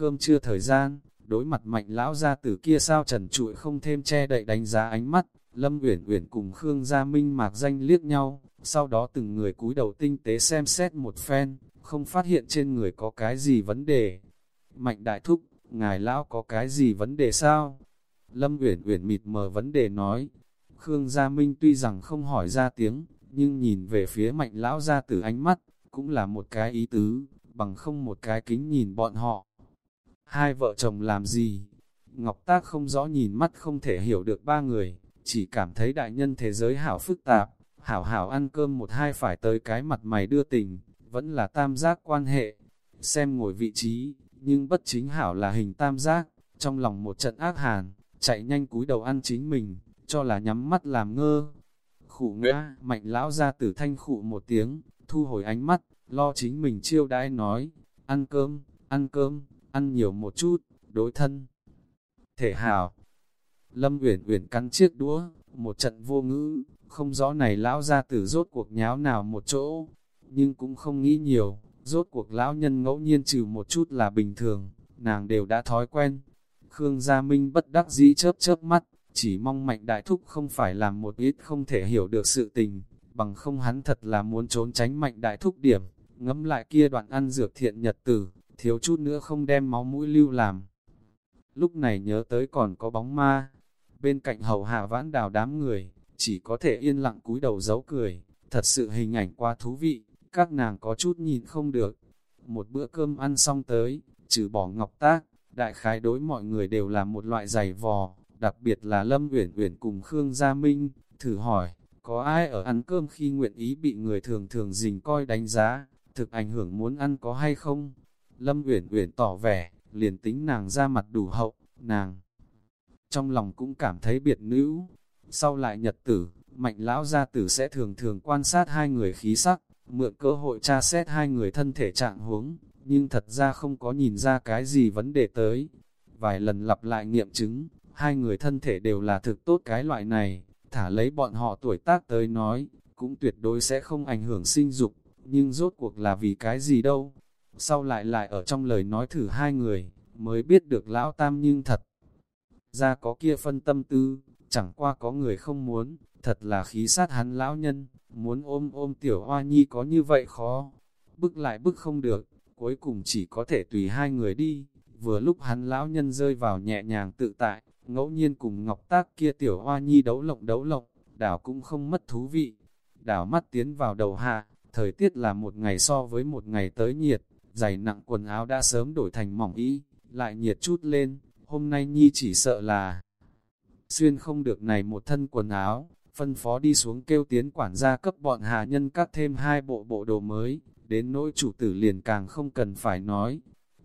cơm chưa thời gian, đối mặt mạnh lão ra từ kia sao trần trụi không thêm che đậy đánh giá ánh mắt, Lâm Uyển Uyển cùng Khương Gia Minh mạc danh liếc nhau, sau đó từng người cúi đầu tinh tế xem xét một phen, không phát hiện trên người có cái gì vấn đề. Mạnh đại thúc, ngài lão có cái gì vấn đề sao? Lâm Uyển Uyển mịt mờ vấn đề nói. Khương Gia Minh tuy rằng không hỏi ra tiếng, nhưng nhìn về phía mạnh lão ra từ ánh mắt, cũng là một cái ý tứ, bằng không một cái kính nhìn bọn họ. Hai vợ chồng làm gì? Ngọc Tác không rõ nhìn mắt không thể hiểu được ba người, chỉ cảm thấy đại nhân thế giới hảo phức tạp, hảo hảo ăn cơm một hai phải tới cái mặt mày đưa tình, vẫn là tam giác quan hệ. Xem ngồi vị trí, nhưng bất chính hảo là hình tam giác, trong lòng một trận ác hàn, chạy nhanh cúi đầu ăn chính mình, cho là nhắm mắt làm ngơ. Khủ ngã, mạnh lão ra tử thanh khụ một tiếng, thu hồi ánh mắt, lo chính mình chiêu đãi nói, ăn cơm, ăn cơm, ăn nhiều một chút, đối thân. Thể hào, Lâm Uyển Uyển cắn chiếc đũa, một trận vô ngữ, không rõ này lão ra tử rốt cuộc nháo nào một chỗ, nhưng cũng không nghĩ nhiều, rốt cuộc lão nhân ngẫu nhiên trừ một chút là bình thường, nàng đều đã thói quen. Khương Gia Minh bất đắc dĩ chớp chớp mắt, chỉ mong mạnh đại thúc không phải làm một ít không thể hiểu được sự tình, bằng không hắn thật là muốn trốn tránh mạnh đại thúc điểm, ngẫm lại kia đoạn ăn dược thiện nhật tử, thiếu chút nữa không đem máu mũi lưu làm. Lúc này nhớ tới còn có bóng ma, bên cạnh hầu hạ vãn đào đám người, chỉ có thể yên lặng cúi đầu giấu cười, thật sự hình ảnh quá thú vị, các nàng có chút nhìn không được. Một bữa cơm ăn xong tới, trừ bỏ ngọc tác, đại khái đối mọi người đều là một loại giày vò, đặc biệt là Lâm Uyển Uyển cùng Khương Gia Minh, thử hỏi, có ai ở ăn cơm khi nguyện ý bị người thường thường dình coi đánh giá, thực ảnh hưởng muốn ăn có hay không? Lâm Uyển Uyển tỏ vẻ, liền tính nàng ra mặt đủ hậu, nàng trong lòng cũng cảm thấy biệt nữ. Sau lại nhật tử, mạnh lão gia tử sẽ thường thường quan sát hai người khí sắc, mượn cơ hội tra xét hai người thân thể trạng huống, nhưng thật ra không có nhìn ra cái gì vấn đề tới. Vài lần lặp lại nghiệm chứng, hai người thân thể đều là thực tốt cái loại này, thả lấy bọn họ tuổi tác tới nói, cũng tuyệt đối sẽ không ảnh hưởng sinh dục, nhưng rốt cuộc là vì cái gì đâu. Sau lại lại ở trong lời nói thử hai người, mới biết được lão tam nhưng thật ra có kia phân tâm tư, chẳng qua có người không muốn, thật là khí sát hắn lão nhân, muốn ôm ôm tiểu hoa nhi có như vậy khó, bức lại bức không được, cuối cùng chỉ có thể tùy hai người đi, vừa lúc hắn lão nhân rơi vào nhẹ nhàng tự tại, ngẫu nhiên cùng ngọc tác kia tiểu hoa nhi đấu lộng đấu lộng, đảo cũng không mất thú vị, đảo mắt tiến vào đầu hạ, thời tiết là một ngày so với một ngày tới nhiệt, giày nặng quần áo đã sớm đổi thành mỏng ý lại nhiệt chút lên, hôm nay Nhi chỉ sợ là xuyên không được này một thân quần áo, phân phó đi xuống kêu tiến quản gia cấp bọn hạ nhân cắt thêm hai bộ bộ đồ mới, đến nỗi chủ tử liền càng không cần phải nói.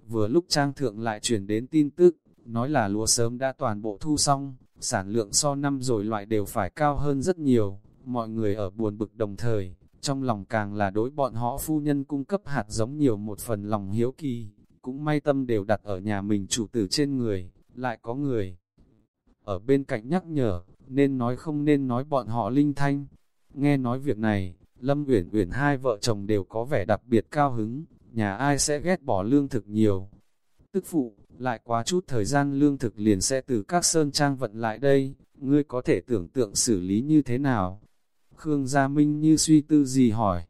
Vừa lúc trang thượng lại truyền đến tin tức, nói là lúa sớm đã toàn bộ thu xong, sản lượng so năm rồi loại đều phải cao hơn rất nhiều, mọi người ở buồn bực đồng thời, trong lòng càng là đối bọn họ phu nhân cung cấp hạt giống nhiều một phần lòng hiếu kỳ, cũng may tâm đều đặt ở nhà mình chủ tử trên người lại có người ở bên cạnh nhắc nhở, nên nói không nên nói bọn họ linh thanh. Nghe nói việc này, Lâm Uyển Uyển hai vợ chồng đều có vẻ đặc biệt cao hứng, nhà ai sẽ ghét bỏ lương thực nhiều. Tức phụ, lại quá chút thời gian lương thực liền sẽ từ các sơn trang vận lại đây, ngươi có thể tưởng tượng xử lý như thế nào? Khương Gia Minh như suy tư gì hỏi.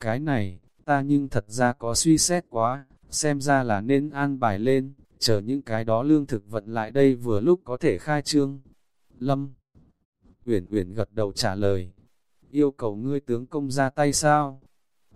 Cái này, ta nhưng thật ra có suy xét quá, xem ra là nên an bài lên, chờ những cái đó lương thực vận lại đây vừa lúc có thể khai trương. Lâm Uyển Uyển gật đầu trả lời, yêu cầu ngươi tướng công ra tay sao?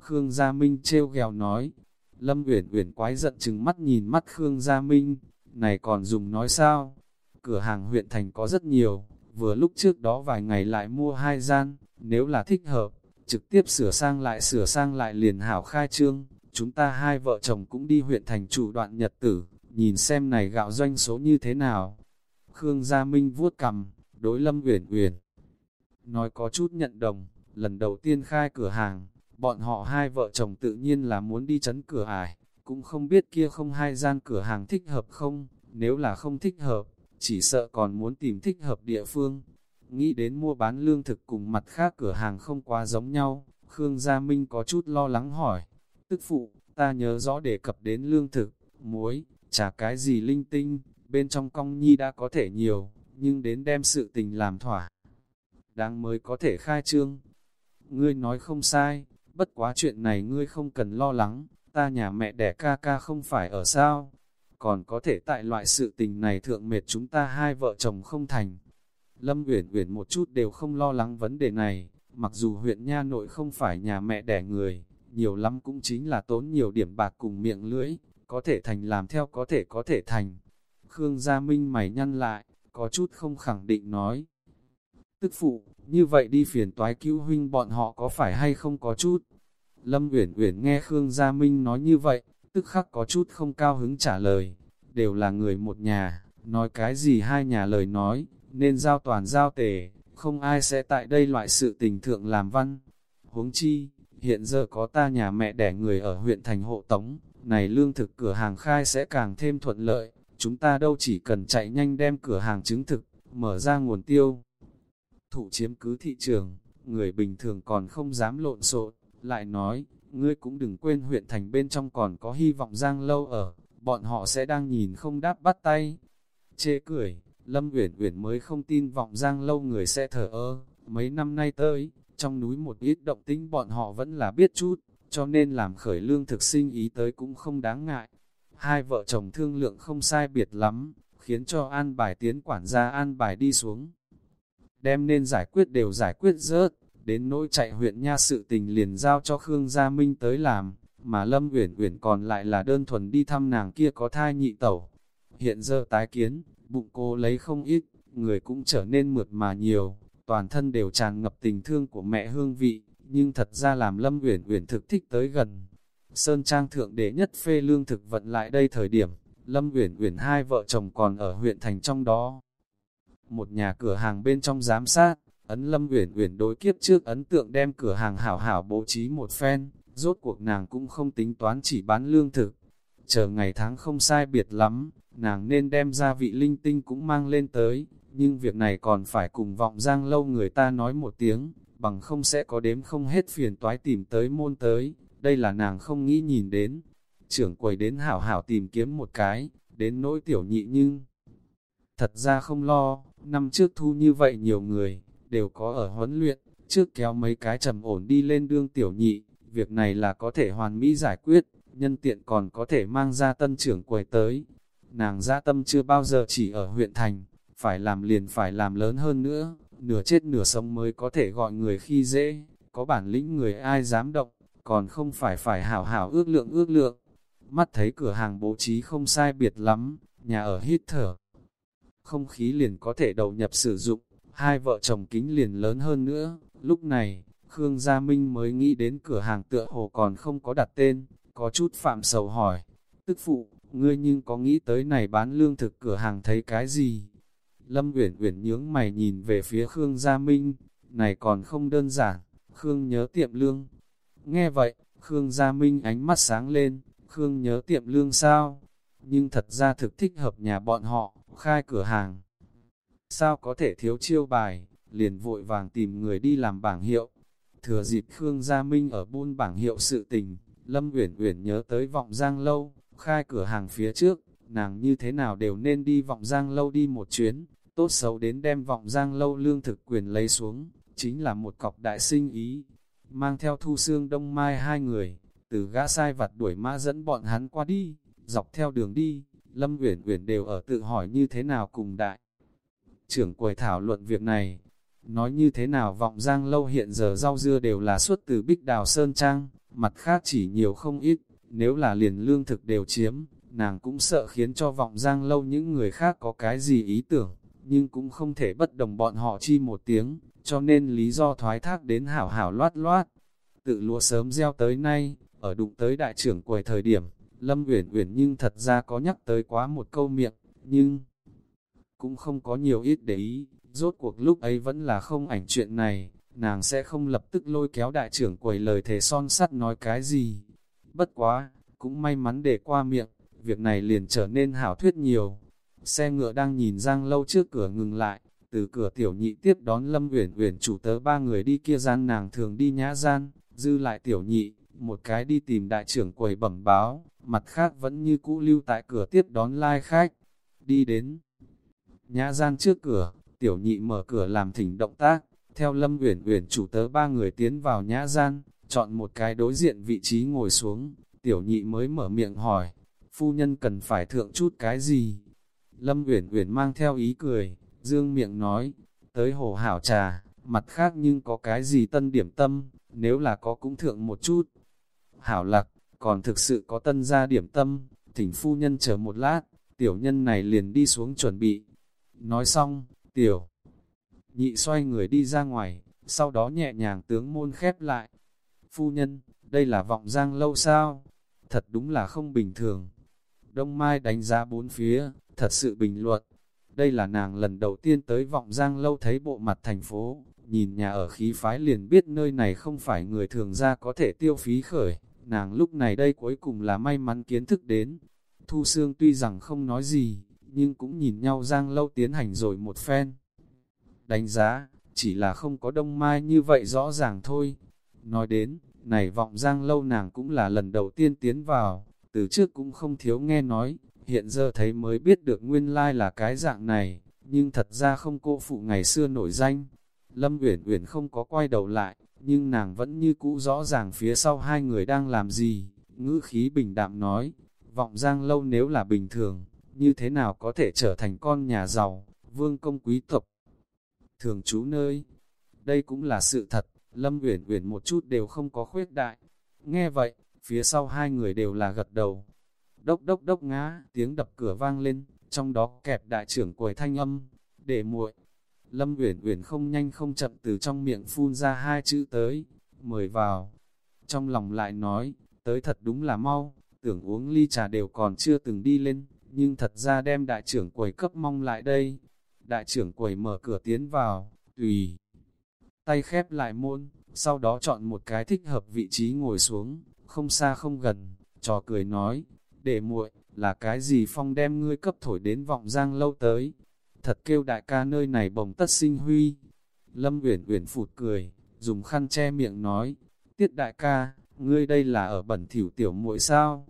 Khương Gia Minh trêu ghèo nói, Lâm Uyển Uyển quái giận chừng mắt nhìn mắt Khương Gia Minh, này còn dùng nói sao? Cửa hàng huyện thành có rất nhiều, vừa lúc trước đó vài ngày lại mua hai gian, nếu là thích hợp, trực tiếp sửa sang lại sửa sang lại liền hảo khai trương, chúng ta hai vợ chồng cũng đi huyện thành chủ đoạn nhật tử, nhìn xem này gạo doanh số như thế nào. Khương Gia Minh vuốt cầm, đối Lâm Uyển Uyển nói có chút nhận đồng, lần đầu tiên khai cửa hàng, bọn họ hai vợ chồng tự nhiên là muốn đi chấn cửa ải, cũng không biết kia không hai gian cửa hàng thích hợp không, nếu là không thích hợp, chỉ sợ còn muốn tìm thích hợp địa phương. Nghĩ đến mua bán lương thực cùng mặt khác cửa hàng không quá giống nhau, Khương Gia Minh có chút lo lắng hỏi, tức phụ, ta nhớ rõ đề cập đến lương thực, muối, chả cái gì linh tinh, bên trong cong nhi đã có thể nhiều, nhưng đến đem sự tình làm thỏa. Đáng mới có thể khai trương. Ngươi nói không sai, bất quá chuyện này ngươi không cần lo lắng, ta nhà mẹ đẻ ca ca không phải ở sao, còn có thể tại loại sự tình này thượng mệt chúng ta hai vợ chồng không thành. Lâm Uyển Uyển một chút đều không lo lắng vấn đề này, mặc dù huyện nha nội không phải nhà mẹ đẻ người, nhiều lắm cũng chính là tốn nhiều điểm bạc cùng miệng lưỡi, có thể thành làm theo có thể có thể thành. Khương Gia Minh mày nhăn lại, có chút không khẳng định nói. Tức phụ, như vậy đi phiền toái cứu huynh bọn họ có phải hay không có chút? Lâm Uyển Uyển nghe Khương Gia Minh nói như vậy, tức khắc có chút không cao hứng trả lời. Đều là người một nhà, nói cái gì hai nhà lời nói, nên giao toàn giao tề, không ai sẽ tại đây loại sự tình thượng làm văn. Huống chi, hiện giờ có ta nhà mẹ đẻ người ở huyện thành hộ tống, này lương thực cửa hàng khai sẽ càng thêm thuận lợi, chúng ta đâu chỉ cần chạy nhanh đem cửa hàng chứng thực, mở ra nguồn tiêu. Thủ chiếm cứ thị trường, người bình thường còn không dám lộn xộn, lại nói, ngươi cũng đừng quên huyện thành bên trong còn có hy vọng giang lâu ở, bọn họ sẽ đang nhìn không đáp bắt tay. Chê cười, Lâm Uyển Uyển mới không tin vọng giang lâu người sẽ thở ơ, mấy năm nay tới, trong núi một ít động tĩnh bọn họ vẫn là biết chút, cho nên làm khởi lương thực sinh ý tới cũng không đáng ngại. Hai vợ chồng thương lượng không sai biệt lắm, khiến cho an bài tiến quản gia an bài đi xuống. Đem nên giải quyết đều giải quyết rớt, đến nỗi chạy huyện nha sự tình liền giao cho Khương Gia Minh tới làm, mà Lâm Uyển Uyển còn lại là đơn thuần đi thăm nàng kia có thai nhị tẩu. Hiện giờ tái kiến, bụng cô lấy không ít, người cũng trở nên mượt mà nhiều, toàn thân đều tràn ngập tình thương của mẹ hương vị, nhưng thật ra làm Lâm Uyển Uyển thực thích tới gần. Sơn Trang thượng đệ nhất phê lương thực vận lại đây thời điểm, Lâm Uyển Uyển hai vợ chồng còn ở huyện thành trong đó. Một nhà cửa hàng bên trong giám sát, ấn Lâm Uyển Uyển đối kiếp trước ấn tượng đem cửa hàng hảo hảo bố trí một phen, rốt cuộc nàng cũng không tính toán chỉ bán lương thực. Chờ ngày tháng không sai biệt lắm, nàng nên đem gia vị linh tinh cũng mang lên tới, nhưng việc này còn phải cùng vọng giang lâu người ta nói một tiếng, bằng không sẽ có đếm không hết phiền toái tìm tới môn tới, đây là nàng không nghĩ nhìn đến. Trưởng quầy đến hảo hảo tìm kiếm một cái, đến nỗi tiểu nhị nhưng... Thật ra không lo, năm trước thu như vậy nhiều người, đều có ở huấn luyện, trước kéo mấy cái trầm ổn đi lên đương tiểu nhị, việc này là có thể hoàn mỹ giải quyết, nhân tiện còn có thể mang ra tân trưởng quầy tới. Nàng ra tâm chưa bao giờ chỉ ở huyện thành, phải làm liền phải làm lớn hơn nữa, nửa chết nửa sống mới có thể gọi người khi dễ, có bản lĩnh người ai dám động, còn không phải phải hảo hảo ước lượng ước lượng. Mắt thấy cửa hàng bố trí không sai biệt lắm, nhà ở hít thở. Không khí liền có thể đầu nhập sử dụng, hai vợ chồng kính liền lớn hơn nữa. Lúc này, Khương Gia Minh mới nghĩ đến cửa hàng tựa hồ còn không có đặt tên, có chút phạm sầu hỏi. Tức phụ, ngươi nhưng có nghĩ tới này bán lương thực cửa hàng thấy cái gì? Lâm Uyển Uyển nhướng mày nhìn về phía Khương Gia Minh, này còn không đơn giản, Khương nhớ tiệm lương. Nghe vậy, Khương Gia Minh ánh mắt sáng lên, Khương nhớ tiệm lương sao? Nhưng thật ra thực thích hợp nhà bọn họ, khai cửa hàng. Sao có thể thiếu chiêu bài, liền vội vàng tìm người đi làm bảng hiệu. Thừa dịp Khương Gia Minh ở buôn bảng hiệu sự tình, Lâm Uyển Uyển nhớ tới vọng giang lâu, khai cửa hàng phía trước, nàng như thế nào đều nên đi vọng giang lâu đi một chuyến, tốt xấu đến đem vọng giang lâu lương thực quyền lấy xuống, chính là một cọc đại sinh ý. Mang theo thu xương đông mai hai người, từ gã sai vặt đuổi mã dẫn bọn hắn qua đi, dọc theo đường đi, Lâm Uyển Uyển đều ở tự hỏi như thế nào cùng đại. Trưởng quầy thảo luận việc này, nói như thế nào vọng giang lâu hiện giờ rau dưa đều là xuất từ bích đào sơn trang, mặt khác chỉ nhiều không ít, nếu là liền lương thực đều chiếm, nàng cũng sợ khiến cho vọng giang lâu những người khác có cái gì ý tưởng nhưng cũng không thể bất đồng bọn họ chi một tiếng, cho nên lý do thoái thác đến hảo hảo loát loát. Tự lúa sớm gieo tới nay, ở đụng tới đại trưởng quầy thời điểm, Lâm Uyển Uyển nhưng thật ra có nhắc tới quá một câu miệng, nhưng cũng không có nhiều ít để ý, rốt cuộc lúc ấy vẫn là không ảnh chuyện này, nàng sẽ không lập tức lôi kéo đại trưởng quầy lời thề son sắt nói cái gì. Bất quá, cũng may mắn để qua miệng, việc này liền trở nên hảo thuyết nhiều, Xe ngựa đang nhìn Giang Lâu trước cửa ngừng lại, từ cửa tiểu nhị tiếp đón Lâm Uyển Uyển chủ tớ ba người đi kia gian nàng thường đi nhã gian, dư lại tiểu nhị, một cái đi tìm đại trưởng quầy bẩm báo, mặt khác vẫn như cũ lưu tại cửa tiếp đón lai khách. Đi đến nhã gian trước cửa, tiểu nhị mở cửa làm thỉnh động tác, theo Lâm Uyển Uyển chủ tớ ba người tiến vào nhã gian, chọn một cái đối diện vị trí ngồi xuống, tiểu nhị mới mở miệng hỏi, phu nhân cần phải thượng chút cái gì? Lâm Uyển Uyển mang theo ý cười, dương miệng nói, tới hồ hảo trà, mặt khác nhưng có cái gì tân điểm tâm, nếu là có cũng thượng một chút. Hảo lạc, còn thực sự có tân gia điểm tâm, thỉnh phu nhân chờ một lát, tiểu nhân này liền đi xuống chuẩn bị. Nói xong, tiểu nhị xoay người đi ra ngoài, sau đó nhẹ nhàng tướng môn khép lại. Phu nhân, đây là vọng giang lâu sao? Thật đúng là không bình thường. Đông Mai đánh giá bốn phía, thật sự bình luận. Đây là nàng lần đầu tiên tới vọng giang lâu thấy bộ mặt thành phố, nhìn nhà ở khí phái liền biết nơi này không phải người thường ra có thể tiêu phí khởi. Nàng lúc này đây cuối cùng là may mắn kiến thức đến. Thu Sương tuy rằng không nói gì, nhưng cũng nhìn nhau giang lâu tiến hành rồi một phen. Đánh giá, chỉ là không có đông mai như vậy rõ ràng thôi. Nói đến, này vọng giang lâu nàng cũng là lần đầu tiên tiến vào, từ trước cũng không thiếu nghe nói, hiện giờ thấy mới biết được nguyên lai là cái dạng này, nhưng thật ra không cô phụ ngày xưa nổi danh. Lâm Uyển Uyển không có quay đầu lại, nhưng nàng vẫn như cũ rõ ràng phía sau hai người đang làm gì, ngữ khí bình đạm nói, vọng giang lâu nếu là bình thường, như thế nào có thể trở thành con nhà giàu, vương công quý tộc. Thường trú nơi, đây cũng là sự thật, Lâm Uyển Uyển một chút đều không có khuyết đại. Nghe vậy, phía sau hai người đều là gật đầu. Đốc đốc đốc ngã, tiếng đập cửa vang lên, trong đó kẹp đại trưởng quầy thanh âm, để muội. Lâm Uyển Uyển không nhanh không chậm từ trong miệng phun ra hai chữ tới, mời vào. Trong lòng lại nói, tới thật đúng là mau, tưởng uống ly trà đều còn chưa từng đi lên, nhưng thật ra đem đại trưởng quầy cấp mong lại đây. Đại trưởng quầy mở cửa tiến vào, tùy tay khép lại môn, sau đó chọn một cái thích hợp vị trí ngồi xuống, không xa không gần, trò cười nói, để muội là cái gì phong đem ngươi cấp thổi đến vọng giang lâu tới, thật kêu đại ca nơi này bồng tất sinh huy. Lâm Uyển Uyển phụt cười, dùng khăn che miệng nói, tiết đại ca, ngươi đây là ở bẩn thỉu tiểu muội sao?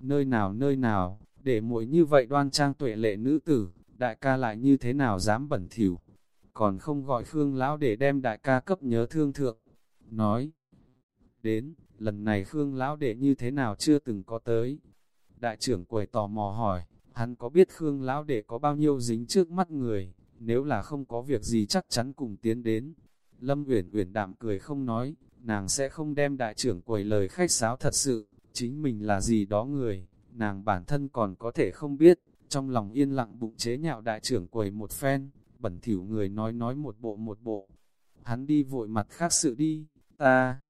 Nơi nào nơi nào, để muội như vậy đoan trang tuệ lệ nữ tử, đại ca lại như thế nào dám bẩn thỉu? Còn không gọi Khương lão để đem đại ca cấp nhớ thương thượng. Nói, đến, lần này Khương lão đệ như thế nào chưa từng có tới. Đại trưởng quầy tò mò hỏi, hắn có biết Khương lão đệ có bao nhiêu dính trước mắt người, nếu là không có việc gì chắc chắn cùng tiến đến. Lâm Uyển Uyển đạm cười không nói, nàng sẽ không đem đại trưởng quầy lời khách sáo thật sự, chính mình là gì đó người, nàng bản thân còn có thể không biết, trong lòng yên lặng bụng chế nhạo đại trưởng quầy một phen, bẩn thỉu người nói nói một bộ một bộ. Hắn đi vội mặt khác sự đi, ta.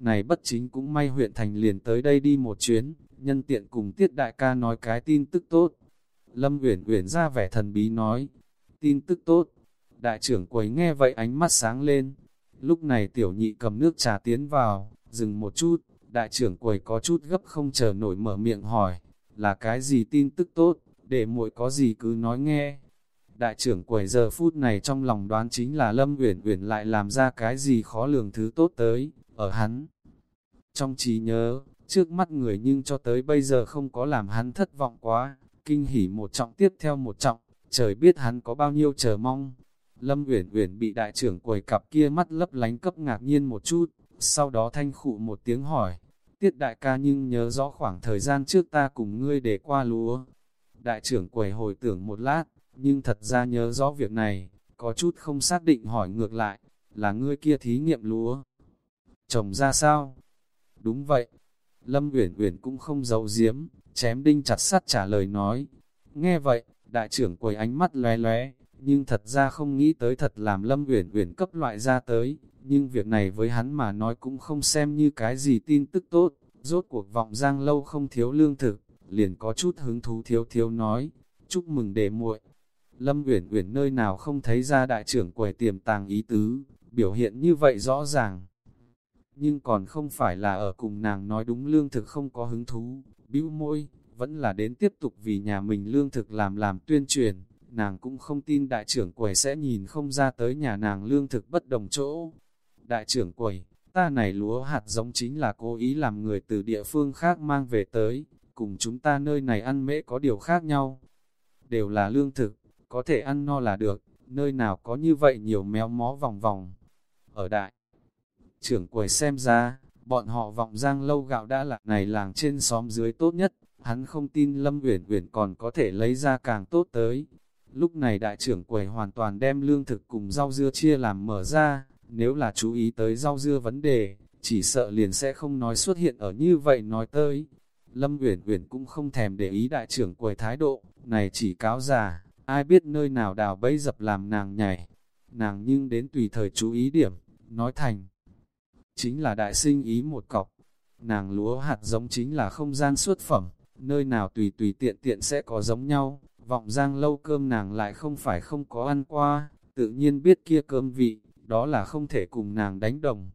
Này bất chính cũng may huyện thành liền tới đây đi một chuyến, nhân tiện cùng tiết đại ca nói cái tin tức tốt. Lâm Uyển Uyển ra vẻ thần bí nói, tin tức tốt. Đại trưởng quầy nghe vậy ánh mắt sáng lên. Lúc này tiểu nhị cầm nước trà tiến vào, dừng một chút, đại trưởng quầy có chút gấp không chờ nổi mở miệng hỏi, là cái gì tin tức tốt, để muội có gì cứ nói nghe. Đại trưởng quầy giờ phút này trong lòng đoán chính là Lâm Uyển Uyển lại làm ra cái gì khó lường thứ tốt tới, ở hắn. Trong trí nhớ, trước mắt người nhưng cho tới bây giờ không có làm hắn thất vọng quá, kinh hỉ một trọng tiếp theo một trọng, trời biết hắn có bao nhiêu chờ mong. Lâm Uyển Uyển bị đại trưởng quầy cặp kia mắt lấp lánh cấp ngạc nhiên một chút, sau đó thanh khụ một tiếng hỏi, tiết đại ca nhưng nhớ rõ khoảng thời gian trước ta cùng ngươi để qua lúa. Đại trưởng quầy hồi tưởng một lát, nhưng thật ra nhớ rõ việc này, có chút không xác định hỏi ngược lại, là ngươi kia thí nghiệm lúa. Trồng ra sao? Đúng vậy. Lâm Uyển Uyển cũng không giấu giếm, chém đinh chặt sắt trả lời nói. Nghe vậy, đại trưởng quầy ánh mắt lóe lóe, nhưng thật ra không nghĩ tới thật làm Lâm Uyển Uyển cấp loại ra tới, nhưng việc này với hắn mà nói cũng không xem như cái gì tin tức tốt, rốt cuộc vọng giang lâu không thiếu lương thực, liền có chút hứng thú thiếu thiếu nói, chúc mừng đệ muội, Lâm Uyển Uyển nơi nào không thấy ra đại trưởng quầy tiềm tàng ý tứ, biểu hiện như vậy rõ ràng. Nhưng còn không phải là ở cùng nàng nói đúng lương thực không có hứng thú, bĩu môi, vẫn là đến tiếp tục vì nhà mình lương thực làm làm tuyên truyền, nàng cũng không tin đại trưởng quầy sẽ nhìn không ra tới nhà nàng lương thực bất đồng chỗ. Đại trưởng quầy, ta này lúa hạt giống chính là cố ý làm người từ địa phương khác mang về tới, cùng chúng ta nơi này ăn mễ có điều khác nhau. Đều là lương thực, có thể ăn no là được, nơi nào có như vậy nhiều méo mó vòng vòng. Ở đại, trưởng quầy xem ra, bọn họ vọng giang lâu gạo đã là này làng trên xóm dưới tốt nhất, hắn không tin Lâm Uyển Uyển còn có thể lấy ra càng tốt tới. Lúc này đại trưởng quầy hoàn toàn đem lương thực cùng rau dưa chia làm mở ra, nếu là chú ý tới rau dưa vấn đề, chỉ sợ liền sẽ không nói xuất hiện ở như vậy nói tới. Lâm Uyển Uyển cũng không thèm để ý đại trưởng quầy thái độ, này chỉ cáo già, ai biết nơi nào đào bẫy dập làm nàng nhảy. Nàng nhưng đến tùy thời chú ý điểm, nói thành. Chính là đại sinh ý một cọc. Nàng lúa hạt giống chính là không gian xuất phẩm, nơi nào tùy tùy tiện tiện sẽ có giống nhau. Vọng giang lâu cơm nàng lại không phải không có ăn qua, tự nhiên biết kia cơm vị, đó là không thể cùng nàng đánh đồng.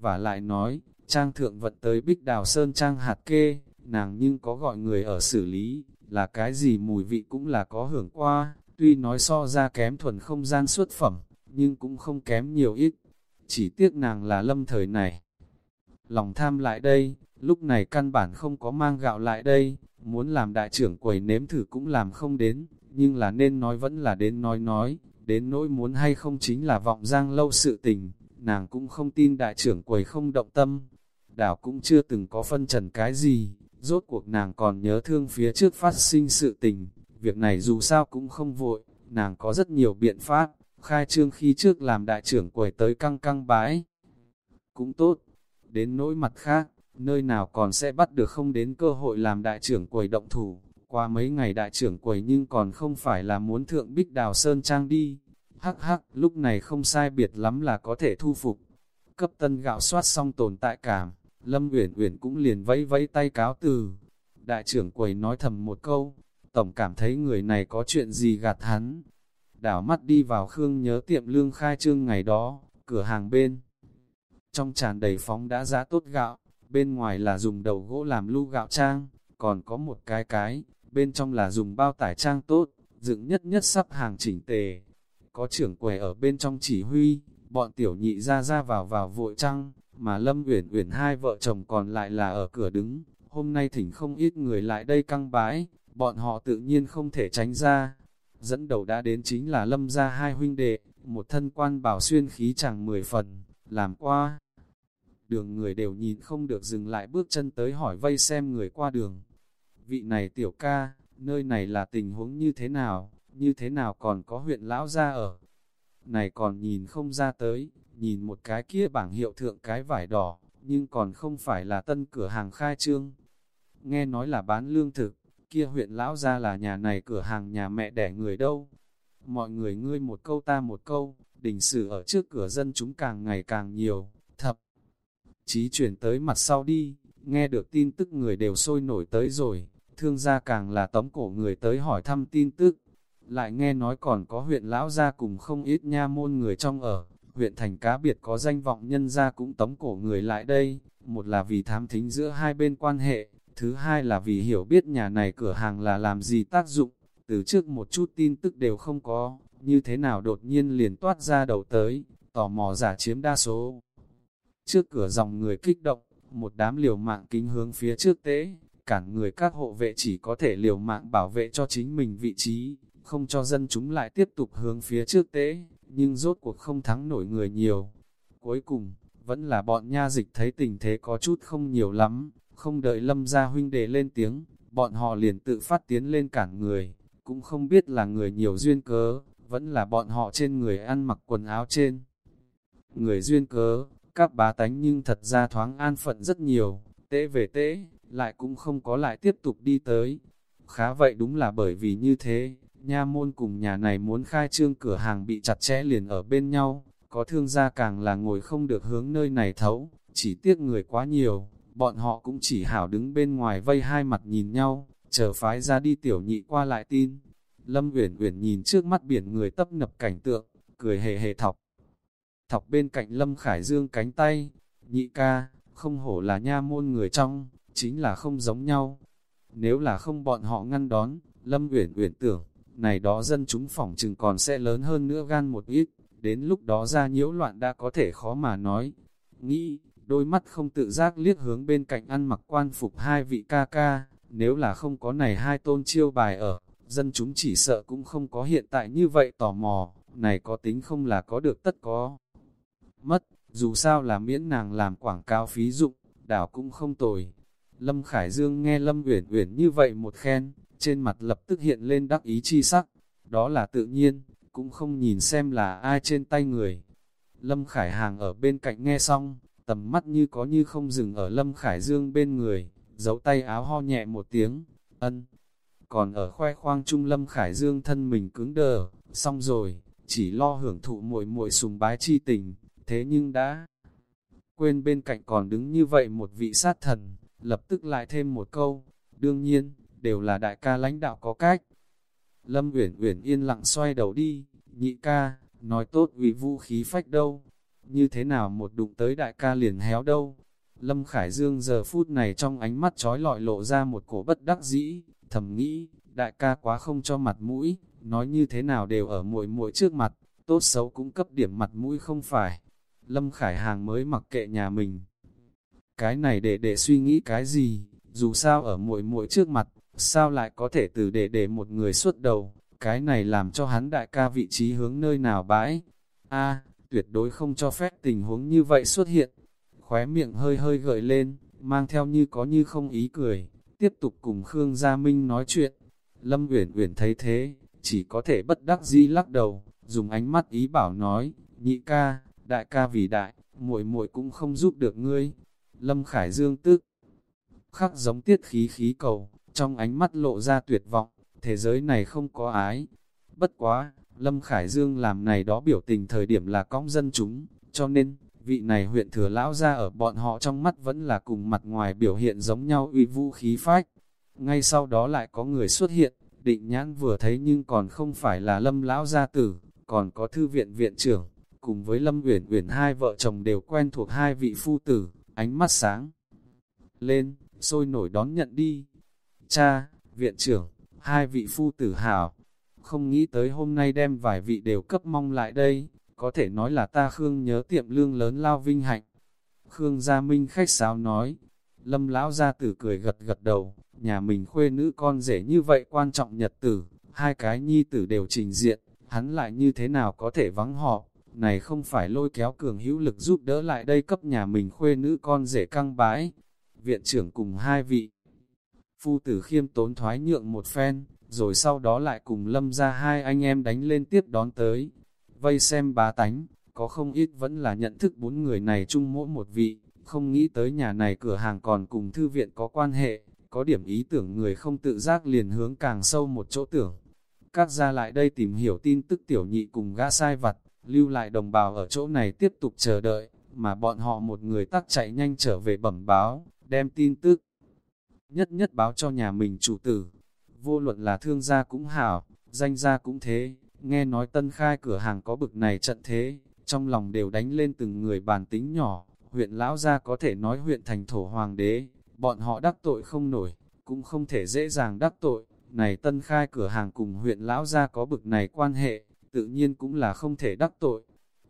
Và lại nói, trang thượng vận tới bích đào sơn trang hạt kê, nàng nhưng có gọi người ở xử lý, là cái gì mùi vị cũng là có hưởng qua, tuy nói so ra kém thuần không gian xuất phẩm, nhưng cũng không kém nhiều ít. Chỉ tiếc nàng là lâm thời này. Lòng tham lại đây, lúc này căn bản không có mang gạo lại đây, muốn làm đại trưởng quầy nếm thử cũng làm không đến, nhưng là nên nói vẫn là đến nói nói, đến nỗi muốn hay không chính là vọng giang lâu sự tình, nàng cũng không tin đại trưởng quầy không động tâm. Đảo cũng chưa từng có phân trần cái gì, rốt cuộc nàng còn nhớ thương phía trước phát sinh sự tình, việc này dù sao cũng không vội, nàng có rất nhiều biện pháp, khai trương khi trước làm đại trưởng quầy tới căng căng bái. Cũng tốt, đến nỗi mặt khác, nơi nào còn sẽ bắt được không đến cơ hội làm đại trưởng quầy động thủ, qua mấy ngày đại trưởng quầy nhưng còn không phải là muốn thượng bích đào sơn trang đi. Hắc hắc, lúc này không sai biệt lắm là có thể thu phục. Cấp tân gạo soát xong tồn tại cảm, Lâm Uyển Uyển cũng liền vẫy vẫy tay cáo từ. Đại trưởng quầy nói thầm một câu, tổng cảm thấy người này có chuyện gì gạt hắn. Đảo mắt đi vào Khương nhớ tiệm lương khai trương ngày đó, cửa hàng bên. Trong tràn đầy phóng đã giá tốt gạo, bên ngoài là dùng đầu gỗ làm lu gạo trang, còn có một cái cái, bên trong là dùng bao tải trang tốt, dựng nhất nhất sắp hàng chỉnh tề. Có trưởng quầy ở bên trong chỉ huy, bọn tiểu nhị ra ra vào vào vội trăng, mà Lâm Uyển Uyển hai vợ chồng còn lại là ở cửa đứng. Hôm nay thỉnh không ít người lại đây căng bái, bọn họ tự nhiên không thể tránh ra. Dẫn đầu đã đến chính là Lâm gia hai huynh đệ, một thân quan bảo xuyên khí chẳng mười phần, làm qua. Đường người đều nhìn không được dừng lại bước chân tới hỏi vây xem người qua đường vị này tiểu ca, nơi này là tình huống như thế nào, như thế nào còn có huyện lão gia ở. Này còn nhìn không ra tới, nhìn một cái kia bảng hiệu thượng cái vải đỏ, nhưng còn không phải là tân cửa hàng khai trương. Nghe nói là bán lương thực, kia huyện lão ra là nhà này cửa hàng nhà mẹ đẻ người đâu. Mọi người ngươi một câu ta một câu, đình sử ở trước cửa dân chúng càng ngày càng nhiều, thập. Chí chuyển tới mặt sau đi, nghe được tin tức người đều sôi nổi tới rồi, thương gia càng là tống cổ người tới hỏi thăm tin tức. Lại nghe nói còn có huyện lão gia cùng không ít nha môn người trong ở, huyện thành cá biệt có danh vọng nhân gia cũng tống cổ người lại đây, một là vì thám thính giữa hai bên quan hệ, thứ hai là vì hiểu biết nhà này cửa hàng là làm gì tác dụng, từ trước một chút tin tức đều không có, như thế nào đột nhiên liền toát ra đầu tới, tò mò giả chiếm đa số. Trước cửa dòng người kích động, một đám liều mạng kính hướng phía trước tế, cản người các hộ vệ chỉ có thể liều mạng bảo vệ cho chính mình vị trí, không cho dân chúng lại tiếp tục hướng phía trước tế, nhưng rốt cuộc không thắng nổi người nhiều. Cuối cùng, vẫn là bọn nha dịch thấy tình thế có chút không nhiều lắm, không đợi lâm gia huynh đệ lên tiếng, bọn họ liền tự phát tiến lên cản người, cũng không biết là người nhiều duyên cớ, vẫn là bọn họ trên người ăn mặc quần áo trên. Người duyên cớ, các bá tánh nhưng thật ra thoáng an phận rất nhiều, tế về tế, lại cũng không có lại tiếp tục đi tới. Khá vậy đúng là bởi vì như thế, nha môn cùng nhà này muốn khai trương cửa hàng bị chặt chẽ liền ở bên nhau, có thương gia càng là ngồi không được hướng nơi này thấu, chỉ tiếc người quá nhiều, bọn họ cũng chỉ hảo đứng bên ngoài vây hai mặt nhìn nhau, chờ phái ra đi tiểu nhị qua lại tin. Lâm Uyển Uyển nhìn trước mắt biển người tấp nập cảnh tượng, cười hề hề thọc. Thọc bên cạnh Lâm Khải Dương cánh tay, nhị ca, không hổ là nha môn người trong, chính là không giống nhau. Nếu là không bọn họ ngăn đón, Lâm Uyển Uyển tưởng, này đó dân chúng phỏng chừng còn sẽ lớn hơn nữa gan một ít, đến lúc đó ra nhiễu loạn đã có thể khó mà nói. Nghĩ, đôi mắt không tự giác liếc hướng bên cạnh ăn mặc quan phục hai vị ca ca, nếu là không có này hai tôn chiêu bài ở, dân chúng chỉ sợ cũng không có hiện tại như vậy tò mò, này có tính không là có được tất có. Mất, dù sao là miễn nàng làm quảng cáo phí dụng, đảo cũng không tồi. Lâm Khải Dương nghe Lâm Uyển Uyển như vậy một khen, trên mặt lập tức hiện lên đắc ý chi sắc, đó là tự nhiên, cũng không nhìn xem là ai trên tay người. Lâm Khải Hàng ở bên cạnh nghe xong, tầm mắt như có như không dừng ở Lâm Khải Dương bên người, giấu tay áo ho nhẹ một tiếng, ân. Còn ở khoe khoang trung Lâm Khải Dương thân mình cứng đờ, xong rồi, chỉ lo hưởng thụ muội muội sùng bái chi tình, thế nhưng đã quên bên cạnh còn đứng như vậy một vị sát thần, lập tức lại thêm một câu, đương nhiên, đều là đại ca lãnh đạo có cách. Lâm Uyển Uyển yên lặng xoay đầu đi, nhị ca, nói tốt vì vũ khí phách đâu, như thế nào một đụng tới đại ca liền héo đâu. Lâm Khải Dương giờ phút này trong ánh mắt trói lọi lộ ra một cổ bất đắc dĩ, thầm nghĩ, đại ca quá không cho mặt mũi, nói như thế nào đều ở muội muội trước mặt, tốt xấu cũng cấp điểm mặt mũi không phải. Lâm Khải Hàng mới mặc kệ nhà mình. Cái này để để suy nghĩ cái gì, dù sao ở muội muội trước mặt, sao lại có thể từ để để một người xuất đầu, cái này làm cho hắn đại ca vị trí hướng nơi nào bãi. A, tuyệt đối không cho phép tình huống như vậy xuất hiện. Khóe miệng hơi hơi gợi lên, mang theo như có như không ý cười, tiếp tục cùng Khương Gia Minh nói chuyện. Lâm Uyển Uyển thấy thế, chỉ có thể bất đắc dĩ lắc đầu, dùng ánh mắt ý bảo nói, nhị ca, đại ca vì đại, muội muội cũng không giúp được ngươi. Lâm Khải Dương tức khắc giống tiết khí khí cầu, trong ánh mắt lộ ra tuyệt vọng, thế giới này không có ái. Bất quá, Lâm Khải Dương làm này đó biểu tình thời điểm là cong dân chúng, cho nên, vị này huyện thừa lão ra ở bọn họ trong mắt vẫn là cùng mặt ngoài biểu hiện giống nhau uy vũ khí phách. Ngay sau đó lại có người xuất hiện, định nhãn vừa thấy nhưng còn không phải là Lâm lão gia tử, còn có thư viện viện trưởng, cùng với Lâm Uyển Uyển hai vợ chồng đều quen thuộc hai vị phu tử, ánh mắt sáng lên, sôi nổi đón nhận đi. Cha, viện trưởng, hai vị phu tử hảo, không nghĩ tới hôm nay đem vài vị đều cấp mong lại đây, có thể nói là ta Khương nhớ tiệm lương lớn lao vinh hạnh. Khương Gia Minh khách sáo nói, lâm lão gia tử cười gật gật đầu, nhà mình khuê nữ con rể như vậy quan trọng nhật tử, hai cái nhi tử đều trình diện, hắn lại như thế nào có thể vắng họ, này không phải lôi kéo cường hữu lực giúp đỡ lại đây cấp nhà mình khuê nữ con rể căng bái. Viện trưởng cùng hai vị, phu tử khiêm tốn thoái nhượng một phen, rồi sau đó lại cùng lâm ra hai anh em đánh lên tiếp đón tới. Vây xem bá tánh, có không ít vẫn là nhận thức bốn người này chung mỗi một vị, không nghĩ tới nhà này cửa hàng còn cùng thư viện có quan hệ, có điểm ý tưởng người không tự giác liền hướng càng sâu một chỗ tưởng. Các gia lại đây tìm hiểu tin tức tiểu nhị cùng gã sai vặt, lưu lại đồng bào ở chỗ này tiếp tục chờ đợi, mà bọn họ một người tắc chạy nhanh trở về bẩm báo, đem tin tức nhất nhất báo cho nhà mình chủ tử. Vô luận là thương gia cũng hảo, danh gia cũng thế, nghe nói tân khai cửa hàng có bực này trận thế, trong lòng đều đánh lên từng người bàn tính nhỏ, huyện lão gia có thể nói huyện thành thổ hoàng đế, bọn họ đắc tội không nổi, cũng không thể dễ dàng đắc tội, này tân khai cửa hàng cùng huyện lão gia có bực này quan hệ, tự nhiên cũng là không thể đắc tội.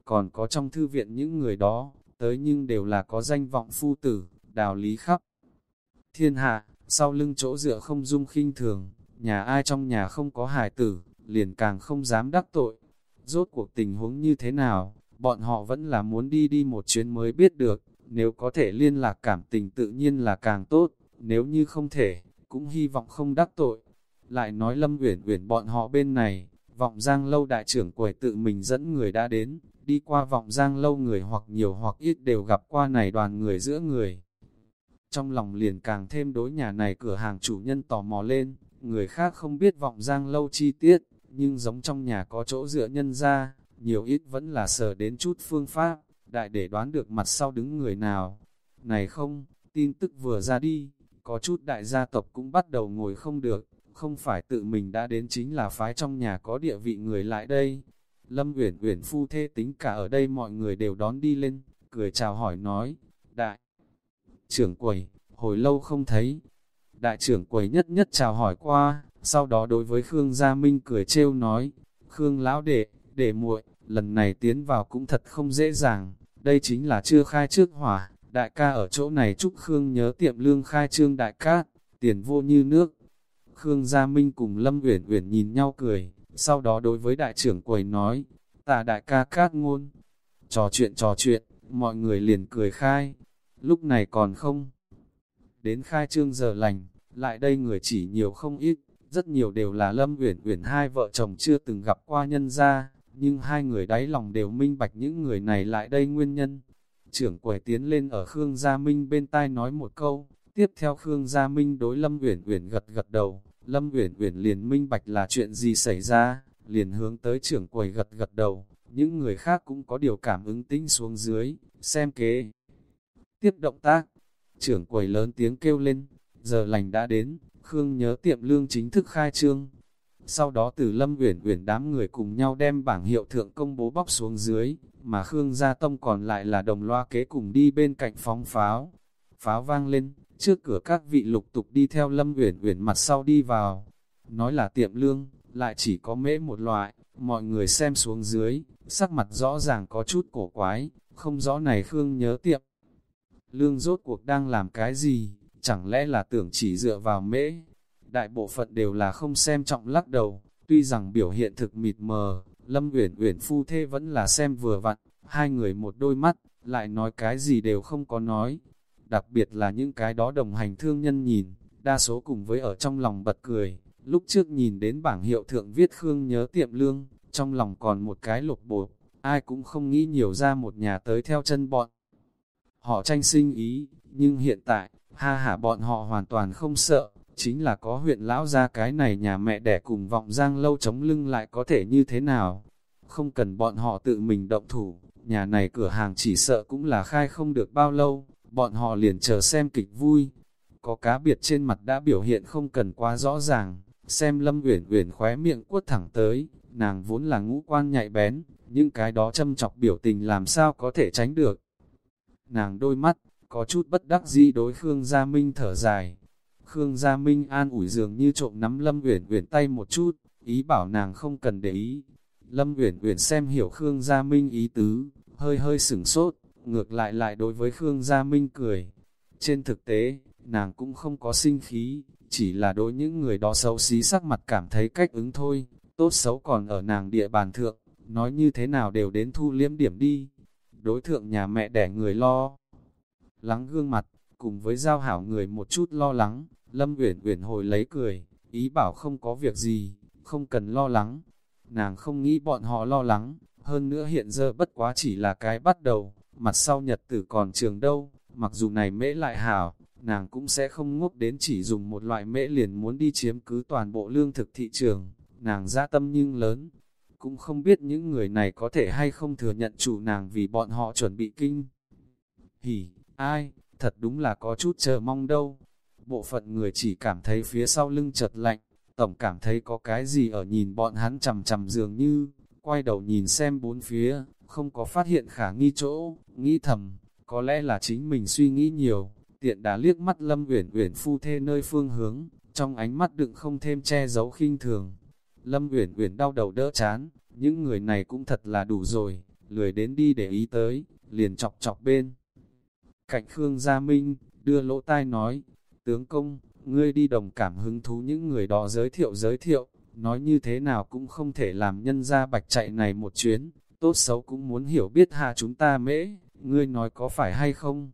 Còn có trong thư viện những người đó, tới nhưng đều là có danh vọng phu tử, đào lý khắp. Thiên hạ, sau lưng chỗ dựa không dung khinh thường, nhà ai trong nhà không có hài tử, liền càng không dám đắc tội. Rốt cuộc tình huống như thế nào, bọn họ vẫn là muốn đi đi một chuyến mới biết được, nếu có thể liên lạc cảm tình tự nhiên là càng tốt, nếu như không thể, cũng hy vọng không đắc tội. Lại nói Lâm Uyển Uyển bọn họ bên này, vọng giang lâu đại trưởng quầy tự mình dẫn người đã đến, đi qua vọng giang lâu người hoặc nhiều hoặc ít đều gặp qua này đoàn người giữa người. Trong lòng liền càng thêm đối nhà này cửa hàng chủ nhân tò mò lên, người khác không biết vọng giang lâu chi tiết, nhưng giống trong nhà có chỗ dựa nhân ra, nhiều ít vẫn là sở đến chút phương pháp, đại để đoán được mặt sau đứng người nào. Này không, tin tức vừa ra đi, có chút đại gia tộc cũng bắt đầu ngồi không được, không phải tự mình đã đến chính là phái trong nhà có địa vị người lại đây. Lâm Uyển Uyển phu thê tính cả ở đây mọi người đều đón đi lên, cười chào hỏi nói, đại trưởng quầy, hồi lâu không thấy. Đại trưởng quầy nhất nhất chào hỏi qua, sau đó đối với Khương Gia Minh cười trêu nói, Khương lão đệ, đệ muội, lần này tiến vào cũng thật không dễ dàng, đây chính là chưa khai trước hỏa, đại ca ở chỗ này chúc Khương nhớ tiệm lương khai trương đại cát, tiền vô như nước. Khương Gia Minh cùng Lâm Uyển Uyển nhìn nhau cười, sau đó đối với đại trưởng quầy nói, tạ đại ca cát ngôn. Trò chuyện trò chuyện, mọi người liền cười khai, lúc này còn không. Đến khai trương giờ lành, lại đây người chỉ nhiều không ít, rất nhiều đều là Lâm Uyển Uyển hai vợ chồng chưa từng gặp qua nhân gia, nhưng hai người đáy lòng đều minh bạch những người này lại đây nguyên nhân. Trưởng quầy tiến lên ở Khương Gia Minh bên tai nói một câu, tiếp theo Khương Gia Minh đối Lâm Uyển Uyển gật gật đầu, Lâm Uyển Uyển liền minh bạch là chuyện gì xảy ra, liền hướng tới trưởng quầy gật gật đầu, những người khác cũng có điều cảm ứng tính xuống dưới, xem kế. Tiếp động tác, trưởng quầy lớn tiếng kêu lên, giờ lành đã đến, Khương nhớ tiệm lương chính thức khai trương. Sau đó từ Lâm Uyển Uyển đám người cùng nhau đem bảng hiệu thượng công bố bóc xuống dưới, mà Khương Gia Tông còn lại là đồng loa kế cùng đi bên cạnh phóng pháo. Pháo vang lên, trước cửa các vị lục tục đi theo Lâm Uyển Uyển mặt sau đi vào. Nói là tiệm lương, lại chỉ có mễ một loại, mọi người xem xuống dưới, sắc mặt rõ ràng có chút cổ quái, không rõ này Khương nhớ tiệm. Lương rốt cuộc đang làm cái gì, chẳng lẽ là tưởng chỉ dựa vào mễ. Đại bộ phận đều là không xem trọng lắc đầu, tuy rằng biểu hiện thực mịt mờ, Lâm Uyển Uyển phu thê vẫn là xem vừa vặn, hai người một đôi mắt, lại nói cái gì đều không có nói. Đặc biệt là những cái đó đồng hành thương nhân nhìn, đa số cùng với ở trong lòng bật cười. Lúc trước nhìn đến bảng hiệu thượng viết Khương nhớ tiệm lương, trong lòng còn một cái lột bột, ai cũng không nghĩ nhiều ra một nhà tới theo chân bọn. Họ tranh sinh ý, nhưng hiện tại, ha hả bọn họ hoàn toàn không sợ, chính là có huyện lão ra cái này nhà mẹ đẻ cùng vọng giang lâu chống lưng lại có thể như thế nào. Không cần bọn họ tự mình động thủ, nhà này cửa hàng chỉ sợ cũng là khai không được bao lâu, bọn họ liền chờ xem kịch vui. Có cá biệt trên mặt đã biểu hiện không cần quá rõ ràng, xem Lâm Uyển Uyển khóe miệng quất thẳng tới, nàng vốn là ngũ quan nhạy bén, những cái đó châm chọc biểu tình làm sao có thể tránh được. Nàng đôi mắt, có chút bất đắc dĩ đối Khương Gia Minh thở dài. Khương Gia Minh an ủi dường như trộm nắm Lâm Uyển Uyển tay một chút, ý bảo nàng không cần để ý. Lâm Uyển Uyển xem hiểu Khương Gia Minh ý tứ, hơi hơi sửng sốt, ngược lại lại đối với Khương Gia Minh cười. Trên thực tế, nàng cũng không có sinh khí, chỉ là đối những người đó xấu xí sắc mặt cảm thấy cách ứng thôi, tốt xấu còn ở nàng địa bàn thượng, nói như thế nào đều đến thu liếm điểm đi. Đối thượng nhà mẹ đẻ người lo, lắng gương mặt, cùng với giao hảo người một chút lo lắng, Lâm Uyển Uyển hồi lấy cười, ý bảo không có việc gì, không cần lo lắng. Nàng không nghĩ bọn họ lo lắng, hơn nữa hiện giờ bất quá chỉ là cái bắt đầu, mặt sau nhật tử còn trường đâu, mặc dù này mễ lại hảo, nàng cũng sẽ không ngốc đến chỉ dùng một loại mễ liền muốn đi chiếm cứ toàn bộ lương thực thị trường, nàng ra tâm nhưng lớn, cũng không biết những người này có thể hay không thừa nhận chủ nàng vì bọn họ chuẩn bị kinh. Hỉ, ai, thật đúng là có chút chờ mong đâu. Bộ phận người chỉ cảm thấy phía sau lưng chật lạnh, tổng cảm thấy có cái gì ở nhìn bọn hắn chầm chầm dường như, quay đầu nhìn xem bốn phía, không có phát hiện khả nghi chỗ, nghĩ thầm, có lẽ là chính mình suy nghĩ nhiều, tiện đã liếc mắt Lâm Uyển Uyển phu thê nơi phương hướng, trong ánh mắt đựng không thêm che giấu khinh thường. Lâm Uyển Uyển đau đầu đỡ chán, những người này cũng thật là đủ rồi, lười đến đi để ý tới, liền chọc chọc bên. Cạnh Khương Gia Minh, đưa lỗ tai nói, tướng công, ngươi đi đồng cảm hứng thú những người đó giới thiệu giới thiệu, nói như thế nào cũng không thể làm nhân gia bạch chạy này một chuyến, tốt xấu cũng muốn hiểu biết hạ chúng ta mễ, ngươi nói có phải hay không?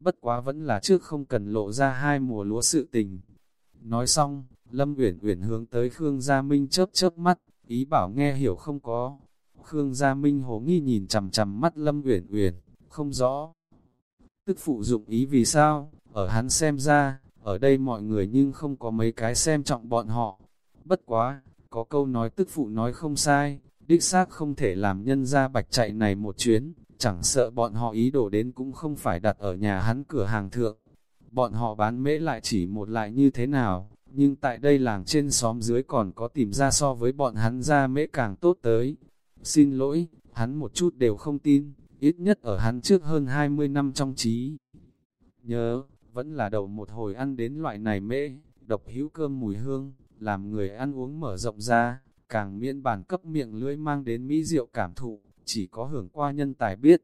Bất quá vẫn là trước không cần lộ ra hai mùa lúa sự tình. Nói xong, Lâm Uyển Uyển hướng tới Khương Gia Minh chớp chớp mắt, ý bảo nghe hiểu không có. Khương Gia Minh hồ nghi nhìn chằm chằm mắt Lâm Uyển Uyển, không rõ. Tức phụ dụng ý vì sao, ở hắn xem ra, ở đây mọi người nhưng không có mấy cái xem trọng bọn họ. Bất quá, có câu nói tức phụ nói không sai, đích xác không thể làm nhân ra bạch chạy này một chuyến, chẳng sợ bọn họ ý đồ đến cũng không phải đặt ở nhà hắn cửa hàng thượng. Bọn họ bán mễ lại chỉ một lại như thế nào, nhưng tại đây làng trên xóm dưới còn có tìm ra so với bọn hắn ra mễ càng tốt tới. Xin lỗi, hắn một chút đều không tin, ít nhất ở hắn trước hơn 20 năm trong trí. Nhớ, vẫn là đầu một hồi ăn đến loại này mễ, độc hữu cơm mùi hương, làm người ăn uống mở rộng ra, càng miễn bàn cấp miệng lưỡi mang đến mỹ rượu cảm thụ, chỉ có hưởng qua nhân tài biết.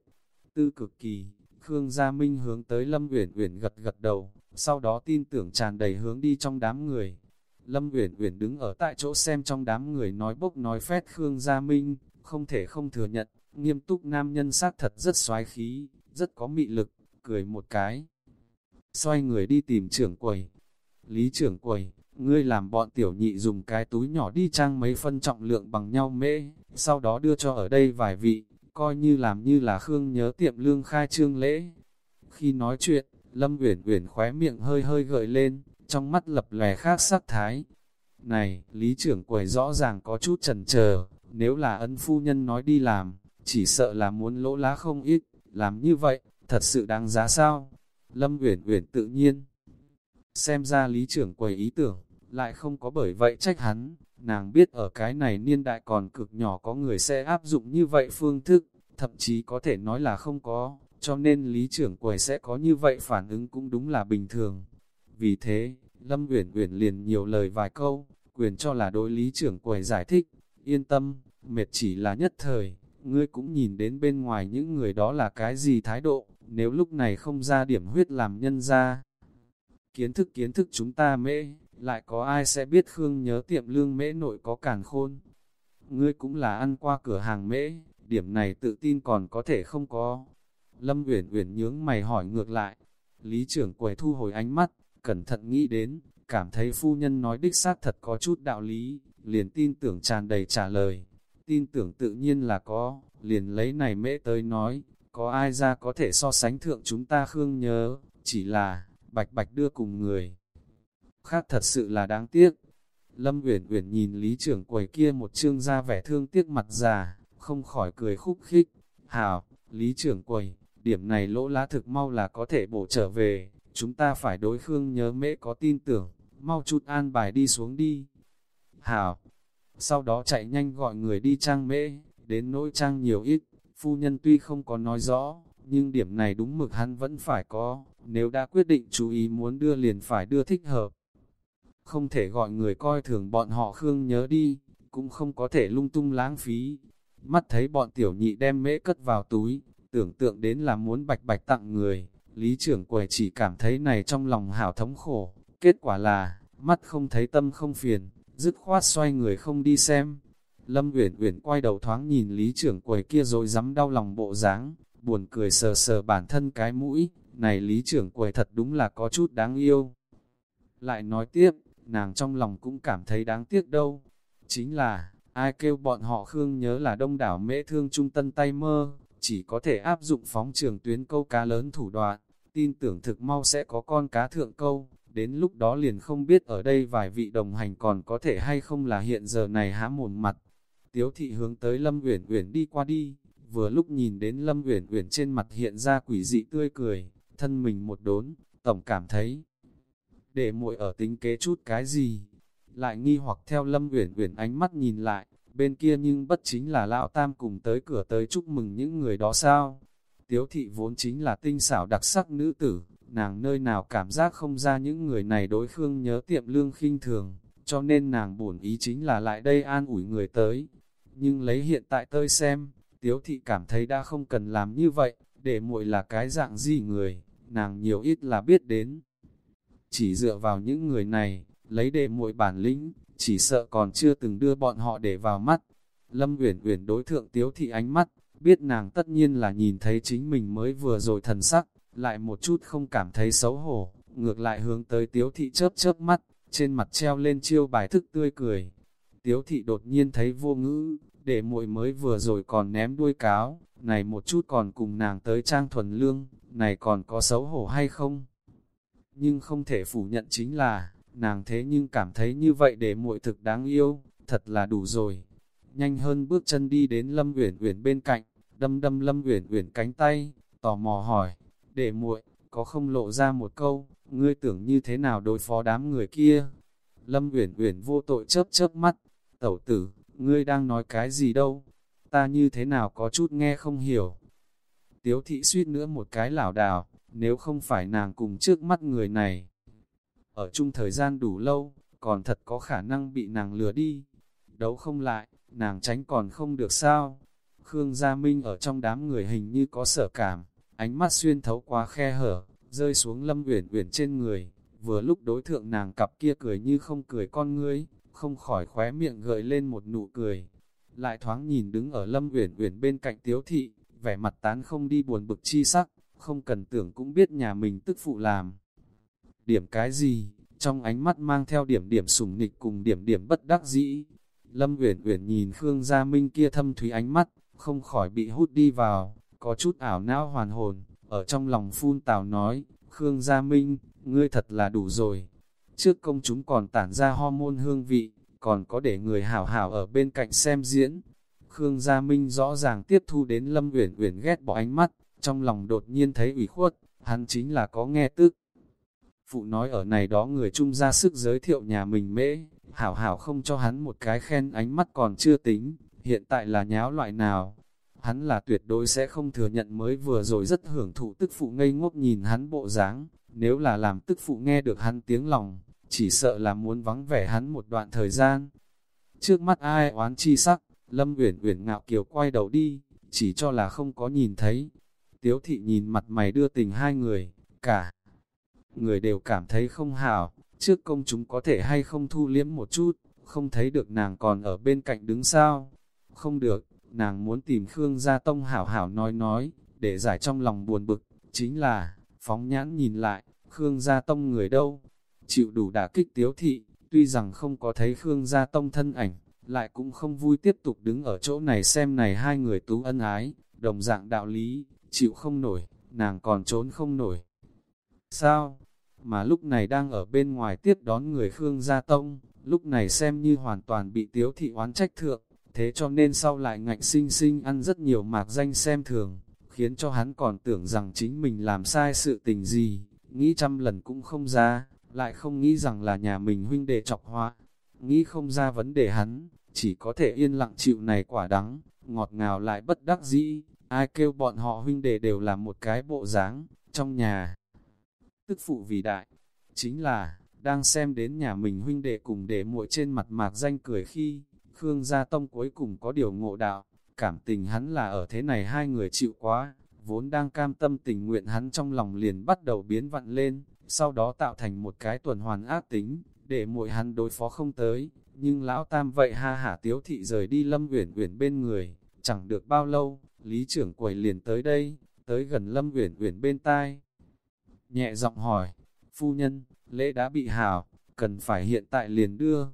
Tư cực kỳ, Khương Gia Minh hướng tới Lâm Uyển Uyển gật gật đầu, sau đó tin tưởng tràn đầy hướng đi trong đám người. Lâm Uyển Uyển đứng ở tại chỗ xem trong đám người nói bốc nói phét Khương Gia Minh, không thể không thừa nhận, nghiêm túc nam nhân xác thật rất xoái khí, rất có mị lực, cười một cái. Xoay người đi tìm trưởng quầy. Lý trưởng quầy, ngươi làm bọn tiểu nhị dùng cái túi nhỏ đi trang mấy phân trọng lượng bằng nhau mễ, sau đó đưa cho ở đây vài vị, coi như làm như là Khương nhớ tiệm lương khai trương lễ. Khi nói chuyện, Lâm Uyển Uyển khóe miệng hơi hơi gợi lên, trong mắt lập lè khác sắc thái. Này, lý trưởng quầy rõ ràng có chút chần chờ, nếu là ân phu nhân nói đi làm, chỉ sợ là muốn lỗ lá không ít, làm như vậy, thật sự đáng giá sao? Lâm Uyển Uyển tự nhiên. Xem ra lý trưởng quầy ý tưởng, lại không có bởi vậy trách hắn, nàng biết ở cái này niên đại còn cực nhỏ có người sẽ áp dụng như vậy phương thức, thậm chí có thể nói là không có, cho nên lý trưởng quầy sẽ có như vậy phản ứng cũng đúng là bình thường. Vì thế, Lâm Uyển Uyển liền nhiều lời vài câu, quyền cho là đối lý trưởng quầy giải thích, yên tâm, mệt chỉ là nhất thời, ngươi cũng nhìn đến bên ngoài những người đó là cái gì thái độ, nếu lúc này không ra điểm huyết làm nhân ra. Kiến thức kiến thức chúng ta mễ, lại có ai sẽ biết Khương nhớ tiệm lương mễ nội có càn khôn. Ngươi cũng là ăn qua cửa hàng mễ, điểm này tự tin còn có thể không có. Lâm Uyển Uyển nhướng mày hỏi ngược lại. Lý trưởng quầy thu hồi ánh mắt, cẩn thận nghĩ đến, cảm thấy phu nhân nói đích xác thật có chút đạo lý, liền tin tưởng tràn đầy trả lời. Tin tưởng tự nhiên là có, liền lấy này mễ tới nói, có ai ra có thể so sánh thượng chúng ta khương nhớ, chỉ là, bạch bạch đưa cùng người. Khác thật sự là đáng tiếc. Lâm Uyển Uyển nhìn lý trưởng quầy kia một trương ra vẻ thương tiếc mặt già, không khỏi cười khúc khích. Hảo, lý trưởng quầy, điểm này lỗ lá thực mau là có thể bổ trở về, chúng ta phải đối khương nhớ mễ có tin tưởng, mau chút an bài đi xuống đi. Hảo, sau đó chạy nhanh gọi người đi trang mễ, đến nỗi trang nhiều ít, phu nhân tuy không có nói rõ, nhưng điểm này đúng mực hắn vẫn phải có, nếu đã quyết định chú ý muốn đưa liền phải đưa thích hợp. Không thể gọi người coi thường bọn họ khương nhớ đi, cũng không có thể lung tung lãng phí. Mắt thấy bọn tiểu nhị đem mễ cất vào túi, tưởng tượng đến là muốn bạch bạch tặng người, lý trưởng quầy chỉ cảm thấy này trong lòng hảo thống khổ, kết quả là, mắt không thấy tâm không phiền, dứt khoát xoay người không đi xem. Lâm Uyển Uyển quay đầu thoáng nhìn lý trưởng quầy kia rồi dám đau lòng bộ dáng, buồn cười sờ sờ bản thân cái mũi, này lý trưởng quầy thật đúng là có chút đáng yêu. Lại nói tiếp, nàng trong lòng cũng cảm thấy đáng tiếc đâu. Chính là, ai kêu bọn họ khương nhớ là đông đảo mễ thương trung tân tay mơ, chỉ có thể áp dụng phóng trường tuyến câu cá lớn thủ đoạn, tin tưởng thực mau sẽ có con cá thượng câu, đến lúc đó liền không biết ở đây vài vị đồng hành còn có thể hay không là hiện giờ này há mồm mặt. Tiếu thị hướng tới Lâm Uyển Uyển đi qua đi, vừa lúc nhìn đến Lâm Uyển Uyển trên mặt hiện ra quỷ dị tươi cười, thân mình một đốn, tổng cảm thấy để muội ở tính kế chút cái gì. Lại nghi hoặc theo Lâm Uyển Uyển ánh mắt nhìn lại, bên kia nhưng bất chính là lão tam cùng tới cửa tới chúc mừng những người đó sao? Tiếu thị vốn chính là tinh xảo đặc sắc nữ tử, nàng nơi nào cảm giác không ra những người này đối khương nhớ tiệm lương khinh thường, cho nên nàng bổn ý chính là lại đây an ủi người tới. Nhưng lấy hiện tại tơi xem, tiếu thị cảm thấy đã không cần làm như vậy, để muội là cái dạng gì người, nàng nhiều ít là biết đến. Chỉ dựa vào những người này, lấy để muội bản lĩnh, chỉ sợ còn chưa từng đưa bọn họ để vào mắt. Lâm Uyển Uyển đối thượng Tiếu thị ánh mắt, biết nàng tất nhiên là nhìn thấy chính mình mới vừa rồi thần sắc, lại một chút không cảm thấy xấu hổ, ngược lại hướng tới Tiếu thị chớp chớp mắt, trên mặt treo lên chiêu bài thức tươi cười. Tiếu thị đột nhiên thấy vô ngữ, để muội mới vừa rồi còn ném đuôi cáo, này một chút còn cùng nàng tới trang thuần lương, này còn có xấu hổ hay không? Nhưng không thể phủ nhận chính là, nàng thế nhưng cảm thấy như vậy để muội thực đáng yêu, thật là đủ rồi. Nhanh hơn bước chân đi đến Lâm Uyển Uyển bên cạnh, đâm đâm Lâm Uyển Uyển cánh tay, tò mò hỏi, "Để muội, có không lộ ra một câu, ngươi tưởng như thế nào đối phó đám người kia?" Lâm Uyển Uyển vô tội chớp chớp mắt, "Tẩu tử, ngươi đang nói cái gì đâu? Ta như thế nào có chút nghe không hiểu." Tiếu thị suýt nữa một cái lảo đảo, nếu không phải nàng cùng trước mắt người này, ở chung thời gian đủ lâu, còn thật có khả năng bị nàng lừa đi. Đấu không lại, nàng tránh còn không được sao. Khương Gia Minh ở trong đám người hình như có sở cảm, ánh mắt xuyên thấu qua khe hở, rơi xuống Lâm Uyển Uyển trên người, vừa lúc đối thượng nàng cặp kia cười như không cười con ngươi, không khỏi khóe miệng gợi lên một nụ cười. Lại thoáng nhìn đứng ở Lâm Uyển Uyển bên cạnh Tiếu thị, vẻ mặt tán không đi buồn bực chi sắc, không cần tưởng cũng biết nhà mình tức phụ làm. Điểm cái gì? Trong ánh mắt mang theo điểm điểm sủng nịch cùng điểm điểm bất đắc dĩ. Lâm Uyển Uyển nhìn Khương Gia Minh kia thâm thúy ánh mắt, không khỏi bị hút đi vào, có chút ảo não hoàn hồn, ở trong lòng phun tào nói, Khương Gia Minh, ngươi thật là đủ rồi. Trước công chúng còn tản ra hormone hương vị, còn có để người hảo hảo ở bên cạnh xem diễn. Khương Gia Minh rõ ràng tiếp thu đến Lâm Uyển Uyển ghét bỏ ánh mắt, trong lòng đột nhiên thấy ủy khuất, hắn chính là có nghe tức. Phụ nói ở này đó người chung ra sức giới thiệu nhà mình mễ, hảo hảo không cho hắn một cái khen ánh mắt còn chưa tính, hiện tại là nháo loại nào. Hắn là tuyệt đối sẽ không thừa nhận mới vừa rồi rất hưởng thụ tức phụ ngây ngốc nhìn hắn bộ dáng nếu là làm tức phụ nghe được hắn tiếng lòng, chỉ sợ là muốn vắng vẻ hắn một đoạn thời gian. Trước mắt ai oán chi sắc, Lâm Uyển Uyển ngạo kiều quay đầu đi, chỉ cho là không có nhìn thấy. Tiếu thị nhìn mặt mày đưa tình hai người, cả người đều cảm thấy không hảo, trước công chúng có thể hay không thu liếm một chút, không thấy được nàng còn ở bên cạnh đứng sao. Không được, nàng muốn tìm Khương Gia Tông hảo hảo nói nói, để giải trong lòng buồn bực, chính là, phóng nhãn nhìn lại, Khương Gia Tông người đâu, chịu đủ đả kích tiếu thị, tuy rằng không có thấy Khương Gia Tông thân ảnh, lại cũng không vui tiếp tục đứng ở chỗ này xem này hai người tú ân ái, đồng dạng đạo lý, chịu không nổi, nàng còn trốn không nổi. Sao? Mà lúc này đang ở bên ngoài tiếp đón người Khương Gia Tông, lúc này xem như hoàn toàn bị tiếu thị oán trách thượng, thế cho nên sau lại ngạnh sinh sinh ăn rất nhiều mạc danh xem thường, khiến cho hắn còn tưởng rằng chính mình làm sai sự tình gì, nghĩ trăm lần cũng không ra, lại không nghĩ rằng là nhà mình huynh đệ chọc hoa, nghĩ không ra vấn đề hắn, chỉ có thể yên lặng chịu này quả đắng, ngọt ngào lại bất đắc dĩ, ai kêu bọn họ huynh đệ đều là một cái bộ dáng trong nhà. Tức phụ vì đại, chính là, đang xem đến nhà mình huynh đệ cùng để muội trên mặt mạc danh cười khi, Khương Gia Tông cuối cùng có điều ngộ đạo, cảm tình hắn là ở thế này hai người chịu quá, vốn đang cam tâm tình nguyện hắn trong lòng liền bắt đầu biến vặn lên, sau đó tạo thành một cái tuần hoàn ác tính, để muội hắn đối phó không tới, nhưng lão tam vậy ha hả tiếu thị rời đi lâm uyển uyển bên người, chẳng được bao lâu, lý trưởng quầy liền tới đây, tới gần lâm uyển uyển bên tai. Nhẹ giọng hỏi, phu nhân, lễ đã bị hảo, cần phải hiện tại liền đưa.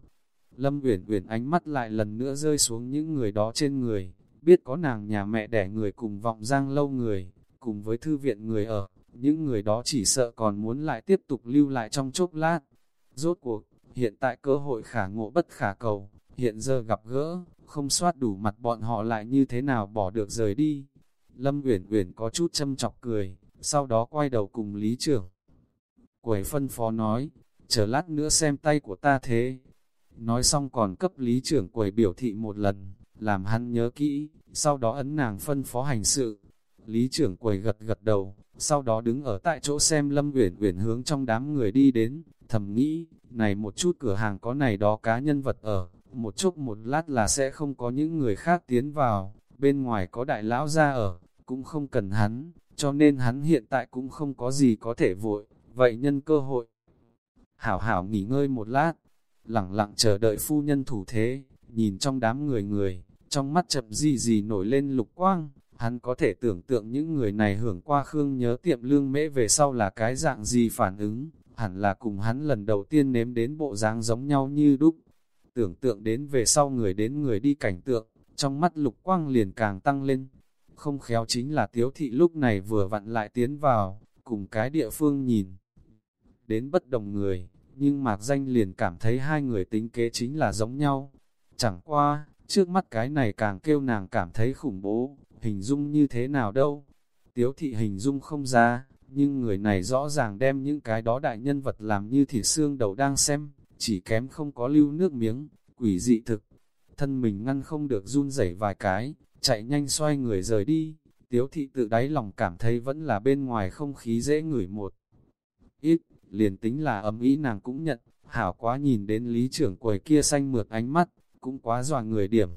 Lâm uyển uyển ánh mắt lại lần nữa rơi xuống những người đó trên người, biết có nàng nhà mẹ đẻ người cùng vọng giang lâu người, cùng với thư viện người ở, những người đó chỉ sợ còn muốn lại tiếp tục lưu lại trong chốc lát. Rốt cuộc, hiện tại cơ hội khả ngộ bất khả cầu, hiện giờ gặp gỡ, không soát đủ mặt bọn họ lại như thế nào bỏ được rời đi. Lâm Uyển Uyển có chút châm chọc cười, sau đó quay đầu cùng lý trưởng. Quầy phân phó nói, chờ lát nữa xem tay của ta thế. Nói xong còn cấp lý trưởng quầy biểu thị một lần, làm hắn nhớ kỹ, sau đó ấn nàng phân phó hành sự. Lý trưởng quầy gật gật đầu, sau đó đứng ở tại chỗ xem Lâm Uyển Uyển hướng trong đám người đi đến, thầm nghĩ, này một chút cửa hàng có này đó cá nhân vật ở, một chút một lát là sẽ không có những người khác tiến vào, bên ngoài có đại lão ra ở, cũng không cần hắn, cho nên hắn hiện tại cũng không có gì có thể vội, vậy nhân cơ hội. Hảo hảo nghỉ ngơi một lát, lặng lặng chờ đợi phu nhân thủ thế, nhìn trong đám người người, trong mắt chậm gì gì nổi lên lục quang, hắn có thể tưởng tượng những người này hưởng qua Khương nhớ tiệm lương mễ về sau là cái dạng gì phản ứng, hẳn là cùng hắn lần đầu tiên nếm đến bộ dáng giống nhau như đúc. Tưởng tượng đến về sau người đến người đi cảnh tượng, trong mắt lục quang liền càng tăng lên. Không khéo chính là tiếu thị lúc này vừa vặn lại tiến vào, cùng cái địa phương nhìn. Đến bất đồng người, nhưng mạc danh liền cảm thấy hai người tính kế chính là giống nhau. Chẳng qua, trước mắt cái này càng kêu nàng cảm thấy khủng bố, hình dung như thế nào đâu. Tiếu thị hình dung không ra, nhưng người này rõ ràng đem những cái đó đại nhân vật làm như thịt xương đầu đang xem, chỉ kém không có lưu nước miếng, quỷ dị thực. Thân mình ngăn không được run rẩy vài cái, chạy nhanh xoay người rời đi. Tiếu thị tự đáy lòng cảm thấy vẫn là bên ngoài không khí dễ ngửi một. Ít, liền tính là ấm ý nàng cũng nhận, hảo quá nhìn đến lý trưởng quầy kia xanh mượt ánh mắt, cũng quá dò người điểm.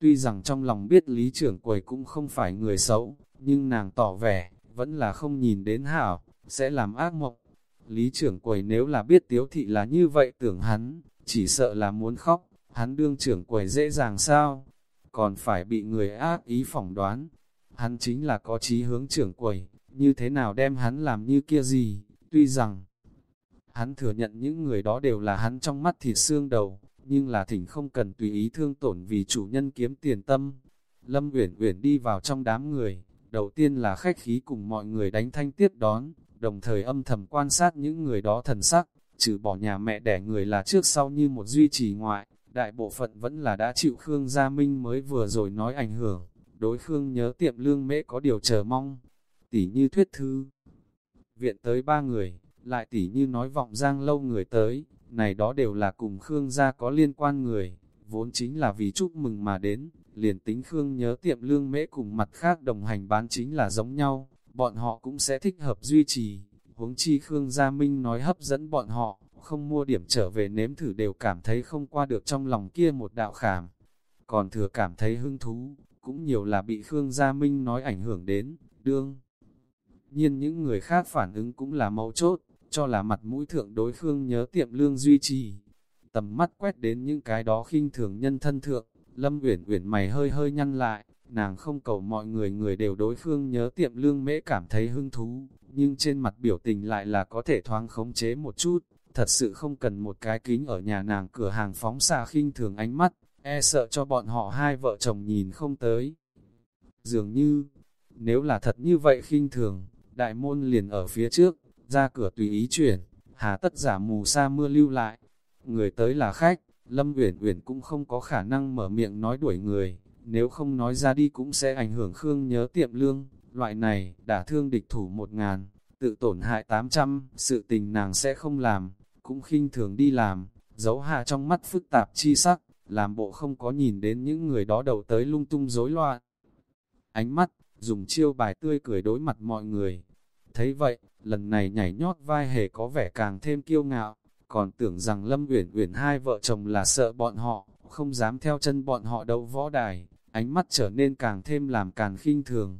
Tuy rằng trong lòng biết lý trưởng quầy cũng không phải người xấu, nhưng nàng tỏ vẻ, vẫn là không nhìn đến hảo, sẽ làm ác mộng. Lý trưởng quầy nếu là biết tiếu thị là như vậy tưởng hắn, chỉ sợ là muốn khóc, hắn đương trưởng quầy dễ dàng sao, còn phải bị người ác ý phỏng đoán. Hắn chính là có chí hướng trưởng quầy, như thế nào đem hắn làm như kia gì, tuy rằng hắn thừa nhận những người đó đều là hắn trong mắt thịt xương đầu, nhưng là thỉnh không cần tùy ý thương tổn vì chủ nhân kiếm tiền tâm. Lâm Uyển Uyển đi vào trong đám người, đầu tiên là khách khí cùng mọi người đánh thanh tiếp đón, đồng thời âm thầm quan sát những người đó thần sắc, trừ bỏ nhà mẹ đẻ người là trước sau như một duy trì ngoại, đại bộ phận vẫn là đã chịu Khương Gia Minh mới vừa rồi nói ảnh hưởng, đối Khương nhớ tiệm lương mễ có điều chờ mong, tỉ như thuyết thư. Viện tới ba người, lại tỉ như nói vọng giang lâu người tới, này đó đều là cùng Khương gia có liên quan người, vốn chính là vì chúc mừng mà đến, liền tính Khương nhớ tiệm lương mễ cùng mặt khác đồng hành bán chính là giống nhau, bọn họ cũng sẽ thích hợp duy trì, huống chi Khương Gia Minh nói hấp dẫn bọn họ, không mua điểm trở về nếm thử đều cảm thấy không qua được trong lòng kia một đạo khảm, còn thừa cảm thấy hứng thú, cũng nhiều là bị Khương Gia Minh nói ảnh hưởng đến, đương. Nhiên những người khác phản ứng cũng là mấu chốt, cho là mặt mũi thượng đối Khương nhớ tiệm lương duy trì. Tầm mắt quét đến những cái đó khinh thường nhân thân thượng, Lâm Uyển Uyển mày hơi hơi nhăn lại, nàng không cầu mọi người người đều đối Khương nhớ tiệm lương mễ cảm thấy hứng thú, nhưng trên mặt biểu tình lại là có thể thoáng khống chế một chút, thật sự không cần một cái kính ở nhà nàng cửa hàng phóng xa khinh thường ánh mắt, e sợ cho bọn họ hai vợ chồng nhìn không tới. Dường như, nếu là thật như vậy khinh thường, đại môn liền ở phía trước, ra cửa tùy ý chuyển, hà tất giả mù sa mưa lưu lại. Người tới là khách, Lâm Uyển Uyển cũng không có khả năng mở miệng nói đuổi người, nếu không nói ra đi cũng sẽ ảnh hưởng Khương nhớ tiệm lương, loại này, đả thương địch thủ một ngàn, tự tổn hại tám trăm, sự tình nàng sẽ không làm, cũng khinh thường đi làm, giấu hạ trong mắt phức tạp chi sắc, làm bộ không có nhìn đến những người đó đầu tới lung tung rối loạn. Ánh mắt, dùng chiêu bài tươi cười đối mặt mọi người. Thấy vậy, lần này nhảy nhót vai hề có vẻ càng thêm kiêu ngạo, còn tưởng rằng Lâm Uyển Uyển hai vợ chồng là sợ bọn họ, không dám theo chân bọn họ đấu võ đài, ánh mắt trở nên càng thêm làm càng khinh thường.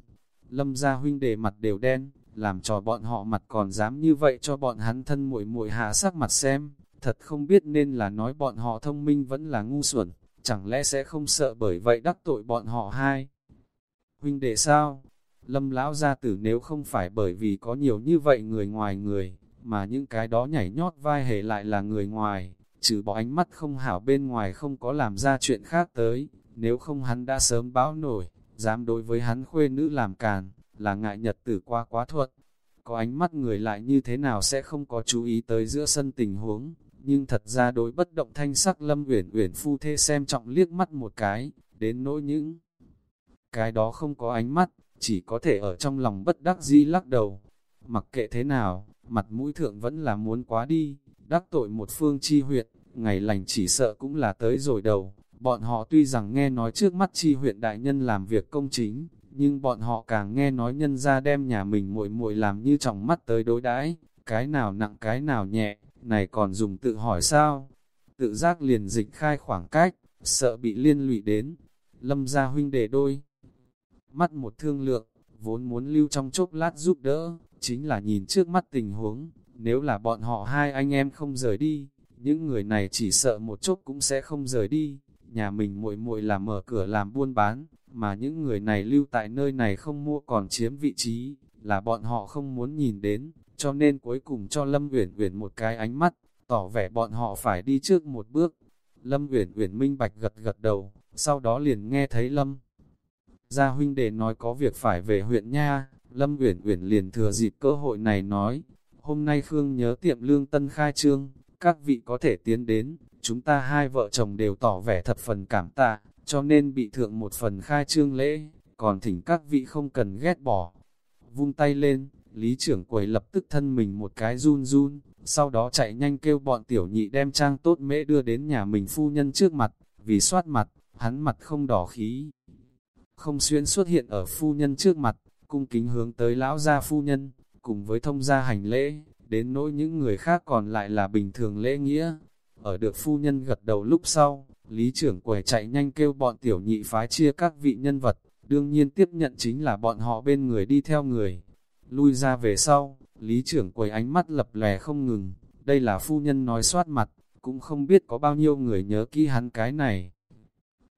Lâm gia huynh đề mặt đều đen, làm cho bọn họ mặt còn dám như vậy cho bọn hắn thân muội muội hạ sắc mặt xem, thật không biết nên là nói bọn họ thông minh vẫn là ngu xuẩn, chẳng lẽ sẽ không sợ bởi vậy đắc tội bọn họ hai. Huynh đệ sao? Lâm lão gia tử nếu không phải bởi vì có nhiều như vậy người ngoài người, mà những cái đó nhảy nhót vai hề lại là người ngoài, trừ bỏ ánh mắt không hảo bên ngoài không có làm ra chuyện khác tới, nếu không hắn đã sớm báo nổi, dám đối với hắn khuê nữ làm càn, là ngại nhật tử qua quá thuận. Có ánh mắt người lại như thế nào sẽ không có chú ý tới giữa sân tình huống, nhưng thật ra đối bất động thanh sắc lâm uyển uyển phu thê xem trọng liếc mắt một cái, đến nỗi những cái đó không có ánh mắt, chỉ có thể ở trong lòng bất đắc dĩ lắc đầu. Mặc kệ thế nào, mặt mũi thượng vẫn là muốn quá đi, đắc tội một phương chi huyện, ngày lành chỉ sợ cũng là tới rồi đầu. Bọn họ tuy rằng nghe nói trước mắt chi huyện đại nhân làm việc công chính, nhưng bọn họ càng nghe nói nhân ra đem nhà mình muội muội làm như trọng mắt tới đối đãi cái nào nặng cái nào nhẹ, này còn dùng tự hỏi sao? Tự giác liền dịch khai khoảng cách, sợ bị liên lụy đến. Lâm gia huynh đệ đôi. Mắt một thương lượng, vốn muốn lưu trong chốc lát giúp đỡ, chính là nhìn trước mắt tình huống, nếu là bọn họ hai anh em không rời đi, những người này chỉ sợ một chốc cũng sẽ không rời đi, nhà mình muội muội là mở cửa làm buôn bán, mà những người này lưu tại nơi này không mua còn chiếm vị trí, là bọn họ không muốn nhìn đến, cho nên cuối cùng cho Lâm Uyển Uyển một cái ánh mắt, tỏ vẻ bọn họ phải đi trước một bước. Lâm Uyển Uyển minh bạch gật gật đầu, sau đó liền nghe thấy Lâm gia huynh đệ nói có việc phải về huyện nha, Lâm Uyển Uyển liền thừa dịp cơ hội này nói, hôm nay Khương nhớ tiệm lương tân khai trương, các vị có thể tiến đến, chúng ta hai vợ chồng đều tỏ vẻ thập phần cảm tạ, cho nên bị thượng một phần khai trương lễ, còn thỉnh các vị không cần ghét bỏ. Vung tay lên, lý trưởng quầy lập tức thân mình một cái run run, sau đó chạy nhanh kêu bọn tiểu nhị đem trang tốt mễ đưa đến nhà mình phu nhân trước mặt, vì soát mặt, hắn mặt không đỏ khí. Không xuyên xuất hiện ở phu nhân trước mặt, cung kính hướng tới lão gia phu nhân, cùng với thông gia hành lễ, đến nỗi những người khác còn lại là bình thường lễ nghĩa. Ở được phu nhân gật đầu lúc sau, lý trưởng quầy chạy nhanh kêu bọn tiểu nhị phái chia các vị nhân vật, đương nhiên tiếp nhận chính là bọn họ bên người đi theo người. Lui ra về sau, lý trưởng quầy ánh mắt lập lè không ngừng, đây là phu nhân nói soát mặt, cũng không biết có bao nhiêu người nhớ kỹ hắn cái này.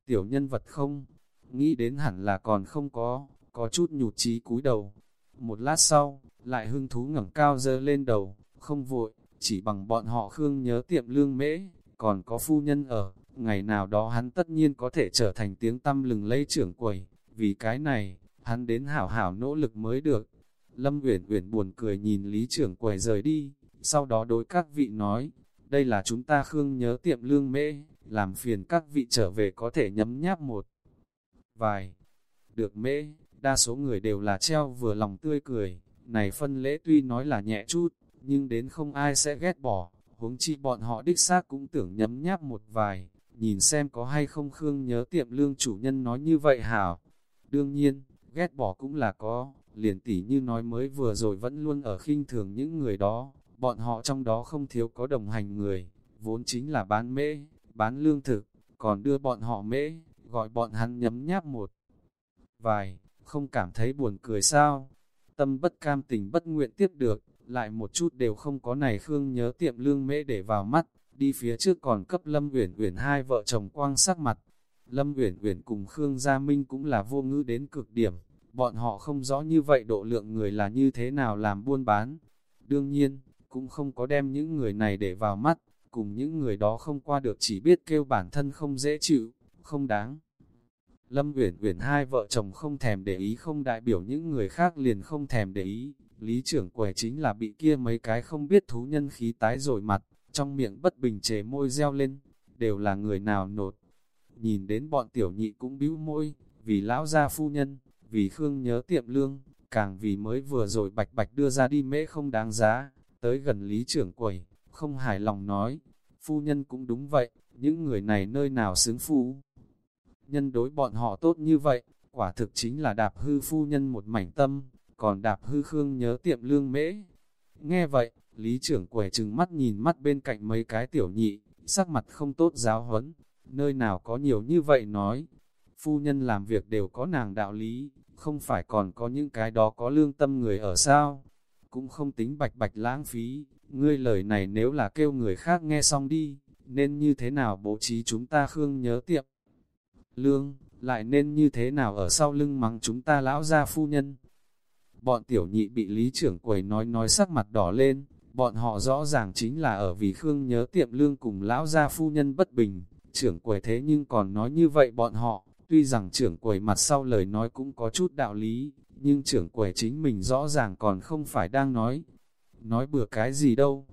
Tiểu nhân vật không, nghĩ đến hẳn là còn không có, có chút nhụt chí cúi đầu. Một lát sau, lại hưng thú ngẩng cao dơ lên đầu, không vội, chỉ bằng bọn họ khương nhớ tiệm lương mễ, còn có phu nhân ở, ngày nào đó hắn tất nhiên có thể trở thành tiếng tâm lừng lây trưởng quầy, vì cái này, hắn đến hảo hảo nỗ lực mới được. Lâm Uyển Uyển buồn cười nhìn Lý trưởng quầy rời đi, sau đó đối các vị nói, đây là chúng ta khương nhớ tiệm lương mễ, làm phiền các vị trở về có thể nhấm nháp một vài. Được mễ, đa số người đều là treo vừa lòng tươi cười, này phân lễ tuy nói là nhẹ chút, nhưng đến không ai sẽ ghét bỏ, huống chi bọn họ đích xác cũng tưởng nhấm nháp một vài, nhìn xem có hay không Khương nhớ tiệm lương chủ nhân nói như vậy hảo. Đương nhiên, ghét bỏ cũng là có, liền tỉ như nói mới vừa rồi vẫn luôn ở khinh thường những người đó, bọn họ trong đó không thiếu có đồng hành người, vốn chính là bán mễ, bán lương thực, còn đưa bọn họ mễ, gọi bọn hắn nhấm nháp một vài, không cảm thấy buồn cười sao, tâm bất cam tình bất nguyện tiếp được, lại một chút đều không có này Khương nhớ tiệm lương mễ để vào mắt, đi phía trước còn cấp Lâm Uyển Uyển hai vợ chồng quang sắc mặt. Lâm Uyển Uyển cùng Khương Gia Minh cũng là vô ngữ đến cực điểm, bọn họ không rõ như vậy độ lượng người là như thế nào làm buôn bán. Đương nhiên, cũng không có đem những người này để vào mắt, cùng những người đó không qua được chỉ biết kêu bản thân không dễ chịu, không đáng. Lâm Uyển Uyển hai vợ chồng không thèm để ý không đại biểu những người khác liền không thèm để ý, lý trưởng quầy chính là bị kia mấy cái không biết thú nhân khí tái rồi mặt, trong miệng bất bình chế môi reo lên, đều là người nào nột. Nhìn đến bọn tiểu nhị cũng bĩu môi, vì lão gia phu nhân, vì Khương nhớ tiệm lương, càng vì mới vừa rồi bạch bạch đưa ra đi mễ không đáng giá, tới gần lý trưởng quầy, không hài lòng nói, phu nhân cũng đúng vậy, những người này nơi nào xứng phu. Nhân đối bọn họ tốt như vậy, quả thực chính là đạp hư phu nhân một mảnh tâm, còn đạp hư Khương nhớ tiệm lương mễ. Nghe vậy, Lý trưởng quẻ trừng mắt nhìn mắt bên cạnh mấy cái tiểu nhị, sắc mặt không tốt giáo huấn, nơi nào có nhiều như vậy nói. Phu nhân làm việc đều có nàng đạo lý, không phải còn có những cái đó có lương tâm người ở sao. Cũng không tính bạch bạch lãng phí, ngươi lời này nếu là kêu người khác nghe xong đi, nên như thế nào bố trí chúng ta khương nhớ tiệm. Lương, lại nên như thế nào ở sau lưng mắng chúng ta lão gia phu nhân. Bọn tiểu nhị bị lý trưởng quầy nói nói sắc mặt đỏ lên, Bọn họ rõ ràng chính là ở vì Khương nhớ tiệm lương cùng lão gia phu nhân bất bình, trưởng quầy thế nhưng còn nói như vậy bọn họ, tuy rằng trưởng quầy mặt sau lời nói cũng có chút đạo lý, nhưng trưởng quầy chính mình rõ ràng còn không phải đang nói. Nói bừa cái gì đâu.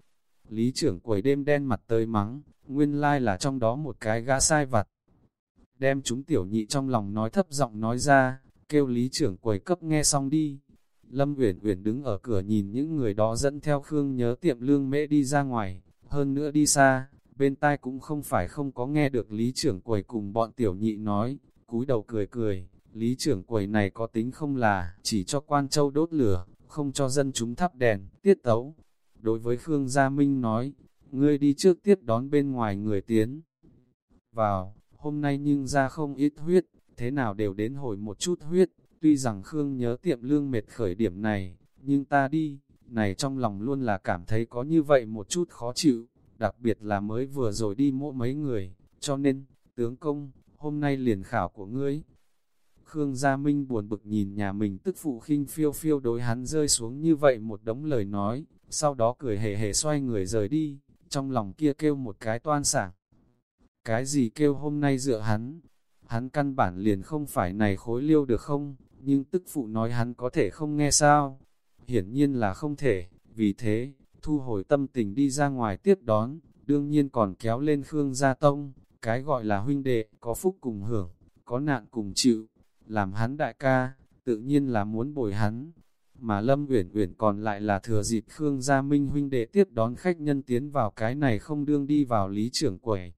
Lý trưởng quầy đêm đen mặt tơi mắng, nguyên lai là trong đó một cái gã sai vặt. Đem chúng tiểu nhị trong lòng nói thấp giọng nói ra, kêu lý trưởng quầy cấp nghe xong đi. Lâm Uyển Uyển đứng ở cửa nhìn những người đó dẫn theo Khương nhớ tiệm lương mễ đi ra ngoài, hơn nữa đi xa, bên tai cũng không phải không có nghe được lý trưởng quầy cùng bọn tiểu nhị nói, cúi đầu cười cười, lý trưởng quầy này có tính không là chỉ cho quan châu đốt lửa, không cho dân chúng thắp đèn, tiết tấu. Đối với Khương Gia Minh nói, ngươi đi trước tiếp đón bên ngoài người tiến. Vào, hôm nay nhưng ra không ít huyết, thế nào đều đến hồi một chút huyết, Tuy rằng Khương nhớ tiệm lương mệt khởi điểm này, nhưng ta đi, này trong lòng luôn là cảm thấy có như vậy một chút khó chịu, đặc biệt là mới vừa rồi đi mỗi mấy người, cho nên, tướng công, hôm nay liền khảo của ngươi. Khương Gia Minh buồn bực nhìn nhà mình tức phụ khinh phiêu phiêu đối hắn rơi xuống như vậy một đống lời nói, sau đó cười hề hề xoay người rời đi, trong lòng kia kêu một cái toan sảng. Cái gì kêu hôm nay dựa hắn? Hắn căn bản liền không phải này khối liêu được không? Nhưng tức phụ nói hắn có thể không nghe sao. Hiển nhiên là không thể, vì thế, thu hồi tâm tình đi ra ngoài tiếp đón, đương nhiên còn kéo lên Khương Gia Tông, cái gọi là huynh đệ, có phúc cùng hưởng, có nạn cùng chịu, làm hắn đại ca, tự nhiên là muốn bồi hắn. Mà Lâm Uyển Uyển còn lại là thừa dịp Khương Gia Minh huynh đệ tiếp đón khách nhân tiến vào cái này không đương đi vào lý trưởng quầy.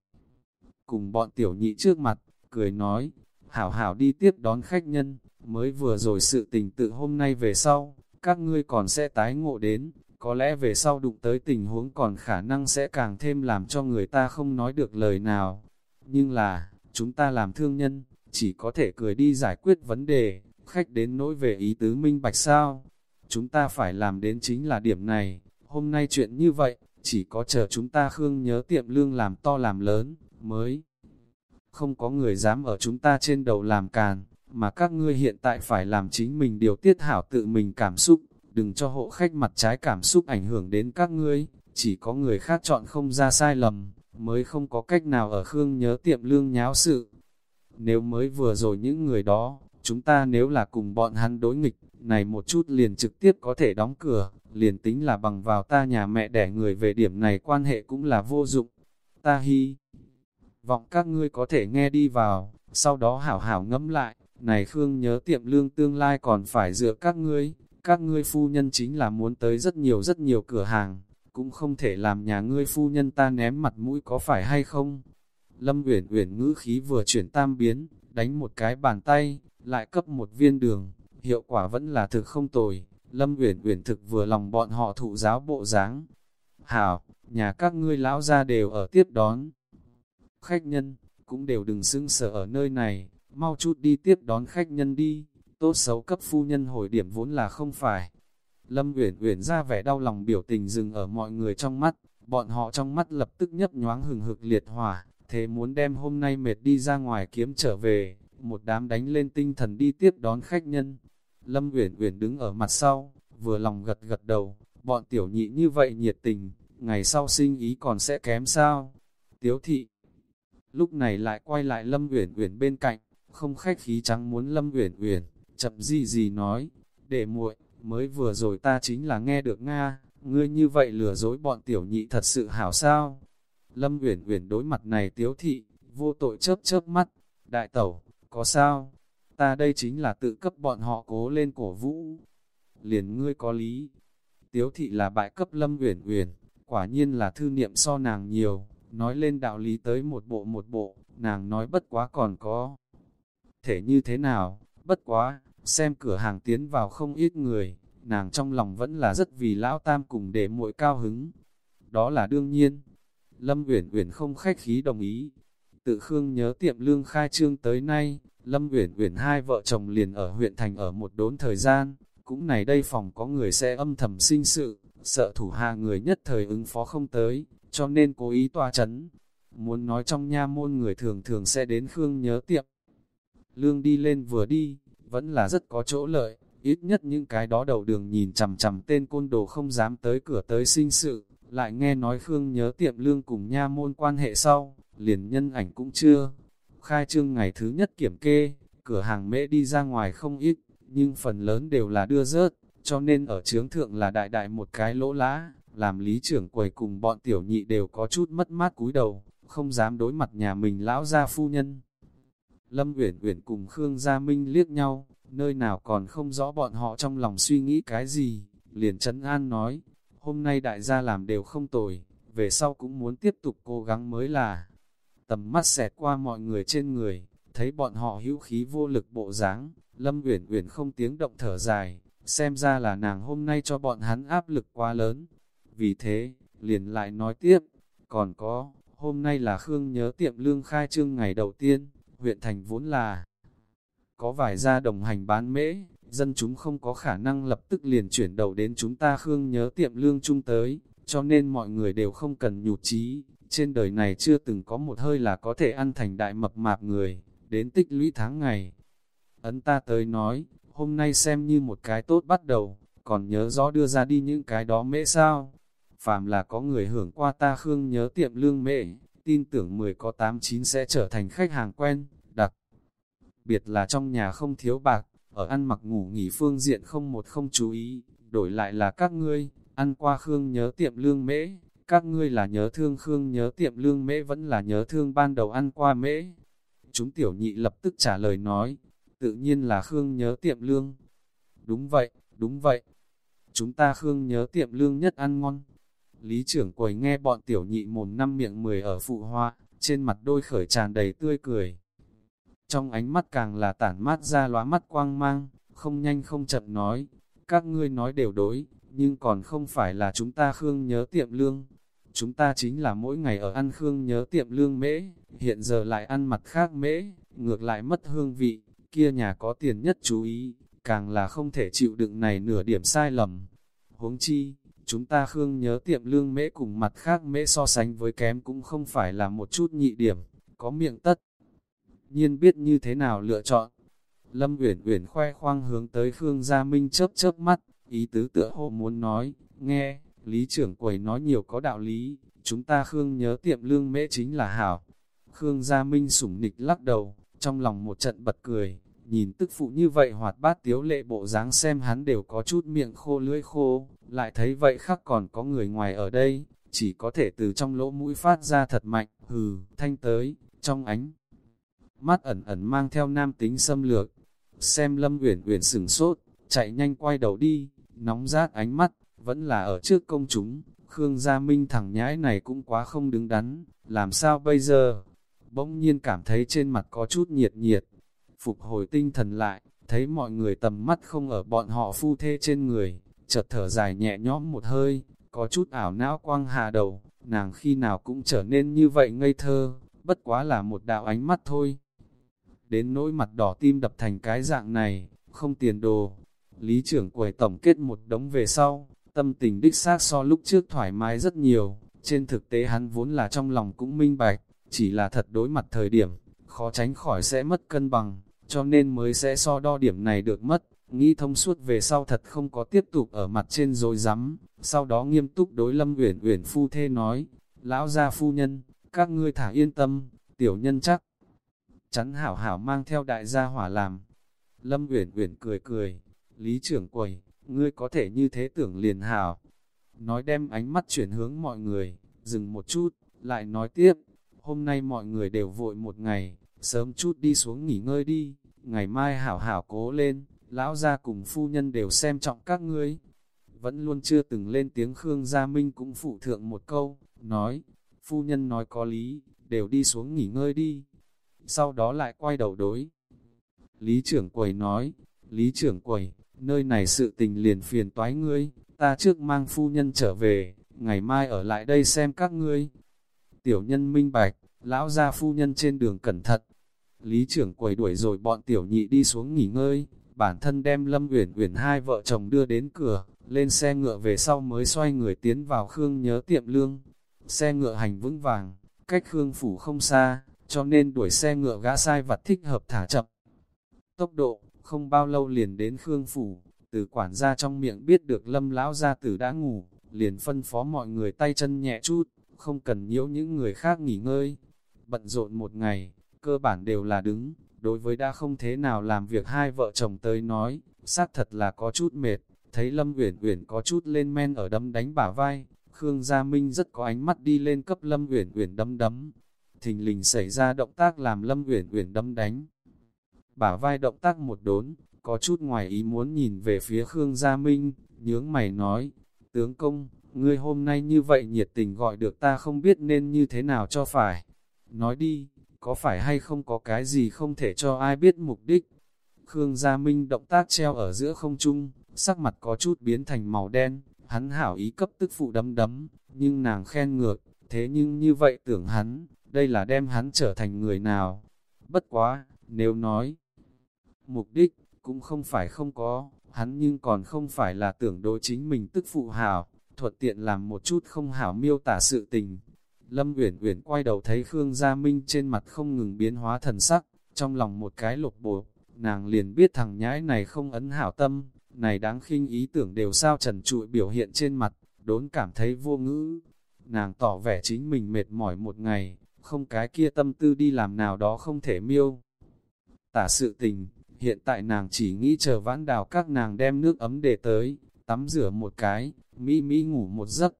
Cùng bọn tiểu nhị trước mặt, cười nói, hảo hảo đi tiếp đón khách nhân, Mới vừa rồi sự tình tự hôm nay về sau, các ngươi còn sẽ tái ngộ đến, có lẽ về sau đụng tới tình huống còn khả năng sẽ càng thêm làm cho người ta không nói được lời nào. Nhưng là, chúng ta làm thương nhân, chỉ có thể cười đi giải quyết vấn đề, khách đến nỗi về ý tứ minh bạch sao. chúng ta phải làm đến chính là điểm này, hôm nay chuyện như vậy, chỉ có chờ chúng ta khương nhớ tiệm lương làm to làm lớn, mới không có người dám ở chúng ta trên đầu làm càn, mà các ngươi hiện tại phải làm chính mình điều tiết hảo tự mình cảm xúc, đừng cho hộ khách mặt trái cảm xúc ảnh hưởng đến các ngươi, chỉ có người khác chọn không ra sai lầm, mới không có cách nào ở Khương nhớ tiệm lương nháo sự. Nếu mới vừa rồi những người đó, chúng ta nếu là cùng bọn hắn đối nghịch, này một chút liền trực tiếp có thể đóng cửa, liền tính là bằng vào ta nhà mẹ đẻ người về điểm này quan hệ cũng là vô dụng. Ta hy vọng các ngươi có thể nghe đi vào, sau đó hảo hảo ngẫm lại, này Khương nhớ tiệm lương tương lai còn phải dựa các ngươi, các ngươi phu nhân chính là muốn tới rất nhiều rất nhiều cửa hàng, cũng không thể làm nhà ngươi phu nhân ta ném mặt mũi có phải hay không. Lâm Uyển Uyển ngữ khí vừa chuyển tam biến, đánh một cái bàn tay, lại cấp một viên đường, hiệu quả vẫn là thực không tồi. Lâm Uyển Uyển thực vừa lòng bọn họ thụ giáo bộ dáng. "Hảo, nhà các ngươi lão gia đều ở tiếp đón." Khách nhân cũng đều đừng xưng sợ ở nơi này, mau chút đi tiếp đón khách nhân đi, tốt xấu cấp phu nhân hồi điểm vốn là không phải. Lâm Uyển Uyển ra vẻ đau lòng biểu tình dừng ở mọi người trong mắt, bọn họ trong mắt lập tức nhấp nhoáng hừng hực liệt hỏa, thế muốn đem hôm nay mệt đi ra ngoài kiếm trở về, một đám đánh lên tinh thần đi tiếp đón khách nhân. Lâm Uyển Uyển đứng ở mặt sau, vừa lòng gật gật đầu, bọn tiểu nhị như vậy nhiệt tình, ngày sau sinh ý còn sẽ kém sao? Tiếu thị lúc này lại quay lại Lâm Uyển Uyển bên cạnh, không khách khí trắng muốn Lâm Uyển Uyển, chậm gì gì nói, để muội, mới vừa rồi ta chính là nghe được Nga, ngươi như vậy lừa dối bọn tiểu nhị thật sự hảo sao? Lâm Uyển Uyển đối mặt này tiếu thị, vô tội chớp chớp mắt, đại tẩu, có sao? Ta đây chính là tự cấp bọn họ cố lên cổ vũ. Liền ngươi có lý. Tiếu thị là bại cấp Lâm Uyển Uyển, quả nhiên là thư niệm so nàng nhiều, nói lên đạo lý tới một bộ một bộ, nàng nói bất quá còn có. Thể như thế nào, bất quá, xem cửa hàng tiến vào không ít người, nàng trong lòng vẫn là rất vì lão tam cùng để muội cao hứng. Đó là đương nhiên. Lâm Uyển Uyển không khách khí đồng ý. Tự Khương nhớ tiệm lương khai trương tới nay, Lâm Uyển Uyển hai vợ chồng liền ở huyện thành ở một đốn thời gian, cũng này đây phòng có người sẽ âm thầm sinh sự, sợ thủ hạ người nhất thời ứng phó không tới, cho nên cố ý tòa chấn. Muốn nói trong nha môn người thường thường sẽ đến Khương nhớ tiệm. Lương đi lên vừa đi, vẫn là rất có chỗ lợi, ít nhất những cái đó đầu đường nhìn chằm chằm tên côn đồ không dám tới cửa tới sinh sự, lại nghe nói Khương nhớ tiệm lương cùng nha môn quan hệ sau, liền nhân ảnh cũng chưa. Khai trương ngày thứ nhất kiểm kê, cửa hàng mễ đi ra ngoài không ít, nhưng phần lớn đều là đưa rớt, cho nên ở trướng thượng là đại đại một cái lỗ lá, làm lý trưởng quầy cùng bọn tiểu nhị đều có chút mất mát cúi đầu, không dám đối mặt nhà mình lão gia phu nhân. Lâm Uyển Uyển cùng Khương Gia Minh liếc nhau, nơi nào còn không rõ bọn họ trong lòng suy nghĩ cái gì, liền trấn an nói, hôm nay đại gia làm đều không tồi, về sau cũng muốn tiếp tục cố gắng mới là. Tầm mắt xẹt qua mọi người trên người, thấy bọn họ hữu khí vô lực bộ dáng, Lâm Uyển Uyển không tiếng động thở dài, xem ra là nàng hôm nay cho bọn hắn áp lực quá lớn, vì thế, liền lại nói tiếp, còn có, hôm nay là Khương nhớ tiệm lương khai trương ngày đầu tiên, huyện thành vốn là có vài gia đồng hành bán mễ, dân chúng không có khả năng lập tức liền chuyển đầu đến chúng ta Khương nhớ tiệm lương chung tới, cho nên mọi người đều không cần nhụt chí trên đời này chưa từng có một hơi là có thể ăn thành đại mập mạp người, đến tích lũy tháng ngày. Ấn ta tới nói, hôm nay xem như một cái tốt bắt đầu, còn nhớ rõ đưa ra đi những cái đó mễ sao, phàm là có người hưởng qua ta khương nhớ tiệm lương mễ, tin tưởng 10 có 89 sẽ trở thành khách hàng quen, đặc biệt là trong nhà không thiếu bạc, ở ăn mặc ngủ nghỉ phương diện không một không chú ý, đổi lại là các ngươi, ăn qua khương nhớ tiệm lương mễ, các ngươi là nhớ thương khương nhớ tiệm lương mễ vẫn là nhớ thương ban đầu ăn qua mễ. Chúng tiểu nhị lập tức trả lời nói, tự nhiên là khương nhớ tiệm lương. Đúng vậy, đúng vậy. Chúng ta khương nhớ tiệm lương nhất ăn ngon, Lý trưởng quầy nghe bọn tiểu nhị mồm năm miệng mười ở phụ hoa, trên mặt đôi khởi tràn đầy tươi cười. Trong ánh mắt càng là tản mát ra lóa mắt quang mang, không nhanh không chậm nói, các ngươi nói đều đối, nhưng còn không phải là chúng ta khương nhớ tiệm lương. Chúng ta chính là mỗi ngày ở ăn khương nhớ tiệm lương mễ, hiện giờ lại ăn mặt khác mễ, ngược lại mất hương vị, kia nhà có tiền nhất chú ý, càng là không thể chịu đựng này nửa điểm sai lầm. Huống chi, chúng ta khương nhớ tiệm lương mễ cùng mặt khác mễ so sánh với kém cũng không phải là một chút nhị điểm, có miệng tất. Nhiên biết như thế nào lựa chọn. Lâm Uyển Uyển khoe khoang hướng tới Khương Gia Minh chớp chớp mắt, ý tứ tựa hồ muốn nói, nghe, lý trưởng quầy nói nhiều có đạo lý, chúng ta Khương nhớ tiệm lương mễ chính là hảo. Khương Gia Minh sủng nịch lắc đầu, trong lòng một trận bật cười, nhìn tức phụ như vậy hoạt bát tiếu lệ bộ dáng xem hắn đều có chút miệng khô lưỡi khô, lại thấy vậy khác còn có người ngoài ở đây, chỉ có thể từ trong lỗ mũi phát ra thật mạnh, hừ, thanh tới, trong ánh. Mắt ẩn ẩn mang theo nam tính xâm lược, xem Lâm Uyển Uyển sừng sốt, chạy nhanh quay đầu đi, nóng rát ánh mắt, vẫn là ở trước công chúng, Khương Gia Minh thẳng nhãi này cũng quá không đứng đắn, làm sao bây giờ? Bỗng nhiên cảm thấy trên mặt có chút nhiệt nhiệt, phục hồi tinh thần lại, thấy mọi người tầm mắt không ở bọn họ phu thê trên người, chợt thở dài nhẹ nhõm một hơi, có chút ảo não quang hà đầu, nàng khi nào cũng trở nên như vậy ngây thơ, bất quá là một đạo ánh mắt thôi. Đến nỗi mặt đỏ tim đập thành cái dạng này, không tiền đồ. Lý trưởng quầy tổng kết một đống về sau, tâm tình đích xác so lúc trước thoải mái rất nhiều, trên thực tế hắn vốn là trong lòng cũng minh bạch, chỉ là thật đối mặt thời điểm, khó tránh khỏi sẽ mất cân bằng, cho nên mới sẽ so đo điểm này được mất, nghĩ thông suốt về sau thật không có tiếp tục ở mặt trên rồi rắm sau đó nghiêm túc đối Lâm Uyển Uyển phu thê nói, lão gia phu nhân, các ngươi thả yên tâm, tiểu nhân chắc chắn hảo hảo mang theo đại gia hỏa làm. Lâm Uyển Uyển cười cười, Lý trưởng quầy, ngươi có thể như thế tưởng liền hảo. Nói đem ánh mắt chuyển hướng mọi người, dừng một chút, lại nói tiếp, hôm nay mọi người đều vội một ngày, sớm chút đi xuống nghỉ ngơi đi, ngày mai hảo hảo cố lên, lão gia cùng phu nhân đều xem trọng các ngươi. Vẫn luôn chưa từng lên tiếng Khương Gia Minh cũng phụ thượng một câu, nói, phu nhân nói có lý, đều đi xuống nghỉ ngơi đi. Sau đó lại quay đầu đối. Lý trưởng quầy nói, Lý trưởng quầy, nơi này sự tình liền phiền toái ngươi, ta trước mang phu nhân trở về, ngày mai ở lại đây xem các ngươi. Tiểu nhân minh bạch, lão gia phu nhân trên đường cẩn thận. Lý trưởng quầy đuổi rồi bọn tiểu nhị đi xuống nghỉ ngơi, bản thân đem Lâm Uyển Uyển hai vợ chồng đưa đến cửa, lên xe ngựa về sau mới xoay người tiến vào Khương nhớ tiệm lương. Xe ngựa hành vững vàng, cách Khương phủ không xa, cho nên đuổi xe ngựa gã sai vặt thích hợp thả chậm. Tốc độ, không bao lâu liền đến Khương phủ, từ quản gia trong miệng biết được Lâm lão gia tử đã ngủ, liền phân phó mọi người tay chân nhẹ chút, không cần nhiễu những người khác nghỉ ngơi. Bận rộn một ngày, cơ bản đều là đứng, đối với đã không thế nào làm việc hai vợ chồng tới nói, xác thật là có chút mệt, thấy Lâm Uyển Uyển có chút lên men ở đấm đánh bả vai, Khương Gia Minh rất có ánh mắt đi lên cấp Lâm Uyển Uyển đấm đấm. Thình lình xảy ra động tác làm Lâm Uyển Uyển đấm đánh. Bả vai động tác một đốn, có chút ngoài ý muốn nhìn về phía Khương Gia Minh, nhướng mày nói, tướng công, ngươi hôm nay như vậy nhiệt tình gọi được ta không biết nên như thế nào cho phải. Nói đi, có phải hay không có cái gì không thể cho ai biết mục đích. Khương Gia Minh động tác treo ở giữa không trung, sắc mặt có chút biến thành màu đen, hắn hảo ý cấp tức phụ đấm đấm, nhưng nàng khen ngược, thế nhưng như vậy tưởng hắn, đây là đem hắn trở thành người nào. Bất quá, nếu nói, mục đích, cũng không phải không có, hắn nhưng còn không phải là tưởng đối chính mình tức phụ hảo, thuật tiện làm một chút không hảo miêu tả sự tình. Lâm Uyển Uyển quay đầu thấy Khương Gia Minh trên mặt không ngừng biến hóa thần sắc, trong lòng một cái lột bộ, nàng liền biết thằng nhãi này không ấn hảo tâm, này đáng khinh ý tưởng đều sao trần trụi biểu hiện trên mặt, đốn cảm thấy vô ngữ. Nàng tỏ vẻ chính mình mệt mỏi một ngày, không cái kia tâm tư đi làm nào đó không thể miêu. Tả sự tình, hiện tại nàng chỉ nghĩ chờ vãn đào các nàng đem nước ấm để tới, tắm rửa một cái, mỹ mỹ ngủ một giấc.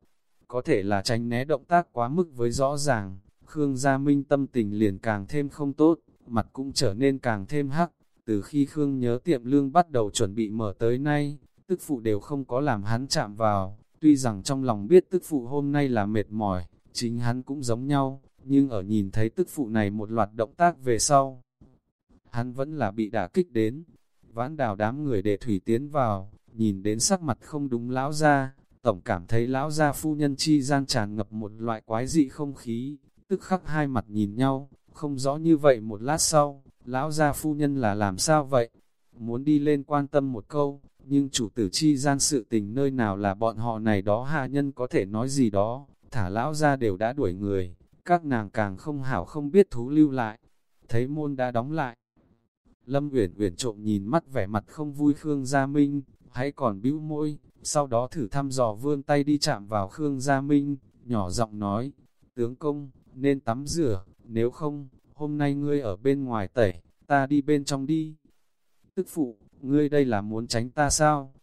Có thể là tránh né động tác quá mức với rõ ràng, Khương Gia Minh tâm tình liền càng thêm không tốt, mặt cũng trở nên càng thêm hắc. Từ khi Khương nhớ tiệm lương bắt đầu chuẩn bị mở tới nay, tức phụ đều không có làm hắn chạm vào, tuy rằng trong lòng biết tức phụ hôm nay là mệt mỏi, chính hắn cũng giống nhau, nhưng ở nhìn thấy tức phụ này một loạt động tác về sau, hắn vẫn là bị đả kích đến. Vãn đào đám người để thủy tiến vào, nhìn đến sắc mặt không đúng lão ra, tổng cảm thấy lão gia phu nhân chi gian tràn ngập một loại quái dị không khí, tức khắc hai mặt nhìn nhau, không rõ như vậy một lát sau, lão gia phu nhân là làm sao vậy? muốn đi lên quan tâm một câu, nhưng chủ tử chi gian sự tình nơi nào là bọn họ này đó hạ nhân có thể nói gì đó, thả lão ra đều đã đuổi người, các nàng càng không hảo không biết thú lưu lại, thấy môn đã đóng lại. Lâm Uyển Uyển trộm nhìn mắt vẻ mặt không vui Khương Gia Minh, hãy còn bĩu môi, sau đó thử thăm dò vươn tay đi chạm vào Khương Gia Minh, nhỏ giọng nói, tướng công, nên tắm rửa, nếu không, hôm nay ngươi ở bên ngoài tẩy, ta đi bên trong đi. Tức phụ, ngươi đây là muốn tránh ta sao?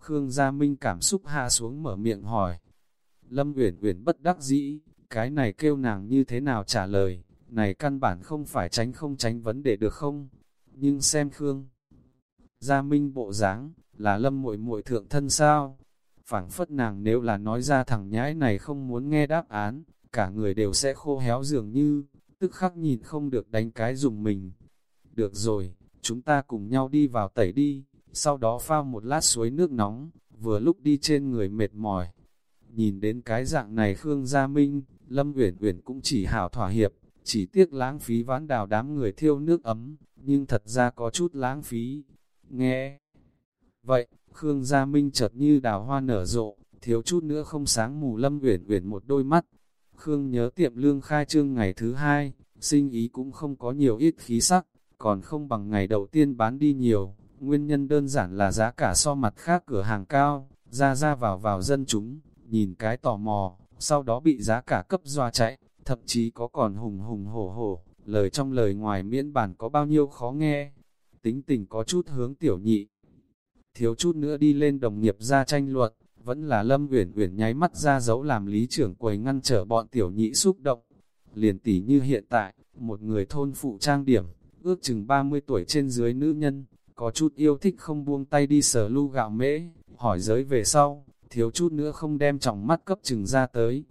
Khương Gia Minh cảm xúc hạ xuống mở miệng hỏi. Lâm Uyển Uyển bất đắc dĩ, cái này kêu nàng như thế nào trả lời, này căn bản không phải tránh không tránh vấn đề được không? Nhưng xem Khương Gia Minh bộ dáng là Lâm muội muội thượng thân sao? phảng phất nàng nếu là nói ra thằng nhãi này không muốn nghe đáp án, cả người đều sẽ khô héo dường như, tức khắc nhìn không được đánh cái dùng mình. Được rồi, chúng ta cùng nhau đi vào tẩy đi, sau đó phao một lát suối nước nóng, vừa lúc đi trên người mệt mỏi. Nhìn đến cái dạng này Khương Gia Minh, Lâm Uyển Uyển cũng chỉ hảo thỏa hiệp, chỉ tiếc lãng phí ván đào đám người thiêu nước ấm, nhưng thật ra có chút lãng phí. Nghe vậy, Khương Gia Minh chợt như đào hoa nở rộ, thiếu chút nữa không sáng mù Lâm Uyển Uyển một đôi mắt. Khương nhớ tiệm lương khai trương ngày thứ hai, sinh ý cũng không có nhiều ít khí sắc, còn không bằng ngày đầu tiên bán đi nhiều. Nguyên nhân đơn giản là giá cả so mặt khác cửa hàng cao, ra ra vào vào dân chúng, nhìn cái tò mò, sau đó bị giá cả cấp doa chạy, thậm chí có còn hùng hùng hổ hổ, lời trong lời ngoài miễn bản có bao nhiêu khó nghe. Tính tình có chút hướng tiểu nhị, thiếu chút nữa đi lên đồng nghiệp ra tranh luận, vẫn là Lâm Uyển Uyển nháy mắt ra dấu làm lý trưởng quầy ngăn trở bọn tiểu nhị xúc động. Liền tỷ như hiện tại, một người thôn phụ trang điểm, ước chừng 30 tuổi trên dưới nữ nhân, có chút yêu thích không buông tay đi sờ lu gạo mễ, hỏi giới về sau, thiếu chút nữa không đem trọng mắt cấp chừng ra tới.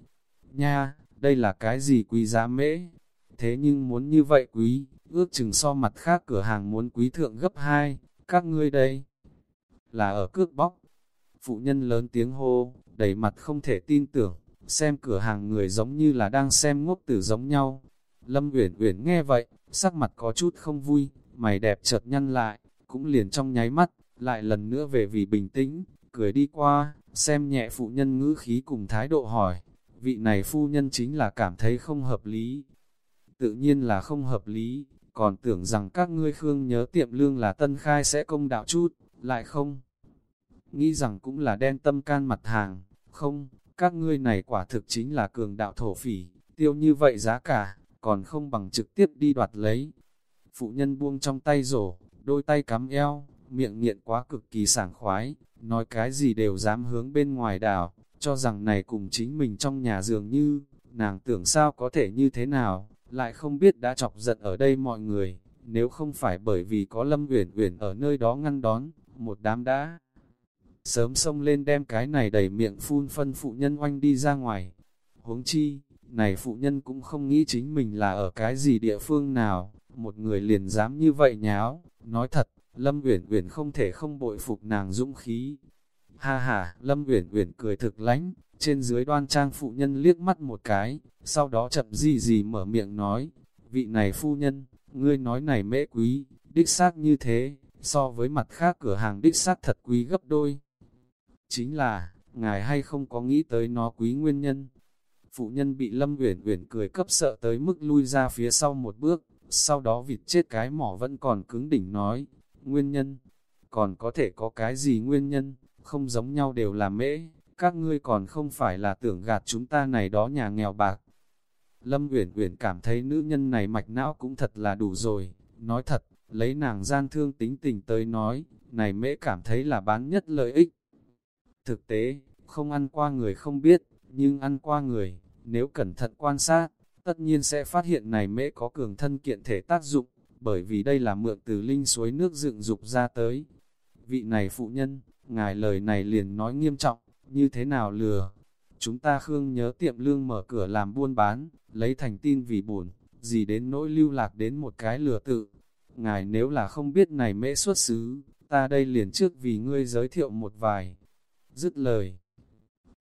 Nha, đây là cái gì quý giá mễ? Thế nhưng muốn như vậy quý, ước chừng so mặt khác cửa hàng muốn quý thượng gấp 2, các ngươi đây là ở cước bóc. Phụ nhân lớn tiếng hô, đầy mặt không thể tin tưởng, xem cửa hàng người giống như là đang xem ngốc tử giống nhau. Lâm Uyển Uyển nghe vậy, sắc mặt có chút không vui, mày đẹp chợt nhăn lại, cũng liền trong nháy mắt, lại lần nữa về vì bình tĩnh, cười đi qua, xem nhẹ phụ nhân ngữ khí cùng thái độ hỏi, vị này phu nhân chính là cảm thấy không hợp lý. Tự nhiên là không hợp lý, còn tưởng rằng các ngươi khương nhớ tiệm lương là tân khai sẽ công đạo chút, lại không nghĩ rằng cũng là đen tâm can mặt hàng, không, các ngươi này quả thực chính là cường đạo thổ phỉ, tiêu như vậy giá cả, còn không bằng trực tiếp đi đoạt lấy. Phụ nhân buông trong tay rổ, đôi tay cắm eo, miệng nghiện quá cực kỳ sảng khoái, nói cái gì đều dám hướng bên ngoài đảo, cho rằng này cùng chính mình trong nhà dường như, nàng tưởng sao có thể như thế nào, lại không biết đã chọc giận ở đây mọi người, nếu không phải bởi vì có Lâm Uyển Uyển ở nơi đó ngăn đón, một đám đã sớm xông lên đem cái này đầy miệng phun phân phụ nhân oanh đi ra ngoài. Huống chi, này phụ nhân cũng không nghĩ chính mình là ở cái gì địa phương nào, một người liền dám như vậy nháo, nói thật, Lâm Uyển Uyển không thể không bội phục nàng dũng khí. Ha ha, Lâm Uyển Uyển cười thực lánh, trên dưới đoan trang phụ nhân liếc mắt một cái, sau đó chậm gì gì mở miệng nói, vị này phu nhân, ngươi nói này mễ quý, đích xác như thế, so với mặt khác cửa hàng đích xác thật quý gấp đôi. Chính là, ngài hay không có nghĩ tới nó quý nguyên nhân. Phụ nhân bị Lâm Uyển Uyển cười cấp sợ tới mức lui ra phía sau một bước, sau đó vịt chết cái mỏ vẫn còn cứng đỉnh nói, nguyên nhân, còn có thể có cái gì nguyên nhân, không giống nhau đều là mễ, các ngươi còn không phải là tưởng gạt chúng ta này đó nhà nghèo bạc. Lâm Uyển Uyển cảm thấy nữ nhân này mạch não cũng thật là đủ rồi, nói thật, lấy nàng gian thương tính tình tới nói, này mễ cảm thấy là bán nhất lợi ích. Thực tế, không ăn qua người không biết, nhưng ăn qua người, nếu cẩn thận quan sát, tất nhiên sẽ phát hiện này mễ có cường thân kiện thể tác dụng, bởi vì đây là mượn từ linh suối nước dựng dục ra tới. Vị này phụ nhân, ngài lời này liền nói nghiêm trọng, như thế nào lừa? Chúng ta khương nhớ tiệm lương mở cửa làm buôn bán, lấy thành tin vì buồn, gì đến nỗi lưu lạc đến một cái lừa tự. Ngài nếu là không biết này mễ xuất xứ, ta đây liền trước vì ngươi giới thiệu một vài. Dứt lời,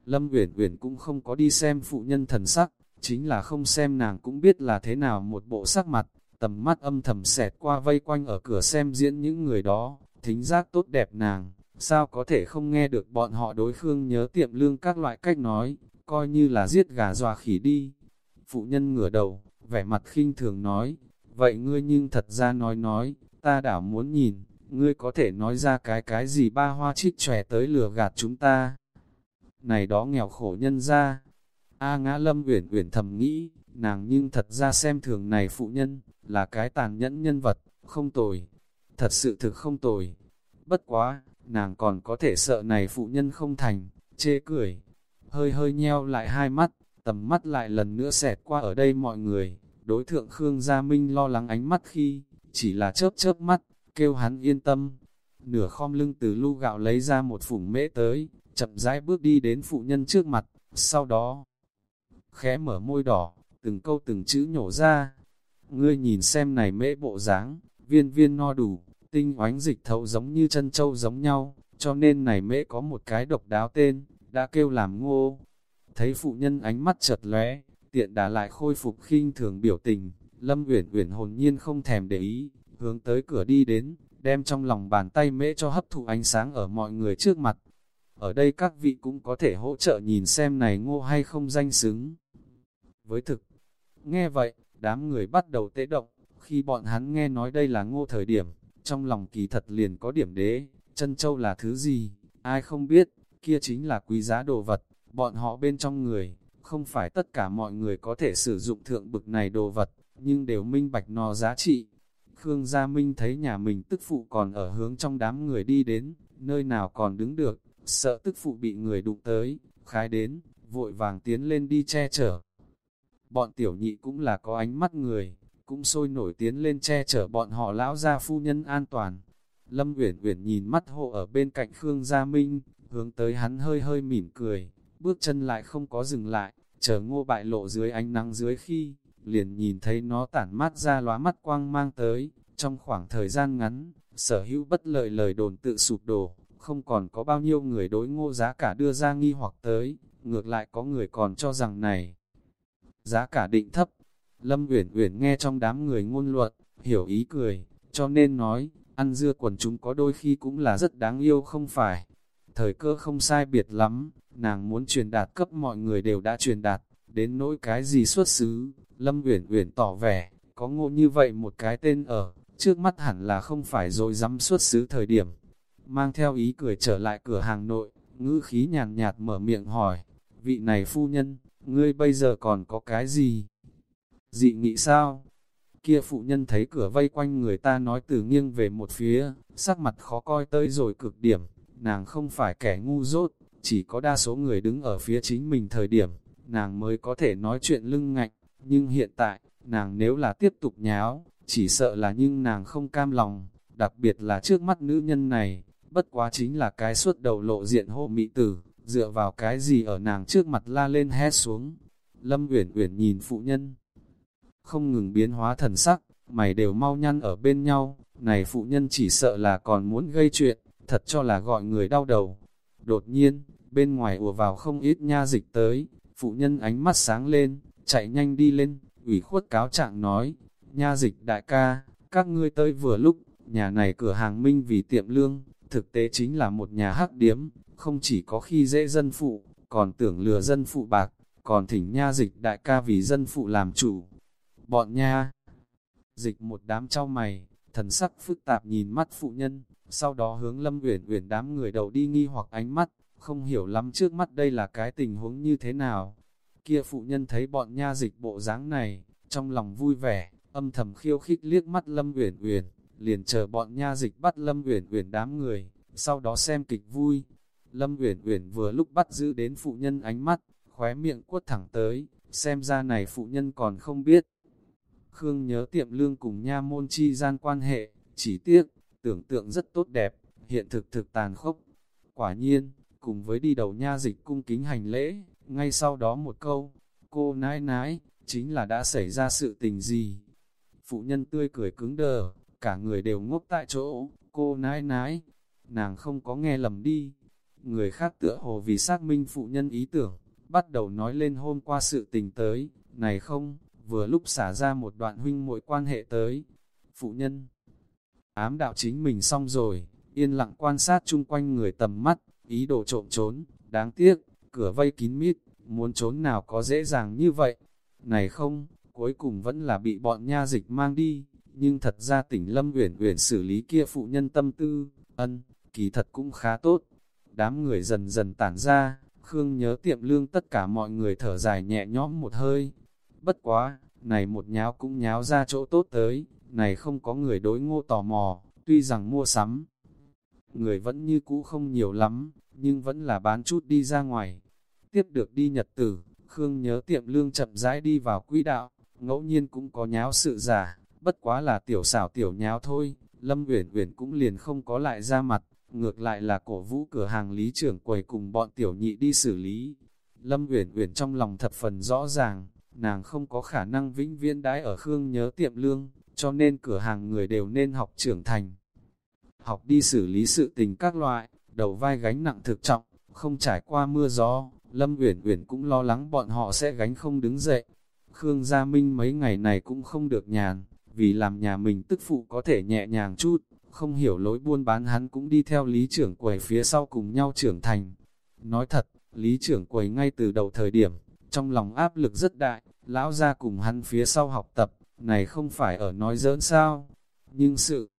Lâm Uyển Uyển cũng không có đi xem phụ nhân thần sắc, chính là không xem nàng cũng biết là thế nào một bộ sắc mặt, tầm mắt âm thầm xẹt qua vây quanh ở cửa xem diễn những người đó, thính giác tốt đẹp nàng, sao có thể không nghe được bọn họ đối Khương nhớ tiệm lương các loại cách nói, coi như là giết gà dọa khỉ đi. Phụ nhân ngửa đầu, vẻ mặt khinh thường nói, vậy ngươi nhưng thật ra nói nói, ta đảo muốn nhìn, ngươi có thể nói ra cái cái gì ba hoa trích trẻ tới lừa gạt chúng ta. Này đó nghèo khổ nhân ra. A ngã lâm uyển uyển thầm nghĩ, nàng nhưng thật ra xem thường này phụ nhân, là cái tàn nhẫn nhân vật, không tồi. Thật sự thực không tồi. Bất quá, nàng còn có thể sợ này phụ nhân không thành, chê cười. Hơi hơi nheo lại hai mắt, tầm mắt lại lần nữa xẹt qua ở đây mọi người. Đối thượng Khương Gia Minh lo lắng ánh mắt khi, chỉ là chớp chớp mắt, kêu hắn yên tâm. Nửa khom lưng từ lu gạo lấy ra một phủng mễ tới, chậm rãi bước đi đến phụ nhân trước mặt, sau đó khẽ mở môi đỏ, từng câu từng chữ nhổ ra. Ngươi nhìn xem này mễ bộ dáng, viên viên no đủ, tinh oánh dịch thấu giống như chân châu giống nhau, cho nên này mễ có một cái độc đáo tên, đã kêu làm ngô. Thấy phụ nhân ánh mắt chợt lóe, tiện đã lại khôi phục khinh thường biểu tình, Lâm Uyển Uyển hồn nhiên không thèm để ý, hướng tới cửa đi đến, đem trong lòng bàn tay mễ cho hấp thụ ánh sáng ở mọi người trước mặt. Ở đây các vị cũng có thể hỗ trợ nhìn xem này ngô hay không danh xứng. Với thực, nghe vậy, đám người bắt đầu tế động, khi bọn hắn nghe nói đây là ngô thời điểm, trong lòng kỳ thật liền có điểm đế, chân châu là thứ gì, ai không biết, kia chính là quý giá đồ vật, bọn họ bên trong người, không phải tất cả mọi người có thể sử dụng thượng bực này đồ vật, nhưng đều minh bạch nó giá trị. Khương Gia Minh thấy nhà mình tức phụ còn ở hướng trong đám người đi đến, nơi nào còn đứng được, sợ tức phụ bị người đụng tới, khái đến, vội vàng tiến lên đi che chở. Bọn tiểu nhị cũng là có ánh mắt người, cũng sôi nổi tiến lên che chở bọn họ lão gia phu nhân an toàn. Lâm Uyển Uyển nhìn mắt hộ ở bên cạnh Khương Gia Minh, hướng tới hắn hơi hơi mỉm cười, bước chân lại không có dừng lại, chờ ngô bại lộ dưới ánh nắng dưới khi, liền nhìn thấy nó tản mát ra lóa mắt quang mang tới, trong khoảng thời gian ngắn, sở hữu bất lợi lời đồn tự sụp đổ, không còn có bao nhiêu người đối ngô giá cả đưa ra nghi hoặc tới, ngược lại có người còn cho rằng này, giá cả định thấp. Lâm Uyển Uyển nghe trong đám người ngôn luận, hiểu ý cười, cho nên nói, ăn dưa quần chúng có đôi khi cũng là rất đáng yêu không phải. Thời cơ không sai biệt lắm, nàng muốn truyền đạt cấp mọi người đều đã truyền đạt, đến nỗi cái gì xuất xứ, Lâm Uyển Uyển tỏ vẻ, có ngộ như vậy một cái tên ở, trước mắt hẳn là không phải rồi dám suốt xứ thời điểm. Mang theo ý cười trở lại cửa hàng nội, ngữ khí nhàn nhạt mở miệng hỏi, vị này phu nhân, ngươi bây giờ còn có cái gì? Dị nghị sao? Kia phụ nhân thấy cửa vây quanh người ta nói từ nghiêng về một phía, sắc mặt khó coi tới rồi cực điểm, nàng không phải kẻ ngu dốt, chỉ có đa số người đứng ở phía chính mình thời điểm, nàng mới có thể nói chuyện lưng ngạnh, nhưng hiện tại, nàng nếu là tiếp tục nháo, chỉ sợ là nhưng nàng không cam lòng, đặc biệt là trước mắt nữ nhân này, bất quá chính là cái suốt đầu lộ diện hộ mị tử, dựa vào cái gì ở nàng trước mặt la lên hét xuống. Lâm Uyển Uyển nhìn phụ nhân, không ngừng biến hóa thần sắc, mày đều mau nhăn ở bên nhau, này phụ nhân chỉ sợ là còn muốn gây chuyện, thật cho là gọi người đau đầu. Đột nhiên, bên ngoài ùa vào không ít nha dịch tới, phụ nhân ánh mắt sáng lên, chạy nhanh đi lên, ủy khuất cáo trạng nói, nha dịch đại ca, các ngươi tới vừa lúc, nhà này cửa hàng minh vì tiệm lương, thực tế chính là một nhà hắc điếm, không chỉ có khi dễ dân phụ, còn tưởng lừa dân phụ bạc, còn thỉnh nha dịch đại ca vì dân phụ làm chủ. Bọn nha, dịch một đám trao mày, thần sắc phức tạp nhìn mắt phụ nhân, sau đó hướng lâm uyển uyển đám người đầu đi nghi hoặc ánh mắt, không hiểu lắm trước mắt đây là cái tình huống như thế nào. Kia phụ nhân thấy bọn nha dịch bộ dáng này, trong lòng vui vẻ, âm thầm khiêu khích liếc mắt Lâm Uyển Uyển, liền chờ bọn nha dịch bắt Lâm Uyển Uyển đám người, sau đó xem kịch vui. Lâm Uyển Uyển vừa lúc bắt giữ đến phụ nhân ánh mắt, khóe miệng quất thẳng tới, xem ra này phụ nhân còn không biết. Khương nhớ tiệm lương cùng nha môn chi gian quan hệ, chỉ tiếc, tưởng tượng rất tốt đẹp, hiện thực thực tàn khốc. Quả nhiên, cùng với đi đầu nha dịch cung kính hành lễ, ngay sau đó một câu, cô nãi nãi, chính là đã xảy ra sự tình gì. Phụ nhân tươi cười cứng đờ, cả người đều ngốc tại chỗ, cô nãi nãi, nàng không có nghe lầm đi. Người khác tựa hồ vì xác minh phụ nhân ý tưởng, bắt đầu nói lên hôm qua sự tình tới, này không, vừa lúc xả ra một đoạn huynh muội quan hệ tới. Phụ nhân ám đạo chính mình xong rồi, yên lặng quan sát chung quanh người tầm mắt, ý đồ trộm trốn, đáng tiếc, cửa vây kín mít, muốn trốn nào có dễ dàng như vậy. Này không, cuối cùng vẫn là bị bọn nha dịch mang đi, nhưng thật ra tỉnh Lâm Uyển Uyển xử lý kia phụ nhân tâm tư, ân, kỳ thật cũng khá tốt. Đám người dần dần tản ra, Khương nhớ tiệm lương tất cả mọi người thở dài nhẹ nhõm một hơi. Bất quá, này một nháo cũng nháo ra chỗ tốt tới, này không có người đối ngô tò mò, tuy rằng mua sắm. Người vẫn như cũ không nhiều lắm, nhưng vẫn là bán chút đi ra ngoài. Tiếp được đi nhật tử, Khương nhớ tiệm lương chậm rãi đi vào quỹ đạo, ngẫu nhiên cũng có nháo sự giả, bất quá là tiểu xảo tiểu nháo thôi, Lâm Uyển Uyển cũng liền không có lại ra mặt, ngược lại là cổ vũ cửa hàng lý trưởng quầy cùng bọn tiểu nhị đi xử lý. Lâm Uyển Uyển trong lòng thập phần rõ ràng, nàng không có khả năng vĩnh viễn đãi ở Khương nhớ tiệm lương, cho nên cửa hàng người đều nên học trưởng thành. Học đi xử lý sự tình các loại, đầu vai gánh nặng thực trọng, không trải qua mưa gió, Lâm Uyển Uyển cũng lo lắng bọn họ sẽ gánh không đứng dậy. Khương Gia Minh mấy ngày này cũng không được nhàn, vì làm nhà mình tức phụ có thể nhẹ nhàng chút, không hiểu lối buôn bán hắn cũng đi theo lý trưởng quầy phía sau cùng nhau trưởng thành. Nói thật, lý trưởng quầy ngay từ đầu thời điểm, trong lòng áp lực rất đại, lão ra cùng hắn phía sau học tập, này không phải ở nói giỡn sao, nhưng sự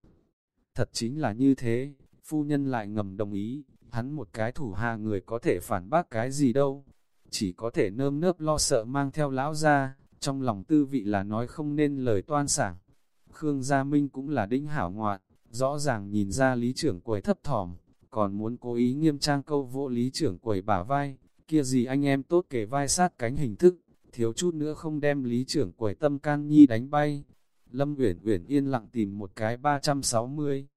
thật chính là như thế, phu nhân lại ngầm đồng ý, hắn một cái thủ hạ người có thể phản bác cái gì đâu, chỉ có thể nơm nớp lo sợ mang theo lão ra, trong lòng tư vị là nói không nên lời toan sảng. Khương Gia Minh cũng là đinh hảo ngoạn, rõ ràng nhìn ra lý trưởng quầy thấp thỏm, còn muốn cố ý nghiêm trang câu vỗ lý trưởng quầy bả vai, kia gì anh em tốt kể vai sát cánh hình thức, thiếu chút nữa không đem lý trưởng quầy tâm can nhi đánh bay. Lâm Uyển Uyển yên lặng tìm một cái 360.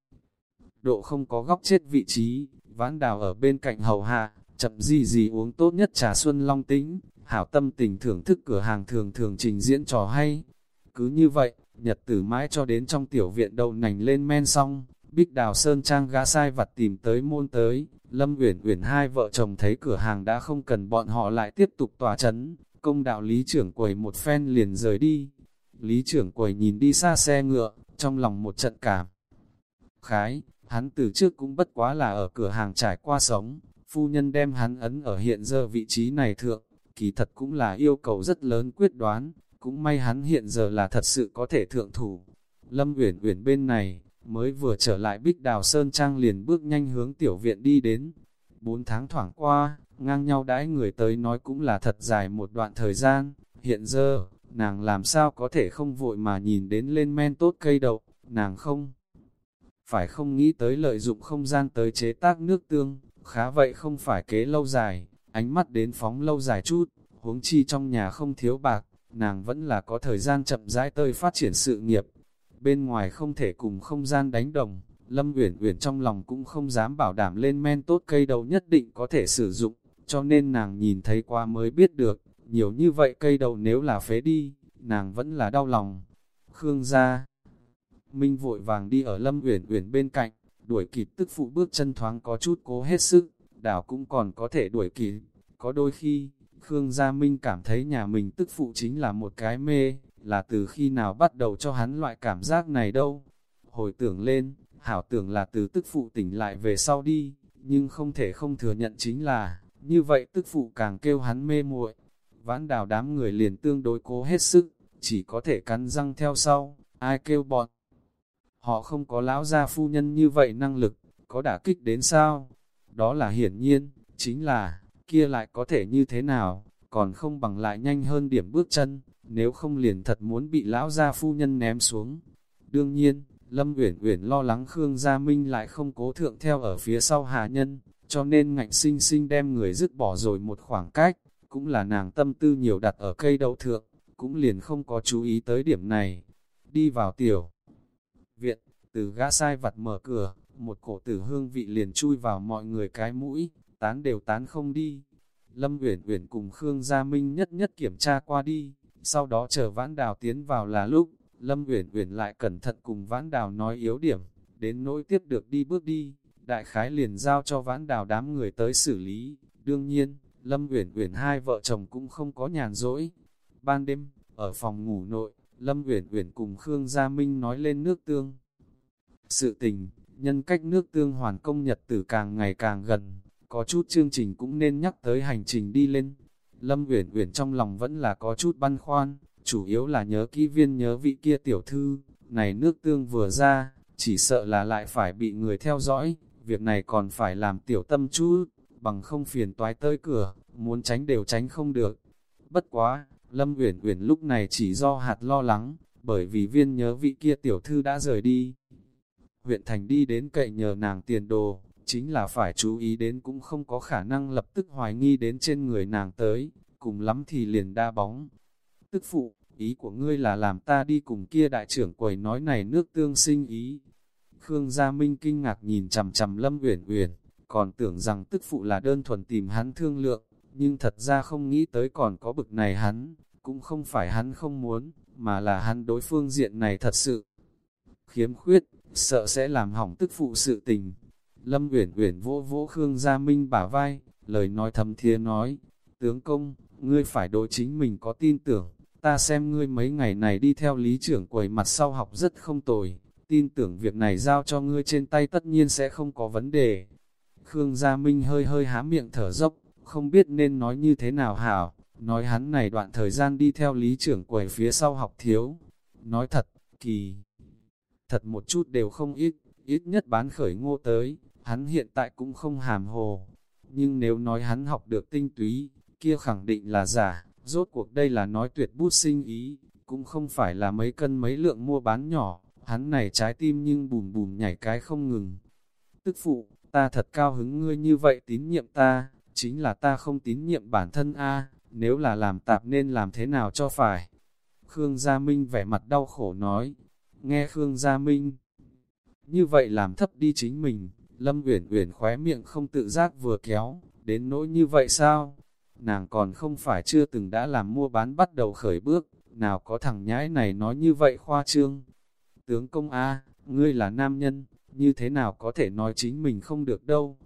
Độ không có góc chết vị trí, vãn đào ở bên cạnh hầu hạ, chậm gì gì uống tốt nhất trà xuân long tính, hảo tâm tình thưởng thức cửa hàng thường thường trình diễn trò hay. Cứ như vậy, nhật tử mãi cho đến trong tiểu viện đầu nành lên men xong, Bích Đào Sơn Trang gã sai vặt tìm tới môn tới, Lâm Uyển Uyển hai vợ chồng thấy cửa hàng đã không cần bọn họ lại tiếp tục tòa chấn, công đạo lý trưởng quầy một phen liền rời đi. Lý trưởng quầy nhìn đi xa xe ngựa, trong lòng một trận cảm. Khái, hắn từ trước cũng bất quá là ở cửa hàng trải qua sống, phu nhân đem hắn ấn ở hiện giờ vị trí này thượng, kỳ thật cũng là yêu cầu rất lớn quyết đoán, cũng may hắn hiện giờ là thật sự có thể thượng thủ. Lâm Uyển Uyển bên này, mới vừa trở lại Bích Đào Sơn Trang liền bước nhanh hướng tiểu viện đi đến. Bốn tháng thoảng qua, ngang nhau đãi người tới nói cũng là thật dài một đoạn thời gian, hiện giờ, nàng làm sao có thể không vội mà nhìn đến lên men tốt cây đậu, nàng không. Phải không nghĩ tới lợi dụng không gian tới chế tác nước tương, khá vậy không phải kế lâu dài, ánh mắt đến phóng lâu dài chút, huống chi trong nhà không thiếu bạc, nàng vẫn là có thời gian chậm rãi tơi phát triển sự nghiệp. Bên ngoài không thể cùng không gian đánh đồng, Lâm Uyển Uyển trong lòng cũng không dám bảo đảm lên men tốt cây đầu nhất định có thể sử dụng, cho nên nàng nhìn thấy qua mới biết được, nhiều như vậy cây đầu nếu là phế đi, nàng vẫn là đau lòng. Khương gia Minh vội vàng đi ở Lâm Uyển Uyển bên cạnh, đuổi kịp tức phụ bước chân thoáng có chút cố hết sức, đảo cũng còn có thể đuổi kịp. Có đôi khi, Khương Gia Minh cảm thấy nhà mình tức phụ chính là một cái mê, là từ khi nào bắt đầu cho hắn loại cảm giác này đâu. Hồi tưởng lên, hảo tưởng là từ tức phụ tỉnh lại về sau đi, nhưng không thể không thừa nhận chính là, như vậy tức phụ càng kêu hắn mê muội. Vãn đào đám người liền tương đối cố hết sức, chỉ có thể cắn răng theo sau, ai kêu bọn. Họ không có lão gia phu nhân như vậy năng lực, có đả kích đến sao? Đó là hiển nhiên, chính là, kia lại có thể như thế nào, còn không bằng lại nhanh hơn điểm bước chân, nếu không liền thật muốn bị lão gia phu nhân ném xuống. Đương nhiên, Lâm Uyển Uyển lo lắng Khương Gia Minh lại không cố thượng theo ở phía sau hạ Nhân, cho nên ngạnh sinh sinh đem người dứt bỏ rồi một khoảng cách, cũng là nàng tâm tư nhiều đặt ở cây đậu thượng, cũng liền không có chú ý tới điểm này. Đi vào tiểu từ gã sai vặt mở cửa, một cổ tử hương vị liền chui vào mọi người cái mũi, tán đều tán không đi. Lâm Uyển Uyển cùng Khương Gia Minh nhất nhất kiểm tra qua đi, sau đó chờ Vãn Đào tiến vào là lúc, Lâm Uyển Uyển lại cẩn thận cùng Vãn Đào nói yếu điểm, đến nỗi tiếp được đi bước đi, đại khái liền giao cho Vãn Đào đám người tới xử lý. Đương nhiên, Lâm Uyển Uyển hai vợ chồng cũng không có nhàn rỗi. Ban đêm, ở phòng ngủ nội, Lâm Uyển Uyển cùng Khương Gia Minh nói lên nước tương. Sự tình, nhân cách nước tương hoàn công nhật tử càng ngày càng gần, có chút chương trình cũng nên nhắc tới hành trình đi lên. Lâm Uyển Uyển trong lòng vẫn là có chút băn khoăn, chủ yếu là nhớ kỹ viên nhớ vị kia tiểu thư, này nước tương vừa ra, chỉ sợ là lại phải bị người theo dõi, việc này còn phải làm tiểu tâm chút, bằng không phiền toái tới cửa, muốn tránh đều tránh không được. Bất quá, Lâm Uyển Uyển lúc này chỉ do hạt lo lắng, bởi vì viên nhớ vị kia tiểu thư đã rời đi. Huyện thành đi đến cậy nhờ nàng tiền đồ, chính là phải chú ý đến cũng không có khả năng lập tức hoài nghi đến trên người nàng tới, cùng lắm thì liền đa bóng. Tức phụ, ý của ngươi là làm ta đi cùng kia đại trưởng quầy nói này nước tương sinh ý. Khương Gia Minh kinh ngạc nhìn chằm chằm Lâm Uyển Uyển, còn tưởng rằng tức phụ là đơn thuần tìm hắn thương lượng, nhưng thật ra không nghĩ tới còn có bực này hắn, cũng không phải hắn không muốn, mà là hắn đối phương diện này thật sự khiếm khuyết, sợ sẽ làm hỏng tức phụ sự tình. Lâm Uyển Uyển vỗ vỗ Khương Gia Minh bả vai, lời nói thầm thía nói, tướng công, ngươi phải đối chính mình có tin tưởng, ta xem ngươi mấy ngày này đi theo lý trưởng quầy mặt sau học rất không tồi, tin tưởng việc này giao cho ngươi trên tay tất nhiên sẽ không có vấn đề. Khương Gia Minh hơi hơi há miệng thở dốc, không biết nên nói như thế nào hảo, nói hắn này đoạn thời gian đi theo lý trưởng quầy phía sau học thiếu. Nói thật, kỳ, thật một chút đều không ít, ít nhất bán khởi ngô tới, hắn hiện tại cũng không hàm hồ. Nhưng nếu nói hắn học được tinh túy, kia khẳng định là giả, rốt cuộc đây là nói tuyệt bút sinh ý, cũng không phải là mấy cân mấy lượng mua bán nhỏ, hắn này trái tim nhưng bùm bùm nhảy cái không ngừng. Tức phụ, ta thật cao hứng ngươi như vậy tín nhiệm ta, chính là ta không tín nhiệm bản thân a nếu là làm tạp nên làm thế nào cho phải. Khương Gia Minh vẻ mặt đau khổ nói, nghe Khương Gia Minh, như vậy làm thấp đi chính mình, Lâm Uyển Uyển khóe miệng không tự giác vừa kéo, đến nỗi như vậy sao? Nàng còn không phải chưa từng đã làm mua bán bắt đầu khởi bước, nào có thằng nhãi này nói như vậy khoa trương. Tướng công A, ngươi là nam nhân, như thế nào có thể nói chính mình không được đâu.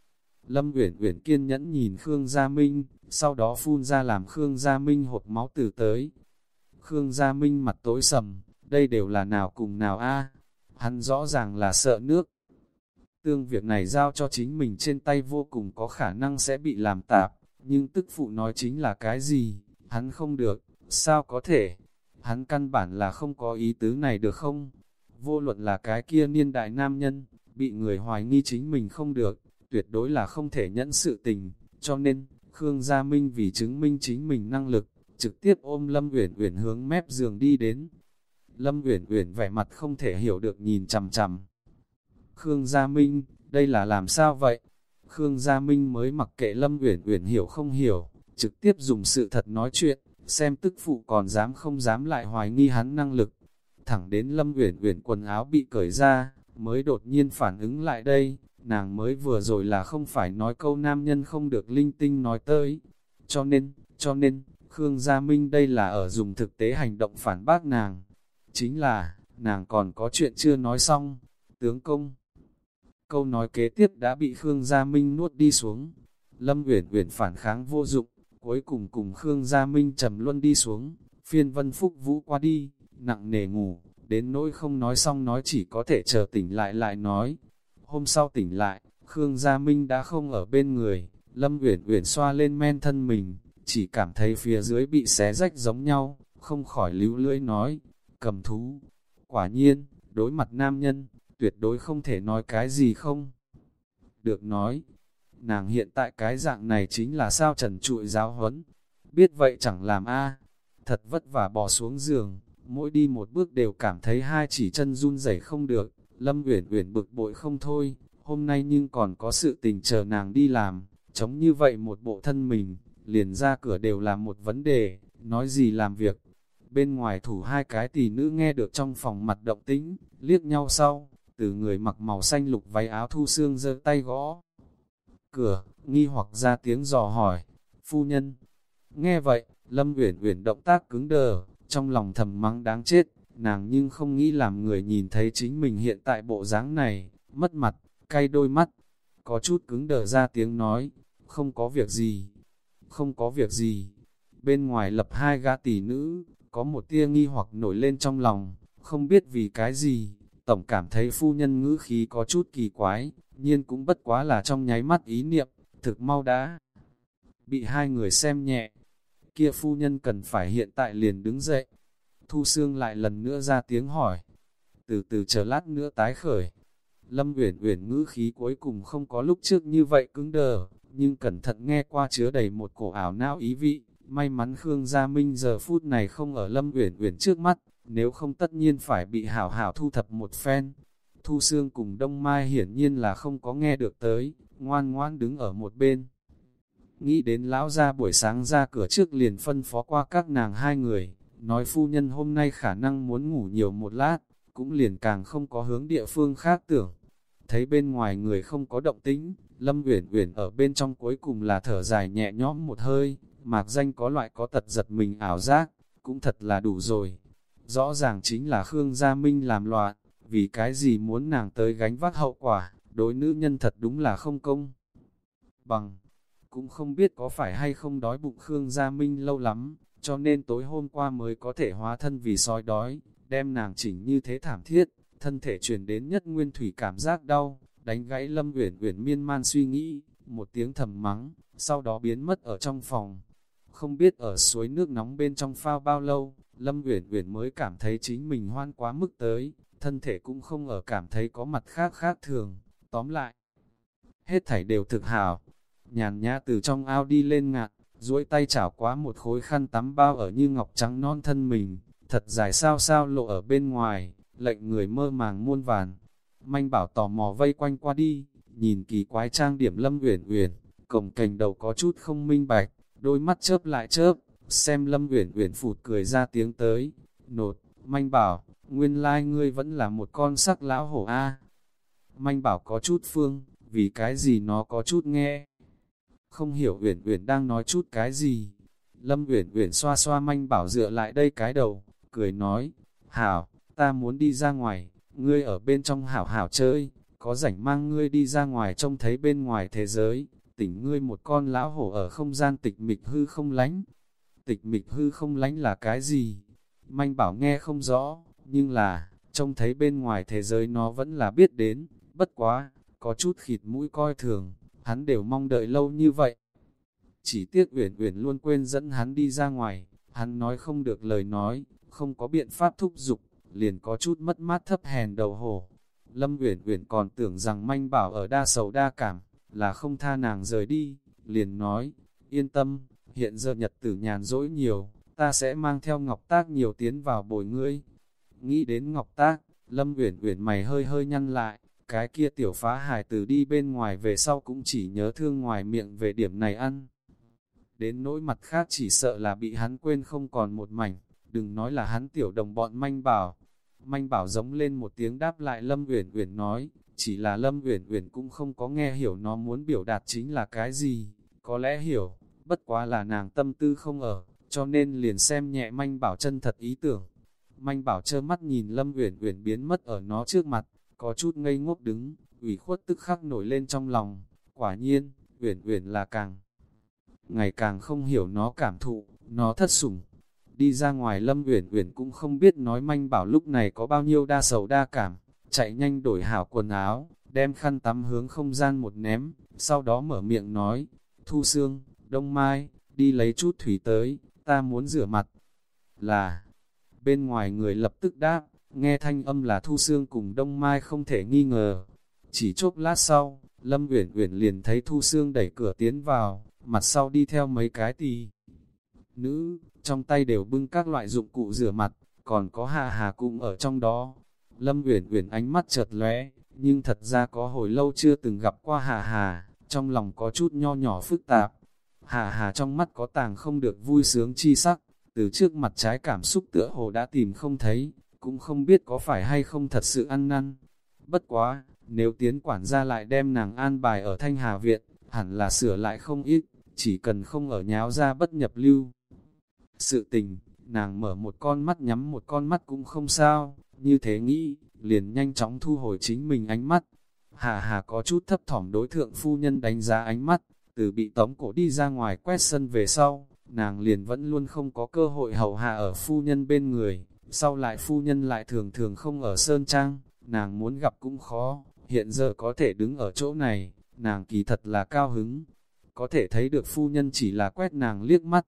Lâm Uyển Uyển kiên nhẫn nhìn Khương Gia Minh, sau đó phun ra làm Khương Gia Minh hột máu từ tới. Khương Gia Minh mặt tối sầm, đây đều là nào cùng nào a? Hắn rõ ràng là sợ nước. Tương việc này giao cho chính mình trên tay vô cùng có khả năng sẽ bị làm tạp, nhưng tức phụ nói chính là cái gì, hắn không được, sao có thể? Hắn căn bản là không có ý tứ này được không? Vô luận là cái kia niên đại nam nhân, bị người hoài nghi chính mình không được, tuyệt đối là không thể nhẫn sự tình, cho nên, Khương Gia Minh vì chứng minh chính mình năng lực, trực tiếp ôm Lâm Uyển Uyển hướng mép giường đi đến. Lâm Uyển Uyển vẻ mặt không thể hiểu được nhìn chằm chằm. Khương Gia Minh, đây là làm sao vậy? Khương Gia Minh mới mặc kệ Lâm Uyển Uyển hiểu không hiểu, trực tiếp dùng sự thật nói chuyện, xem tức phụ còn dám không dám lại hoài nghi hắn năng lực. Thẳng đến Lâm Uyển Uyển quần áo bị cởi ra, mới đột nhiên phản ứng lại đây, nàng mới vừa rồi là không phải nói câu nam nhân không được linh tinh nói tới. Cho nên, cho nên, Khương Gia Minh đây là ở dùng thực tế hành động phản bác nàng. Chính là, nàng còn có chuyện chưa nói xong, tướng công. Câu nói kế tiếp đã bị Khương Gia Minh nuốt đi xuống. Lâm Uyển Uyển phản kháng vô dụng, cuối cùng cùng Khương Gia Minh trầm luân đi xuống, phiên vân phúc vũ qua đi, nặng nề ngủ, đến nỗi không nói xong nói chỉ có thể chờ tỉnh lại lại nói, Hôm sau tỉnh lại, Khương Gia Minh đã không ở bên người, Lâm Uyển Uyển xoa lên men thân mình, chỉ cảm thấy phía dưới bị xé rách giống nhau, không khỏi líu lưỡi nói, cầm thú. Quả nhiên, đối mặt nam nhân, tuyệt đối không thể nói cái gì không. Được nói, nàng hiện tại cái dạng này chính là sao trần trụi giáo huấn. Biết vậy chẳng làm a thật vất vả bỏ xuống giường, mỗi đi một bước đều cảm thấy hai chỉ chân run rẩy không được. Lâm Uyển Uyển bực bội không thôi, hôm nay nhưng còn có sự tình chờ nàng đi làm, chống như vậy một bộ thân mình, liền ra cửa đều là một vấn đề, nói gì làm việc. Bên ngoài thủ hai cái tỷ nữ nghe được trong phòng mặt động tĩnh, liếc nhau sau, từ người mặc màu xanh lục váy áo thu xương giơ tay gõ. Cửa, nghi hoặc ra tiếng dò hỏi, phu nhân. Nghe vậy, Lâm Uyển Uyển động tác cứng đờ, trong lòng thầm mắng đáng chết, nàng nhưng không nghĩ làm người nhìn thấy chính mình hiện tại bộ dáng này, mất mặt, cay đôi mắt, có chút cứng đờ ra tiếng nói, không có việc gì, không có việc gì. Bên ngoài lập hai gã tỷ nữ, có một tia nghi hoặc nổi lên trong lòng, không biết vì cái gì, tổng cảm thấy phu nhân ngữ khí có chút kỳ quái, nhiên cũng bất quá là trong nháy mắt ý niệm, thực mau đã bị hai người xem nhẹ. Kia phu nhân cần phải hiện tại liền đứng dậy. Thu Sương lại lần nữa ra tiếng hỏi. Từ từ chờ lát nữa tái khởi. Lâm Uyển Uyển ngữ khí cuối cùng không có lúc trước như vậy cứng đờ, nhưng cẩn thận nghe qua chứa đầy một cổ ảo não ý vị. May mắn Khương Gia Minh giờ phút này không ở Lâm Uyển Uyển trước mắt, nếu không tất nhiên phải bị hảo hảo thu thập một phen. Thu Sương cùng Đông Mai hiển nhiên là không có nghe được tới, ngoan ngoan đứng ở một bên. Nghĩ đến lão ra buổi sáng ra cửa trước liền phân phó qua các nàng hai người, nói phu nhân hôm nay khả năng muốn ngủ nhiều một lát, cũng liền càng không có hướng địa phương khác tưởng. Thấy bên ngoài người không có động tĩnh, Lâm Uyển Uyển ở bên trong cuối cùng là thở dài nhẹ nhõm một hơi, mạc danh có loại có tật giật mình ảo giác, cũng thật là đủ rồi. Rõ ràng chính là Khương Gia Minh làm loạn, vì cái gì muốn nàng tới gánh vác hậu quả, đối nữ nhân thật đúng là không công. Bằng, cũng không biết có phải hay không đói bụng Khương Gia Minh lâu lắm, cho nên tối hôm qua mới có thể hóa thân vì sói đói, đem nàng chỉnh như thế thảm thiết, thân thể truyền đến nhất nguyên thủy cảm giác đau, đánh gãy Lâm Uyển Uyển miên man suy nghĩ, một tiếng thầm mắng, sau đó biến mất ở trong phòng. Không biết ở suối nước nóng bên trong phao bao lâu, Lâm Uyển Uyển mới cảm thấy chính mình hoan quá mức tới, thân thể cũng không ở cảm thấy có mặt khác khác thường, tóm lại. Hết thảy đều thực hảo, nhàn nhã từ trong ao đi lên ngạt, duỗi tay chảo quá một khối khăn tắm bao ở như ngọc trắng non thân mình, thật dài sao sao lộ ở bên ngoài, lệnh người mơ màng muôn vàn. Manh bảo tò mò vây quanh qua đi, nhìn kỳ quái trang điểm lâm uyển uyển, cổng cành đầu có chút không minh bạch, đôi mắt chớp lại chớp, xem lâm uyển uyển phụt cười ra tiếng tới, nột, manh bảo, nguyên lai like ngươi vẫn là một con sắc lão hổ a. Manh bảo có chút phương, vì cái gì nó có chút nghe. Không hiểu Uyển Uyển đang nói chút cái gì. Lâm Uyển Uyển xoa xoa manh bảo dựa lại đây cái đầu, cười nói, "Hảo, ta muốn đi ra ngoài, ngươi ở bên trong hảo hảo chơi, có rảnh mang ngươi đi ra ngoài trông thấy bên ngoài thế giới, tỉnh ngươi một con lão hổ ở không gian tịch mịch hư không lánh." Tịch mịch hư không lánh là cái gì? Manh bảo nghe không rõ, nhưng là, trông thấy bên ngoài thế giới nó vẫn là biết đến, bất quá, có chút khịt mũi coi thường, hắn đều mong đợi lâu như vậy. Chỉ tiếc Uyển Uyển luôn quên dẫn hắn đi ra ngoài, hắn nói không được lời nói, không có biện pháp thúc giục, liền có chút mất mát thấp hèn đầu hổ. Lâm Uyển Uyển còn tưởng rằng manh bảo ở đa sầu đa cảm, là không tha nàng rời đi, liền nói, yên tâm, hiện giờ nhật tử nhàn rỗi nhiều, ta sẽ mang theo Ngọc Tác nhiều tiến vào bồi ngươi. Nghĩ đến Ngọc Tác, Lâm Uyển Uyển mày hơi hơi nhăn lại, cái kia tiểu phá hải tử đi bên ngoài về sau cũng chỉ nhớ thương ngoài miệng về điểm này ăn. Đến nỗi mặt khác chỉ sợ là bị hắn quên không còn một mảnh, đừng nói là hắn tiểu đồng bọn manh bảo. Manh bảo giống lên một tiếng đáp lại Lâm Uyển Uyển nói, chỉ là Lâm Uyển Uyển cũng không có nghe hiểu nó muốn biểu đạt chính là cái gì, có lẽ hiểu, bất quá là nàng tâm tư không ở, cho nên liền xem nhẹ manh bảo chân thật ý tưởng. Manh bảo trơ mắt nhìn Lâm Uyển Uyển biến mất ở nó trước mặt, có chút ngây ngốc đứng, ủy khuất tức khắc nổi lên trong lòng. Quả nhiên, Uyển Uyển là càng ngày càng không hiểu nó cảm thụ, nó thất sủng. Đi ra ngoài Lâm Uyển Uyển cũng không biết nói manh bảo lúc này có bao nhiêu đa sầu đa cảm, chạy nhanh đổi hảo quần áo, đem khăn tắm hướng không gian một ném, sau đó mở miệng nói, Thu Sương, Đông Mai, đi lấy chút thủy tới, ta muốn rửa mặt. Là, bên ngoài người lập tức đáp, nghe thanh âm là Thu Sương cùng Đông Mai không thể nghi ngờ. Chỉ chốc lát sau, Lâm Uyển Uyển liền thấy Thu Sương đẩy cửa tiến vào, mặt sau đi theo mấy cái tì nữ, trong tay đều bưng các loại dụng cụ rửa mặt, còn có Hà Hà cũng ở trong đó. Lâm Uyển Uyển ánh mắt chợt lóe, nhưng thật ra có hồi lâu chưa từng gặp qua Hà Hà, trong lòng có chút nho nhỏ phức tạp. Hà Hà trong mắt có tàng không được vui sướng chi sắc, từ trước mặt trái cảm xúc tựa hồ đã tìm không thấy, cũng không biết có phải hay không thật sự ăn năn. Bất quá, nếu tiến quản gia lại đem nàng an bài ở Thanh Hà Viện, hẳn là sửa lại không ít, chỉ cần không ở nháo ra bất nhập lưu. Sự tình, nàng mở một con mắt nhắm một con mắt cũng không sao, như thế nghĩ, liền nhanh chóng thu hồi chính mình ánh mắt. Hà hà có chút thấp thỏm đối thượng phu nhân đánh giá ánh mắt, từ bị tống cổ đi ra ngoài quét sân về sau, nàng liền vẫn luôn không có cơ hội hầu hạ ở phu nhân bên người, sau lại phu nhân lại thường thường không ở Sơn Trang, nàng muốn gặp cũng khó, hiện giờ có thể đứng ở chỗ này, nàng kỳ thật là cao hứng. Có thể thấy được phu nhân chỉ là quét nàng liếc mắt.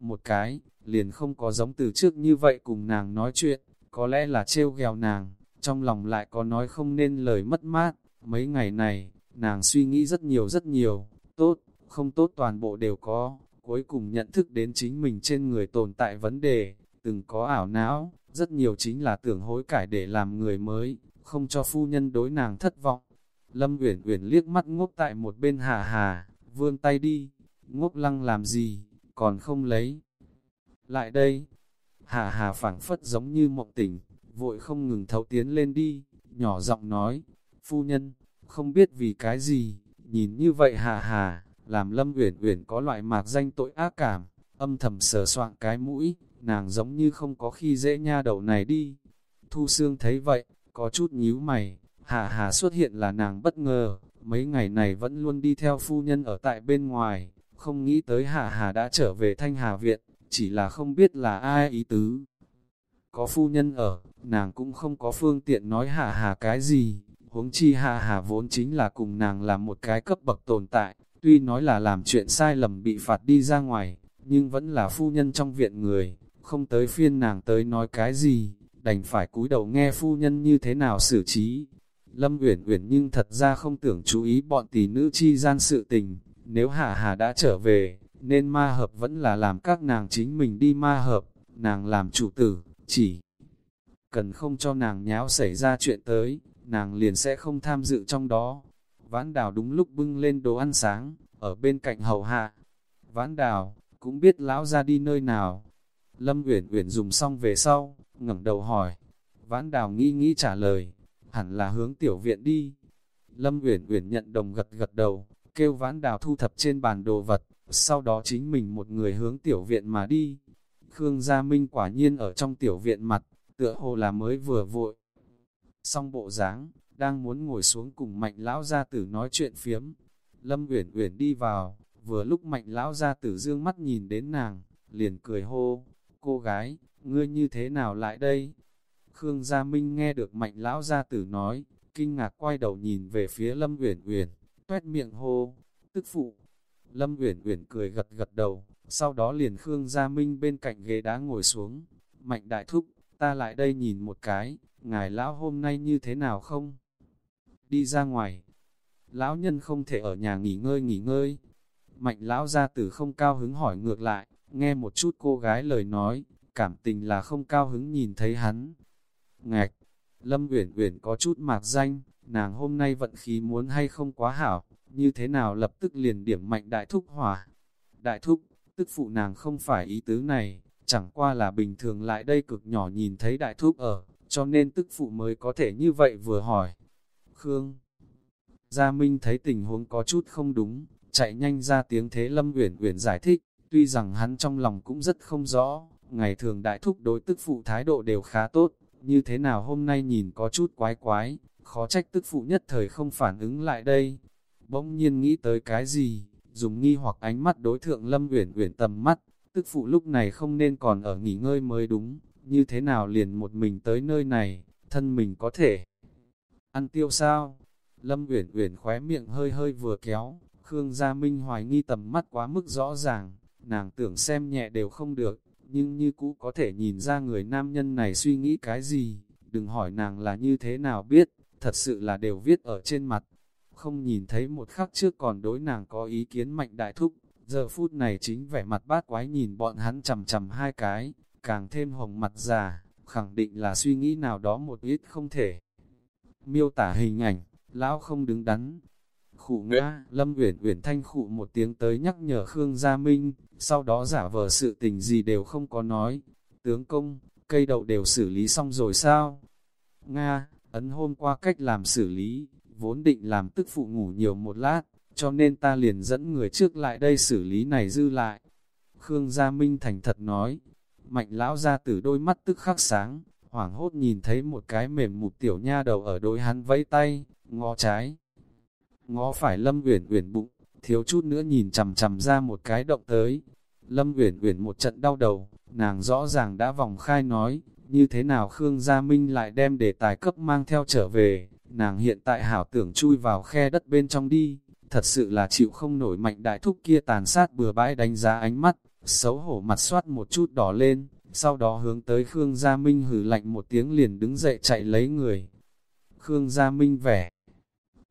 Một cái, liền không có giống từ trước như vậy cùng nàng nói chuyện, có lẽ là trêu ghèo nàng, trong lòng lại có nói không nên lời mất mát. Mấy ngày này, nàng suy nghĩ rất nhiều rất nhiều, tốt, không tốt toàn bộ đều có, cuối cùng nhận thức đến chính mình trên người tồn tại vấn đề, từng có ảo não, rất nhiều chính là tưởng hối cải để làm người mới, không cho phu nhân đối nàng thất vọng. Lâm Uyển Uyển liếc mắt ngốc tại một bên hà hà, vươn tay đi, ngốc lăng làm gì, còn không lấy. Lại đây, hà hà phảng phất giống như mộng tỉnh, vội không ngừng thấu tiến lên đi, nhỏ giọng nói, phu nhân, không biết vì cái gì, nhìn như vậy hà hà, làm Lâm Uyển Uyển có loại mạc danh tội ác cảm, âm thầm sờ soạn cái mũi, nàng giống như không có khi dễ nha đầu này đi. Thu Sương thấy vậy, có chút nhíu mày, Hà Hà xuất hiện là nàng bất ngờ, mấy ngày này vẫn luôn đi theo phu nhân ở tại bên ngoài, không nghĩ tới Hà Hà đã trở về Thanh Hà Viện, chỉ là không biết là ai ý tứ. Có phu nhân ở, nàng cũng không có phương tiện nói Hà Hà cái gì, huống chi Hà Hà vốn chính là cùng nàng là một cái cấp bậc tồn tại, tuy nói là làm chuyện sai lầm bị phạt đi ra ngoài, nhưng vẫn là phu nhân trong viện người, không tới phiên nàng tới nói cái gì, đành phải cúi đầu nghe phu nhân như thế nào xử trí. Lâm Uyển Uyển nhưng thật ra không tưởng chú ý bọn tỷ nữ chi gian sự tình, nếu Hà Hà đã trở về, nên ma hợp vẫn là làm các nàng chính mình đi ma hợp, nàng làm chủ tử, chỉ cần không cho nàng nháo xảy ra chuyện tới, nàng liền sẽ không tham dự trong đó. Vãn đào đúng lúc bưng lên đồ ăn sáng, ở bên cạnh hầu hạ. Vãn đào, cũng biết lão ra đi nơi nào. Lâm Uyển Uyển dùng xong về sau, ngẩng đầu hỏi. Vãn đào nghĩ nghĩ trả lời, hẳn là hướng tiểu viện đi. Lâm Uyển Uyển nhận đồng gật gật đầu, kêu vãn đào thu thập trên bàn đồ vật, sau đó chính mình một người hướng tiểu viện mà đi. Khương Gia Minh quả nhiên ở trong tiểu viện mặt, tựa hồ là mới vừa vội. Xong bộ dáng, đang muốn ngồi xuống cùng mạnh lão gia tử nói chuyện phiếm. Lâm Uyển Uyển đi vào, vừa lúc mạnh lão gia tử dương mắt nhìn đến nàng, liền cười hô, cô gái, ngươi như thế nào lại đây? Khương Gia Minh nghe được mạnh lão gia tử nói, kinh ngạc quay đầu nhìn về phía Lâm Uyển Uyển, tuét miệng hô, tức phụ. Lâm Uyển Uyển cười gật gật đầu, sau đó liền Khương Gia Minh bên cạnh ghế đá ngồi xuống. Mạnh đại thúc, ta lại đây nhìn một cái, ngài lão hôm nay như thế nào không? Đi ra ngoài. Lão nhân không thể ở nhà nghỉ ngơi nghỉ ngơi. Mạnh lão gia tử không cao hứng hỏi ngược lại, nghe một chút cô gái lời nói, cảm tình là không cao hứng nhìn thấy hắn. Ngạch, Lâm Uyển Uyển có chút mạc danh, nàng hôm nay vận khí muốn hay không quá hảo, như thế nào lập tức liền điểm mạnh đại thúc hỏa. Đại thúc, tức phụ nàng không phải ý tứ này, chẳng qua là bình thường lại đây cực nhỏ nhìn thấy đại thúc ở, cho nên tức phụ mới có thể như vậy vừa hỏi. Khương Gia Minh thấy tình huống có chút không đúng, chạy nhanh ra tiếng thế Lâm Uyển Uyển giải thích, tuy rằng hắn trong lòng cũng rất không rõ, ngày thường đại thúc đối tức phụ thái độ đều khá tốt, như thế nào hôm nay nhìn có chút quái quái, khó trách tức phụ nhất thời không phản ứng lại đây. Bỗng nhiên nghĩ tới cái gì, dùng nghi hoặc ánh mắt đối thượng Lâm Uyển Uyển tầm mắt, tức phụ lúc này không nên còn ở nghỉ ngơi mới đúng, như thế nào liền một mình tới nơi này, thân mình có thể ăn tiêu sao? Lâm Uyển Uyển khóe miệng hơi hơi vừa kéo, Khương Gia Minh hoài nghi tầm mắt quá mức rõ ràng, nàng tưởng xem nhẹ đều không được, nhưng như cũ có thể nhìn ra người nam nhân này suy nghĩ cái gì, đừng hỏi nàng là như thế nào biết, thật sự là đều viết ở trên mặt. Không nhìn thấy một khắc trước còn đối nàng có ý kiến mạnh đại thúc, giờ phút này chính vẻ mặt bát quái nhìn bọn hắn chầm chầm hai cái, càng thêm hồng mặt già, khẳng định là suy nghĩ nào đó một ít không thể. Miêu tả hình ảnh, lão không đứng đắn. Khụ ngã, Lâm Uyển Uyển thanh khụ một tiếng tới nhắc nhở Khương Gia Minh, sau đó giả vờ sự tình gì đều không có nói. Tướng công, cây đậu đều xử lý xong rồi sao? Nga, ấn hôm qua cách làm xử lý, vốn định làm tức phụ ngủ nhiều một lát, cho nên ta liền dẫn người trước lại đây xử lý này dư lại. Khương Gia Minh thành thật nói, mạnh lão ra từ đôi mắt tức khắc sáng, hoảng hốt nhìn thấy một cái mềm mụt tiểu nha đầu ở đôi hắn vẫy tay, ngó trái. Ngó phải Lâm Uyển Uyển bụng, thiếu chút nữa nhìn chằm chằm ra một cái động tới. Lâm Uyển Uyển một trận đau đầu, nàng rõ ràng đã vòng khai nói, như thế nào Khương Gia Minh lại đem đề tài cấp mang theo trở về, nàng hiện tại hảo tưởng chui vào khe đất bên trong đi, thật sự là chịu không nổi mạnh đại thúc kia tàn sát bừa bãi đánh giá ánh mắt, xấu hổ mặt soát một chút đỏ lên, sau đó hướng tới Khương Gia Minh hử lạnh một tiếng liền đứng dậy chạy lấy người. Khương Gia Minh vẻ,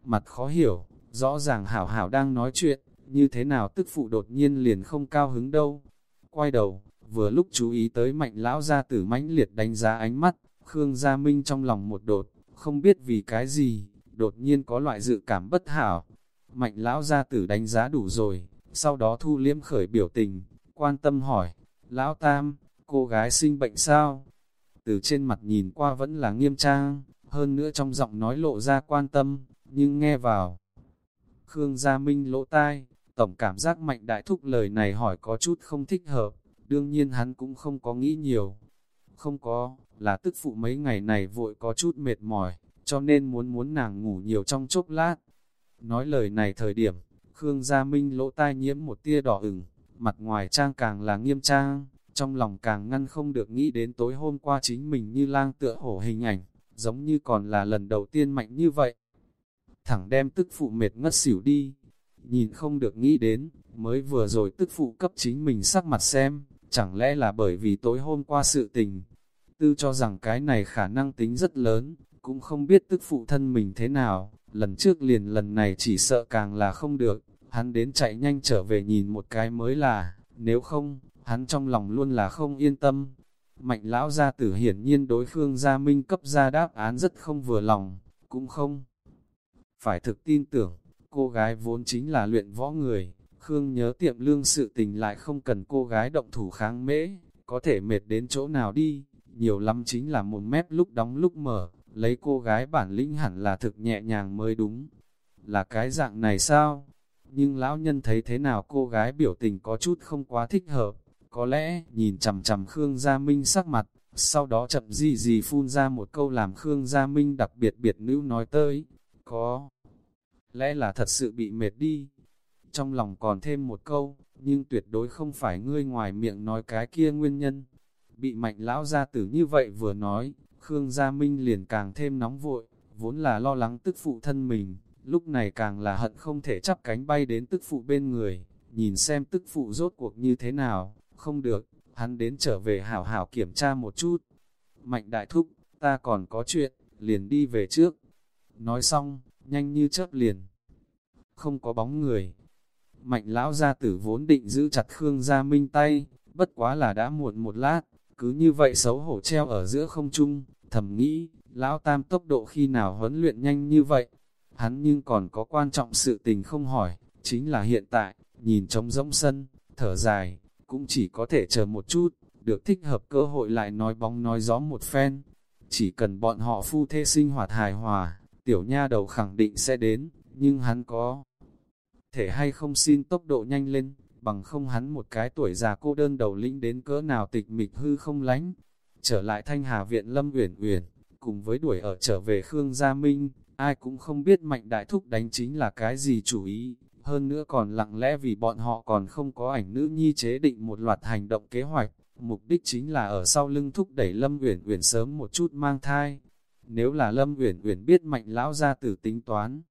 mặt khó hiểu, rõ ràng hảo hảo đang nói chuyện, như thế nào tức phụ đột nhiên liền không cao hứng đâu. Quay đầu, vừa lúc chú ý tới mạnh lão gia tử mãnh liệt đánh giá ánh mắt, Khương Gia Minh trong lòng một đột, không biết vì cái gì, đột nhiên có loại dự cảm bất hảo. Mạnh lão gia tử đánh giá đủ rồi, sau đó thu liếm khởi biểu tình, quan tâm hỏi, lão tam, cô gái sinh bệnh sao? Từ trên mặt nhìn qua vẫn là nghiêm trang, hơn nữa trong giọng nói lộ ra quan tâm, nhưng nghe vào. Khương Gia Minh lỗ tai, tổng cảm giác mạnh đại thúc lời này hỏi có chút không thích hợp, đương nhiên hắn cũng không có nghĩ nhiều. Không có, là tức phụ mấy ngày này vội có chút mệt mỏi, cho nên muốn muốn nàng ngủ nhiều trong chốc lát. Nói lời này thời điểm, Khương Gia Minh lỗ tai nhiễm một tia đỏ ửng, mặt ngoài trang càng là nghiêm trang, trong lòng càng ngăn không được nghĩ đến tối hôm qua chính mình như lang tựa hổ hình ảnh, giống như còn là lần đầu tiên mạnh như vậy. Thẳng đem tức phụ mệt ngất xỉu đi, nhìn không được nghĩ đến, mới vừa rồi tức phụ cấp chính mình sắc mặt xem, chẳng lẽ là bởi vì tối hôm qua sự tình. Tư cho rằng cái này khả năng tính rất lớn, cũng không biết tức phụ thân mình thế nào, lần trước liền lần này chỉ sợ càng là không được, hắn đến chạy nhanh trở về nhìn một cái mới là, nếu không, hắn trong lòng luôn là không yên tâm. Mạnh lão gia tử hiển nhiên đối phương Gia Minh cấp ra đáp án rất không vừa lòng, cũng không. Phải thực tin tưởng, cô gái vốn chính là luyện võ người, Khương nhớ tiệm lương sự tình lại không cần cô gái động thủ kháng mễ, có thể mệt đến chỗ nào đi, nhiều lắm chính là một mét lúc đóng lúc mở, lấy cô gái bản lĩnh hẳn là thực nhẹ nhàng mới đúng. Là cái dạng này sao? Nhưng lão nhân thấy thế nào cô gái biểu tình có chút không quá thích hợp, có lẽ nhìn chằm chằm Khương Gia Minh sắc mặt, sau đó chậm gì gì phun ra một câu làm Khương Gia Minh đặc biệt biệt nữ nói tới, có lẽ là thật sự bị mệt đi. Trong lòng còn thêm một câu, nhưng tuyệt đối không phải ngươi ngoài miệng nói cái kia nguyên nhân. Bị mạnh lão gia tử như vậy vừa nói, Khương Gia Minh liền càng thêm nóng vội, vốn là lo lắng tức phụ thân mình, lúc này càng là hận không thể chắp cánh bay đến tức phụ bên người, nhìn xem tức phụ rốt cuộc như thế nào, không được, hắn đến trở về hảo hảo kiểm tra một chút. Mạnh đại thúc, ta còn có chuyện, liền đi về trước. Nói xong, nhanh như chớp liền. Không có bóng người. Mạnh lão gia tử vốn định giữ chặt Khương Gia Minh tay, bất quá là đã muộn một lát, cứ như vậy xấu hổ treo ở giữa không trung, thầm nghĩ, lão tam tốc độ khi nào huấn luyện nhanh như vậy. Hắn nhưng còn có quan trọng sự tình không hỏi, chính là hiện tại, nhìn trống rỗng sân, thở dài, cũng chỉ có thể chờ một chút, được thích hợp cơ hội lại nói bóng nói gió một phen. Chỉ cần bọn họ phu thê sinh hoạt hài hòa, tiểu nha đầu khẳng định sẽ đến, nhưng hắn có thể hay không xin tốc độ nhanh lên, bằng không hắn một cái tuổi già cô đơn đầu lĩnh đến cỡ nào tịch mịch hư không lánh. Trở lại thanh hà viện Lâm Uyển Uyển, cùng với đuổi ở trở về Khương Gia Minh, ai cũng không biết mạnh đại thúc đánh chính là cái gì chủ ý, hơn nữa còn lặng lẽ vì bọn họ còn không có ảnh nữ nhi chế định một loạt hành động kế hoạch, mục đích chính là ở sau lưng thúc đẩy Lâm Uyển Uyển sớm một chút mang thai. Nếu là Lâm Uyển Uyển biết mạnh lão gia tử tính toán,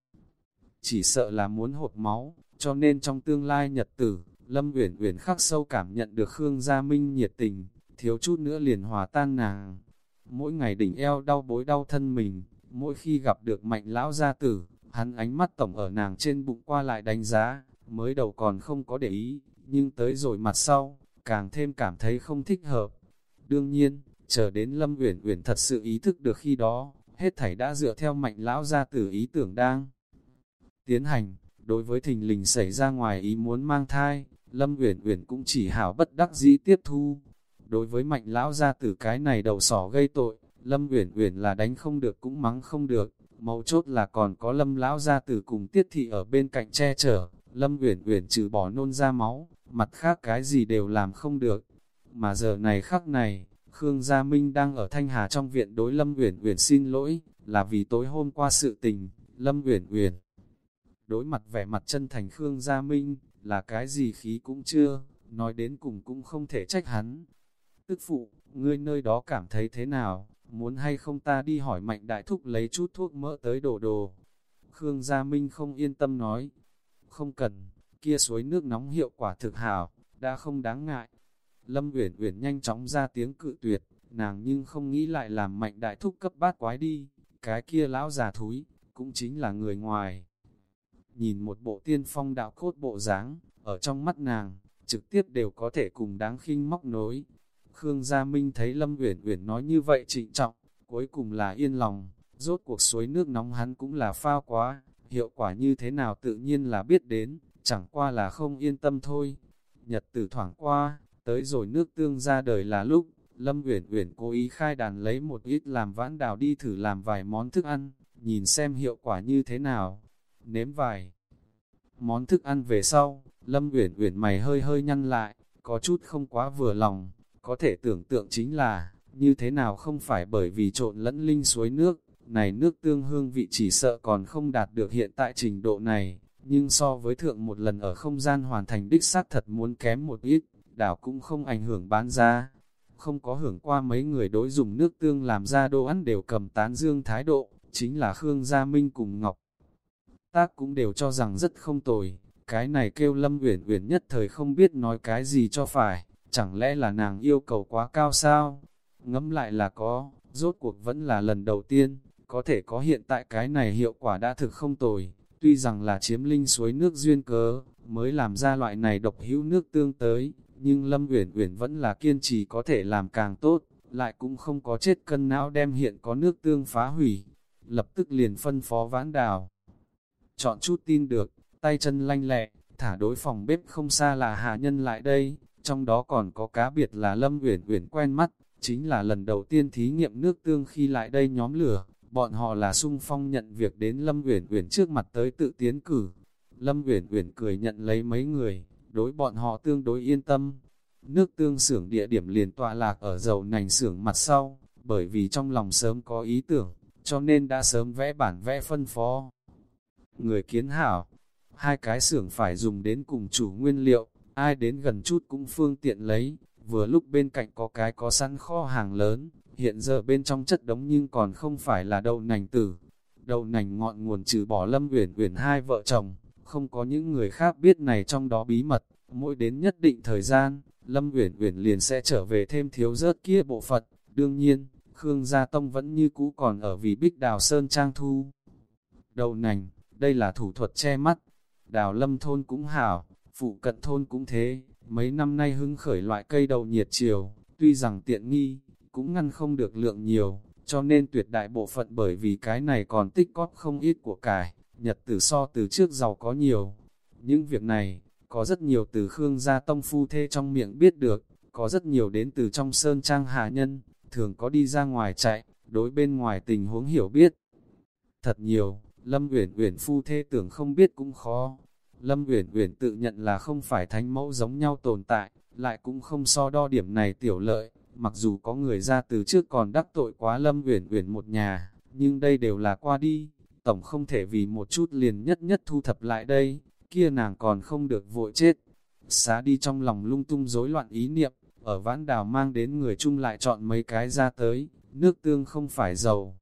chỉ sợ là muốn hột máu, cho nên trong tương lai nhật tử, Lâm Uyển Uyển khắc sâu cảm nhận được Khương Gia Minh nhiệt tình, thiếu chút nữa liền hòa tan nàng. Mỗi ngày đỉnh eo đau bối đau thân mình, mỗi khi gặp được mạnh lão gia tử, hắn ánh mắt tổng ở nàng trên bụng qua lại đánh giá, mới đầu còn không có để ý, nhưng tới rồi mặt sau, càng thêm cảm thấy không thích hợp. Đương nhiên, chờ đến Lâm Uyển Uyển thật sự ý thức được khi đó, hết thảy đã dựa theo mạnh lão gia tử ý tưởng đang tiến hành, đối với thình lình xảy ra ngoài ý muốn mang thai, Lâm Uyển Uyển cũng chỉ hảo bất đắc dĩ tiếp thu. Đối với mạnh lão gia tử cái này đầu sỏ gây tội, Lâm Uyển Uyển là đánh không được cũng mắng không được, mấu chốt là còn có Lâm lão gia tử cùng Tiết thị ở bên cạnh che chở, Lâm Uyển Uyển trừ bỏ nôn ra máu, mặt khác cái gì đều làm không được. Mà giờ này khắc này, Khương Gia Minh đang ở Thanh Hà trong viện đối Lâm Uyển Uyển xin lỗi, là vì tối hôm qua sự tình, Lâm Uyển Uyển đối mặt vẻ mặt chân thành Khương Gia Minh, là cái gì khí cũng chưa, nói đến cùng cũng không thể trách hắn. Tức phụ, ngươi nơi đó cảm thấy thế nào, muốn hay không ta đi hỏi mạnh đại thúc lấy chút thuốc mỡ tới đổ đồ. Khương Gia Minh không yên tâm nói, không cần, kia suối nước nóng hiệu quả thực hảo, đã không đáng ngại. Lâm Uyển Uyển nhanh chóng ra tiếng cự tuyệt, nàng nhưng không nghĩ lại làm mạnh đại thúc cấp bát quái đi, cái kia lão già thúi, cũng chính là người ngoài. Nhìn một bộ tiên phong đạo cốt bộ dáng, ở trong mắt nàng, trực tiếp đều có thể cùng đáng khinh móc nối. Khương Gia Minh thấy Lâm Uyển Uyển nói như vậy trịnh trọng, cuối cùng là yên lòng, rốt cuộc suối nước nóng hắn cũng là phao quá, hiệu quả như thế nào tự nhiên là biết đến, chẳng qua là không yên tâm thôi. Nhật tử thoảng qua, tới rồi nước tương ra đời là lúc, Lâm Uyển Uyển cố ý khai đàn lấy một ít làm vãn đào đi thử làm vài món thức ăn, nhìn xem hiệu quả như thế nào. Nếm vài món thức ăn về sau, Lâm Uyển Uyển mày hơi hơi nhăn lại, có chút không quá vừa lòng, có thể tưởng tượng chính là, như thế nào không phải bởi vì trộn lẫn linh suối nước, này nước tương hương vị chỉ sợ còn không đạt được hiện tại trình độ này, nhưng so với thượng một lần ở không gian hoàn thành đích xác thật muốn kém một ít, đảo cũng không ảnh hưởng bán ra. Không có hưởng qua mấy người đối dùng nước tương làm ra đồ ăn đều cầm tán dương thái độ, chính là Khương Gia Minh cùng Ngọc. Tác cũng đều cho rằng rất không tồi, cái này kêu Lâm Uyển Uyển nhất thời không biết nói cái gì cho phải, chẳng lẽ là nàng yêu cầu quá cao sao? Ngẫm lại là có, rốt cuộc vẫn là lần đầu tiên, có thể có hiện tại cái này hiệu quả đã thực không tồi, tuy rằng là chiếm linh suối nước duyên cớ, mới làm ra loại này độc hữu nước tương tới, nhưng Lâm Uyển Uyển vẫn là kiên trì có thể làm càng tốt, lại cũng không có chết cân não đem hiện có nước tương phá hủy, lập tức liền phân phó vãn đào. Chọn chút tin được, tay chân lanh lẹ, thả đối phòng bếp không xa là hạ nhân lại đây, trong đó còn có cá biệt là Lâm Uyển Uyển quen mắt, chính là lần đầu tiên thí nghiệm nước tương khi lại đây nhóm lửa, bọn họ là sung phong nhận việc đến Lâm Uyển Uyển trước mặt tới tự tiến cử. Lâm Uyển Uyển cười nhận lấy mấy người, đối bọn họ tương đối yên tâm. Nước tương xưởng địa điểm liền tọa lạc ở dầu nành xưởng mặt sau, bởi vì trong lòng sớm có ý tưởng, cho nên đã sớm vẽ bản vẽ phân phó. Người kiến hảo, hai cái xưởng phải dùng đến cùng chủ nguyên liệu, ai đến gần chút cũng phương tiện lấy, vừa lúc bên cạnh có cái có sẵn kho hàng lớn, hiện giờ bên trong chất đống nhưng còn không phải là đậu nành tử. Đậu nành ngọn nguồn trừ bỏ lâm uyển uyển hai vợ chồng, không có những người khác biết này trong đó bí mật, mỗi đến nhất định thời gian, lâm uyển uyển liền sẽ trở về thêm thiếu rớt kia bộ phận, đương nhiên, Khương Gia Tông vẫn như cũ còn ở vì bích đào sơn trang thu. Đậu nành, đây là thủ thuật che mắt, đào lâm thôn cũng hảo, phụ cận thôn cũng thế, mấy năm nay hứng khởi loại cây đậu nhiệt chiều, tuy rằng tiện nghi, cũng ngăn không được lượng nhiều, cho nên tuyệt đại bộ phận bởi vì cái này còn tích cóp không ít của cải, nhật tử so từ trước giàu có nhiều. Những việc này, có rất nhiều từ Khương gia tông phu thê trong miệng biết được, có rất nhiều đến từ trong sơn trang hạ nhân, thường có đi ra ngoài chạy, đối bên ngoài tình huống hiểu biết. Thật nhiều, Lâm Uyển Uyển phu thê tưởng không biết cũng khó. Lâm Uyển Uyển tự nhận là không phải thánh mẫu giống nhau tồn tại, lại cũng không so đo điểm này tiểu lợi, mặc dù có người ra từ trước còn đắc tội quá Lâm Uyển Uyển một nhà, nhưng đây đều là qua đi, tổng không thể vì một chút liền nhất nhất thu thập lại đây, kia nàng còn không được vội chết. Xá đi trong lòng lung tung rối loạn ý niệm, ở vãn đào mang đến người chung lại chọn mấy cái ra tới, nước tương không phải dầu.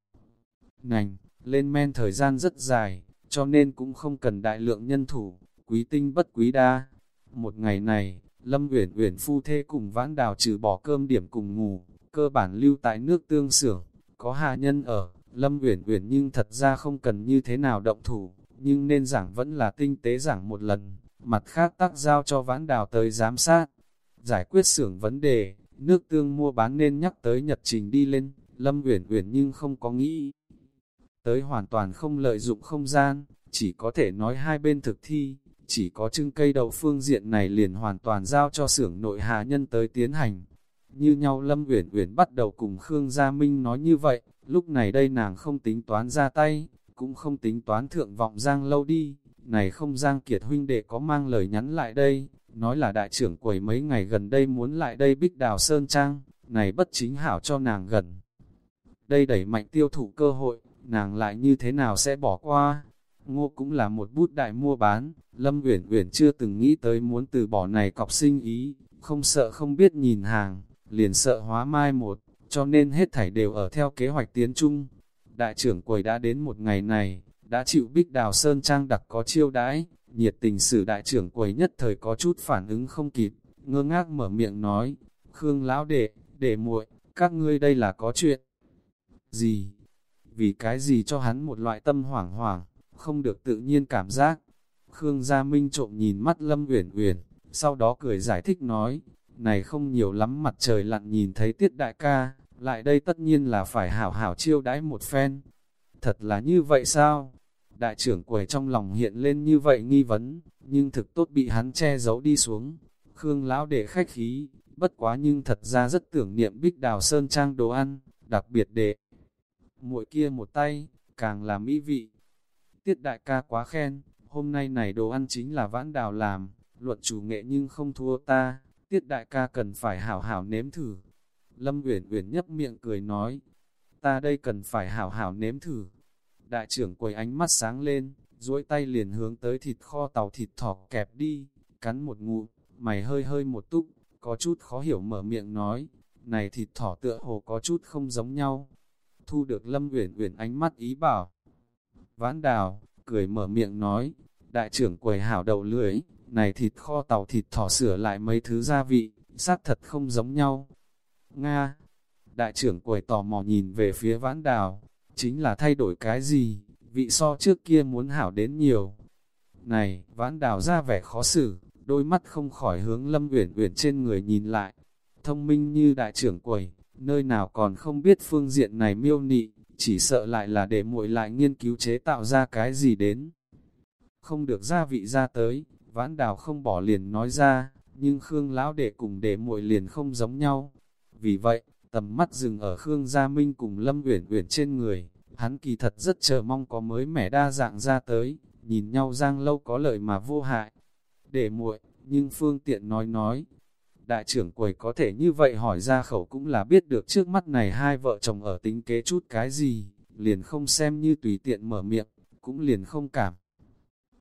Nành, lên men thời gian rất dài, cho nên cũng không cần đại lượng nhân thủ, quý tinh bất quý đa. Một ngày này, Lâm Uyển Uyển phu thê cùng vãn đào trừ bỏ cơm điểm cùng ngủ, cơ bản lưu tại nước tương xưởng, có hạ nhân ở, Lâm Uyển Uyển nhưng thật ra không cần như thế nào động thủ, nhưng nên giảng vẫn là tinh tế giảng một lần, mặt khác tác giao cho vãn đào tới giám sát. Giải quyết xưởng vấn đề, nước tương mua bán nên nhắc tới nhật trình đi lên, Lâm Uyển Uyển nhưng không có nghĩ. Tới hoàn toàn không lợi dụng không gian, chỉ có thể nói hai bên thực thi, chỉ có trưng cây đậu phương diện này liền hoàn toàn giao cho xưởng nội hạ nhân tới tiến hành. Như nhau Lâm Uyển Uyển bắt đầu cùng Khương Gia Minh nói như vậy, lúc này đây nàng không tính toán ra tay, cũng không tính toán thượng vọng Giang lâu đi, này không Giang Kiệt huynh đệ có mang lời nhắn lại đây, nói là đại trưởng quầy mấy ngày gần đây muốn lại đây bích đào Sơn Trang, này bất chính hảo cho nàng gần. Đây đẩy mạnh tiêu thụ cơ hội, nàng lại như thế nào sẽ bỏ qua, ngô cũng là một bút đại mua bán, Lâm Uyển Uyển chưa từng nghĩ tới muốn từ bỏ này cọc sinh ý, không sợ không biết nhìn hàng, liền sợ hóa mai một, cho nên hết thảy đều ở theo kế hoạch tiến chung. Đại trưởng quầy đã đến một ngày này, đã chịu bích đào sơn trang đặc có chiêu đãi, nhiệt tình sử đại trưởng quầy nhất thời có chút phản ứng không kịp, ngơ ngác mở miệng nói, Khương lão đệ, đệ muội, các ngươi đây là có chuyện gì? Vì cái gì cho hắn một loại tâm hoảng hoảng, không được tự nhiên cảm giác. Khương Gia Minh trộm nhìn mắt Lâm Uyển Uyển, sau đó cười giải thích nói, này không nhiều lắm mặt trời lặn nhìn thấy tiết đại ca, lại đây tất nhiên là phải hảo hảo chiêu đãi một phen. Thật là như vậy sao? Đại trưởng quầy trong lòng hiện lên như vậy nghi vấn, nhưng thực tốt bị hắn che giấu đi xuống. Khương lão để khách khí, bất quá nhưng thật ra rất tưởng niệm bích đào sơn trang đồ ăn, đặc biệt để muội kia một tay, càng là mỹ vị. Tiết đại ca quá khen, hôm nay này đồ ăn chính là vãn đào làm, luận chủ nghệ nhưng không thua ta, tiết đại ca cần phải hảo hảo nếm thử. Lâm Uyển Uyển nhấp miệng cười nói, ta đây cần phải hảo hảo nếm thử. Đại trưởng quầy ánh mắt sáng lên, duỗi tay liền hướng tới thịt kho tàu thịt thỏ kẹp đi, cắn một ngụm, mày hơi hơi một túc, có chút khó hiểu mở miệng nói, này thịt thỏ tựa hồ có chút không giống nhau. Thu được Lâm Uyển Uyển ánh mắt ý bảo. Vãn đào, cười mở miệng nói, đại trưởng quầy hảo đầu lưỡi, này thịt kho tàu thịt thỏ sửa lại mấy thứ gia vị, xác thật không giống nhau. Nga, đại trưởng quầy tò mò nhìn về phía vãn đào, chính là thay đổi cái gì, vị so trước kia muốn hảo đến nhiều. Này, vãn đào ra vẻ khó xử, đôi mắt không khỏi hướng Lâm Uyển Uyển trên người nhìn lại. Thông minh như đại trưởng quầy, nơi nào còn không biết phương diện này miêu nị, chỉ sợ lại là để muội lại nghiên cứu chế tạo ra cái gì đến. Không được gia vị ra tới, vãn đào không bỏ liền nói ra, nhưng Khương lão đệ cùng để muội liền không giống nhau. Vì vậy, tầm mắt dừng ở Khương Gia Minh cùng Lâm Uyển Uyển trên người, hắn kỳ thật rất chờ mong có mới mẻ đa dạng ra tới, nhìn nhau giang lâu có lợi mà vô hại. để muội, nhưng phương tiện nói nói, đại trưởng quầy có thể như vậy hỏi ra khẩu cũng là biết được trước mắt này hai vợ chồng ở tính kế chút cái gì, liền không xem như tùy tiện mở miệng, cũng liền không cảm.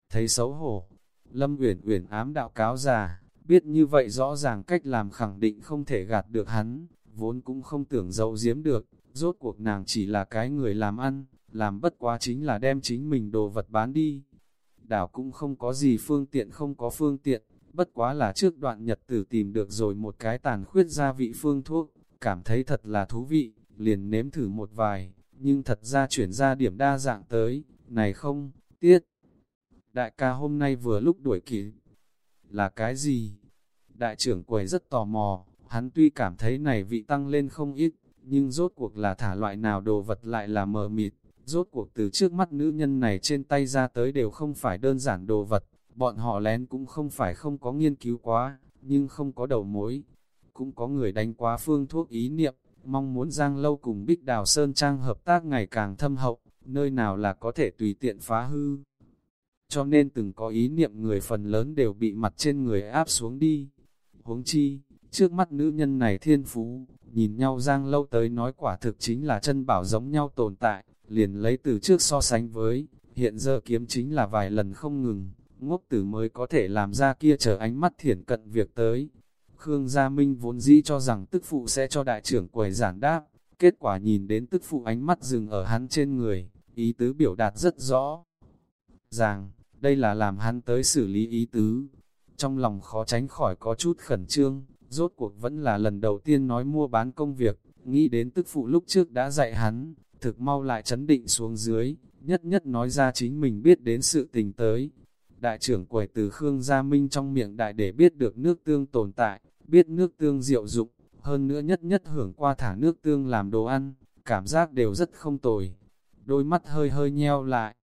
Thấy xấu hổ, Lâm Uyển Uyển ám đạo cáo già, biết như vậy rõ ràng cách làm khẳng định không thể gạt được hắn, vốn cũng không tưởng dấu giếm được, rốt cuộc nàng chỉ là cái người làm ăn, làm bất quá chính là đem chính mình đồ vật bán đi. Đảo cũng không có gì phương tiện không có phương tiện, bất quá là trước đoạn nhật tử tìm được rồi một cái tàn khuyết gia vị phương thuốc, cảm thấy thật là thú vị, liền nếm thử một vài, nhưng thật ra chuyển ra điểm đa dạng tới, này không, tiết. Đại ca hôm nay vừa lúc đuổi kỷ là cái gì? Đại trưởng quầy rất tò mò, hắn tuy cảm thấy này vị tăng lên không ít, nhưng rốt cuộc là thả loại nào đồ vật lại là mờ mịt, rốt cuộc từ trước mắt nữ nhân này trên tay ra tới đều không phải đơn giản đồ vật, Bọn họ lén cũng không phải không có nghiên cứu quá, nhưng không có đầu mối. Cũng có người đánh quá phương thuốc ý niệm, mong muốn Giang Lâu cùng Bích Đào Sơn Trang hợp tác ngày càng thâm hậu, nơi nào là có thể tùy tiện phá hư. Cho nên từng có ý niệm người phần lớn đều bị mặt trên người áp xuống đi. Huống chi, trước mắt nữ nhân này thiên phú, nhìn nhau Giang Lâu tới nói quả thực chính là chân bảo giống nhau tồn tại, liền lấy từ trước so sánh với, hiện giờ kiếm chính là vài lần không ngừng, ngốc tử mới có thể làm ra kia chờ ánh mắt thiển cận việc tới. Khương Gia Minh vốn dĩ cho rằng tức phụ sẽ cho đại trưởng quầy giản đáp, kết quả nhìn đến tức phụ ánh mắt dừng ở hắn trên người, ý tứ biểu đạt rất rõ. Rằng, đây là làm hắn tới xử lý ý tứ. Trong lòng khó tránh khỏi có chút khẩn trương, rốt cuộc vẫn là lần đầu tiên nói mua bán công việc, nghĩ đến tức phụ lúc trước đã dạy hắn, thực mau lại chấn định xuống dưới, nhất nhất nói ra chính mình biết đến sự tình tới, Đại trưởng quầy từ Khương Gia Minh trong miệng đại để biết được nước tương tồn tại, biết nước tương diệu dụng, hơn nữa nhất nhất hưởng qua thả nước tương làm đồ ăn, cảm giác đều rất không tồi. Đôi mắt hơi hơi nheo lại.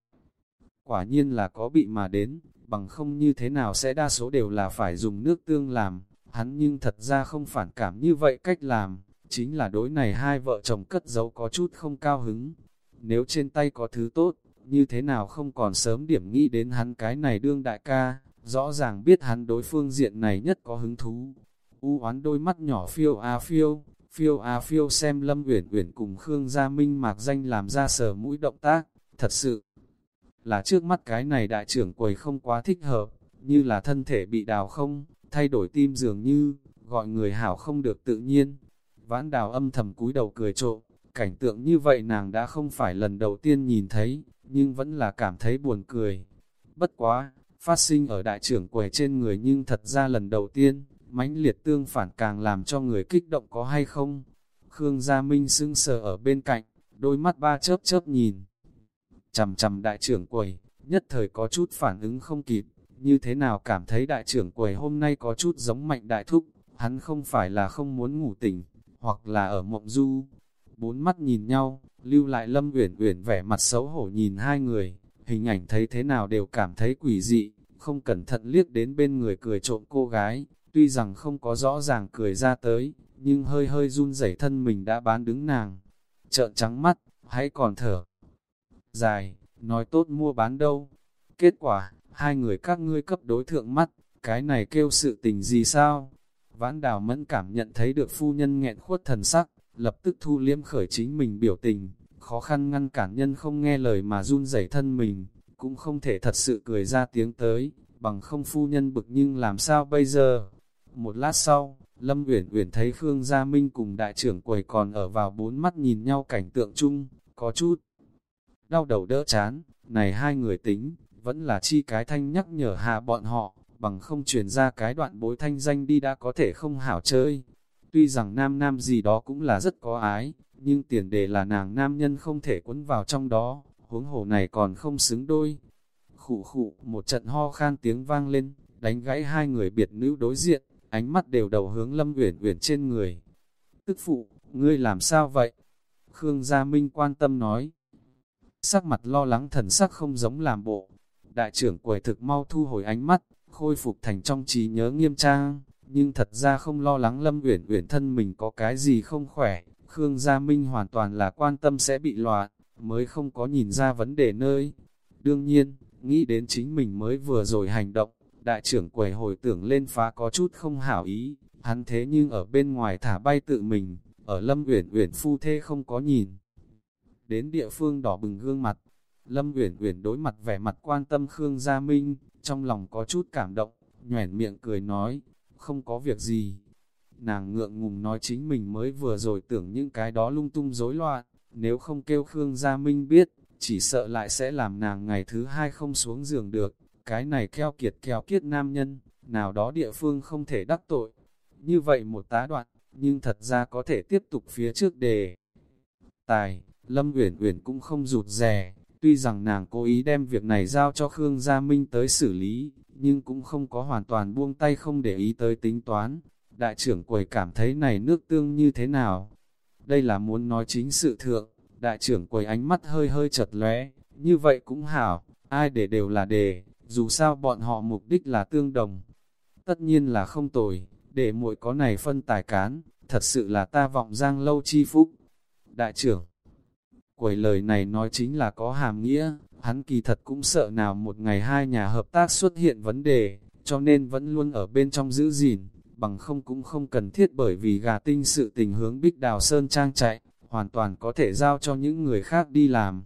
Quả nhiên là có bị mà đến, bằng không như thế nào sẽ đa số đều là phải dùng nước tương làm, hắn nhưng thật ra không phản cảm như vậy cách làm, chính là đối này hai vợ chồng cất giấu có chút không cao hứng. Nếu trên tay có thứ tốt, như thế nào không còn sớm điểm nghĩ đến hắn cái này đương đại ca, rõ ràng biết hắn đối phương diện này nhất có hứng thú. U oán đôi mắt nhỏ phiêu a phiêu, phiêu a phiêu xem Lâm Uyển Uyển cùng Khương Gia Minh mạc danh làm ra sờ mũi động tác, thật sự là trước mắt cái này đại trưởng quầy không quá thích hợp, như là thân thể bị đào không, thay đổi tim dường như, gọi người hảo không được tự nhiên. Vãn đào âm thầm cúi đầu cười trộm, cảnh tượng như vậy nàng đã không phải lần đầu tiên nhìn thấy, nhưng vẫn là cảm thấy buồn cười. Bất quá, phát sinh ở đại trưởng quầy trên người nhưng thật ra lần đầu tiên, mãnh liệt tương phản càng làm cho người kích động có hay không. Khương Gia Minh sưng sờ ở bên cạnh, đôi mắt ba chớp chớp nhìn. Chầm chầm đại trưởng quầy, nhất thời có chút phản ứng không kịp, như thế nào cảm thấy đại trưởng quầy hôm nay có chút giống mạnh đại thúc, hắn không phải là không muốn ngủ tỉnh, hoặc là ở mộng du. Bốn mắt nhìn nhau, lưu lại lâm uyển uyển vẻ mặt xấu hổ nhìn hai người, hình ảnh thấy thế nào đều cảm thấy quỷ dị, không cẩn thận liếc đến bên người cười trộm cô gái, tuy rằng không có rõ ràng cười ra tới, nhưng hơi hơi run rẩy thân mình đã bán đứng nàng. Trợn trắng mắt, hãy còn thở. Dài, nói tốt mua bán đâu. Kết quả, hai người các ngươi cấp đối thượng mắt, cái này kêu sự tình gì sao? Vãn đào mẫn cảm nhận thấy được phu nhân nghẹn khuất thần sắc, lập tức thu liếm khởi chính mình biểu tình, khó khăn ngăn cản nhân không nghe lời mà run rẩy thân mình, cũng không thể thật sự cười ra tiếng tới, bằng không phu nhân bực nhưng làm sao bây giờ? Một lát sau, Lâm Uyển Uyển thấy Khương Gia Minh cùng đại trưởng quầy còn ở vào bốn mắt nhìn nhau cảnh tượng chung, có chút đau đầu đỡ chán, này hai người tính, vẫn là chi cái thanh nhắc nhở hạ bọn họ, bằng không truyền ra cái đoạn bối thanh danh đi đã có thể không hảo chơi. Tuy rằng nam nam gì đó cũng là rất có ái, nhưng tiền đề là nàng nam nhân không thể quấn vào trong đó, huống hồ này còn không xứng đôi. Khụ khụ, một trận ho khan tiếng vang lên, đánh gãy hai người biệt nữ đối diện, ánh mắt đều đầu hướng Lâm Uyển Uyển trên người. Tức phụ, ngươi làm sao vậy? Khương Gia Minh quan tâm nói. Sắc mặt lo lắng thần sắc không giống làm bộ. Đại trưởng quầy thực mau thu hồi ánh mắt, khôi phục thành trong trí nhớ nghiêm trang, nhưng thật ra không lo lắng Lâm Uyển Uyển thân mình có cái gì không khỏe. Khương Gia Minh hoàn toàn là quan tâm sẽ bị loạn, mới không có nhìn ra vấn đề nơi. Đương nhiên, nghĩ đến chính mình mới vừa rồi hành động, đại trưởng quầy hồi tưởng lên phá có chút không hảo ý, hắn thế nhưng ở bên ngoài thả bay tự mình, ở Lâm Uyển Uyển phu thê không có nhìn. Đến địa phương đỏ bừng gương mặt, Lâm Uyển Uyển đối mặt vẻ mặt quan tâm Khương Gia Minh, trong lòng có chút cảm động, nhoẻn miệng cười nói, không có việc gì. Nàng ngượng ngùng nói chính mình mới vừa rồi tưởng những cái đó lung tung rối loạn, nếu không kêu Khương Gia Minh biết, chỉ sợ lại sẽ làm nàng ngày thứ hai không xuống giường được. Cái này keo kiệt keo kiết nam nhân, nào đó địa phương không thể đắc tội. Như vậy một tá đoạn, nhưng thật ra có thể tiếp tục phía trước đề. Tài, Lâm Uyển Uyển cũng không rụt rè, tuy rằng nàng cố ý đem việc này giao cho Khương Gia Minh tới xử lý, nhưng cũng không có hoàn toàn buông tay không để ý tới tính toán. Đại trưởng quầy cảm thấy này nước tương như thế nào? Đây là muốn nói chính sự thượng, đại trưởng quầy ánh mắt hơi hơi chật lóe, như vậy cũng hảo, ai để đều là đề, dù sao bọn họ mục đích là tương đồng. Tất nhiên là không tồi, để muội có này phân tài cán, thật sự là ta vọng giang lâu chi phúc. Đại trưởng, quầy lời này nói chính là có hàm nghĩa, hắn kỳ thật cũng sợ nào một ngày hai nhà hợp tác xuất hiện vấn đề, cho nên vẫn luôn ở bên trong giữ gìn, bằng không cũng không cần thiết bởi vì gà tinh sự tình hướng Bích Đào Sơn Trang chạy, hoàn toàn có thể giao cho những người khác đi làm.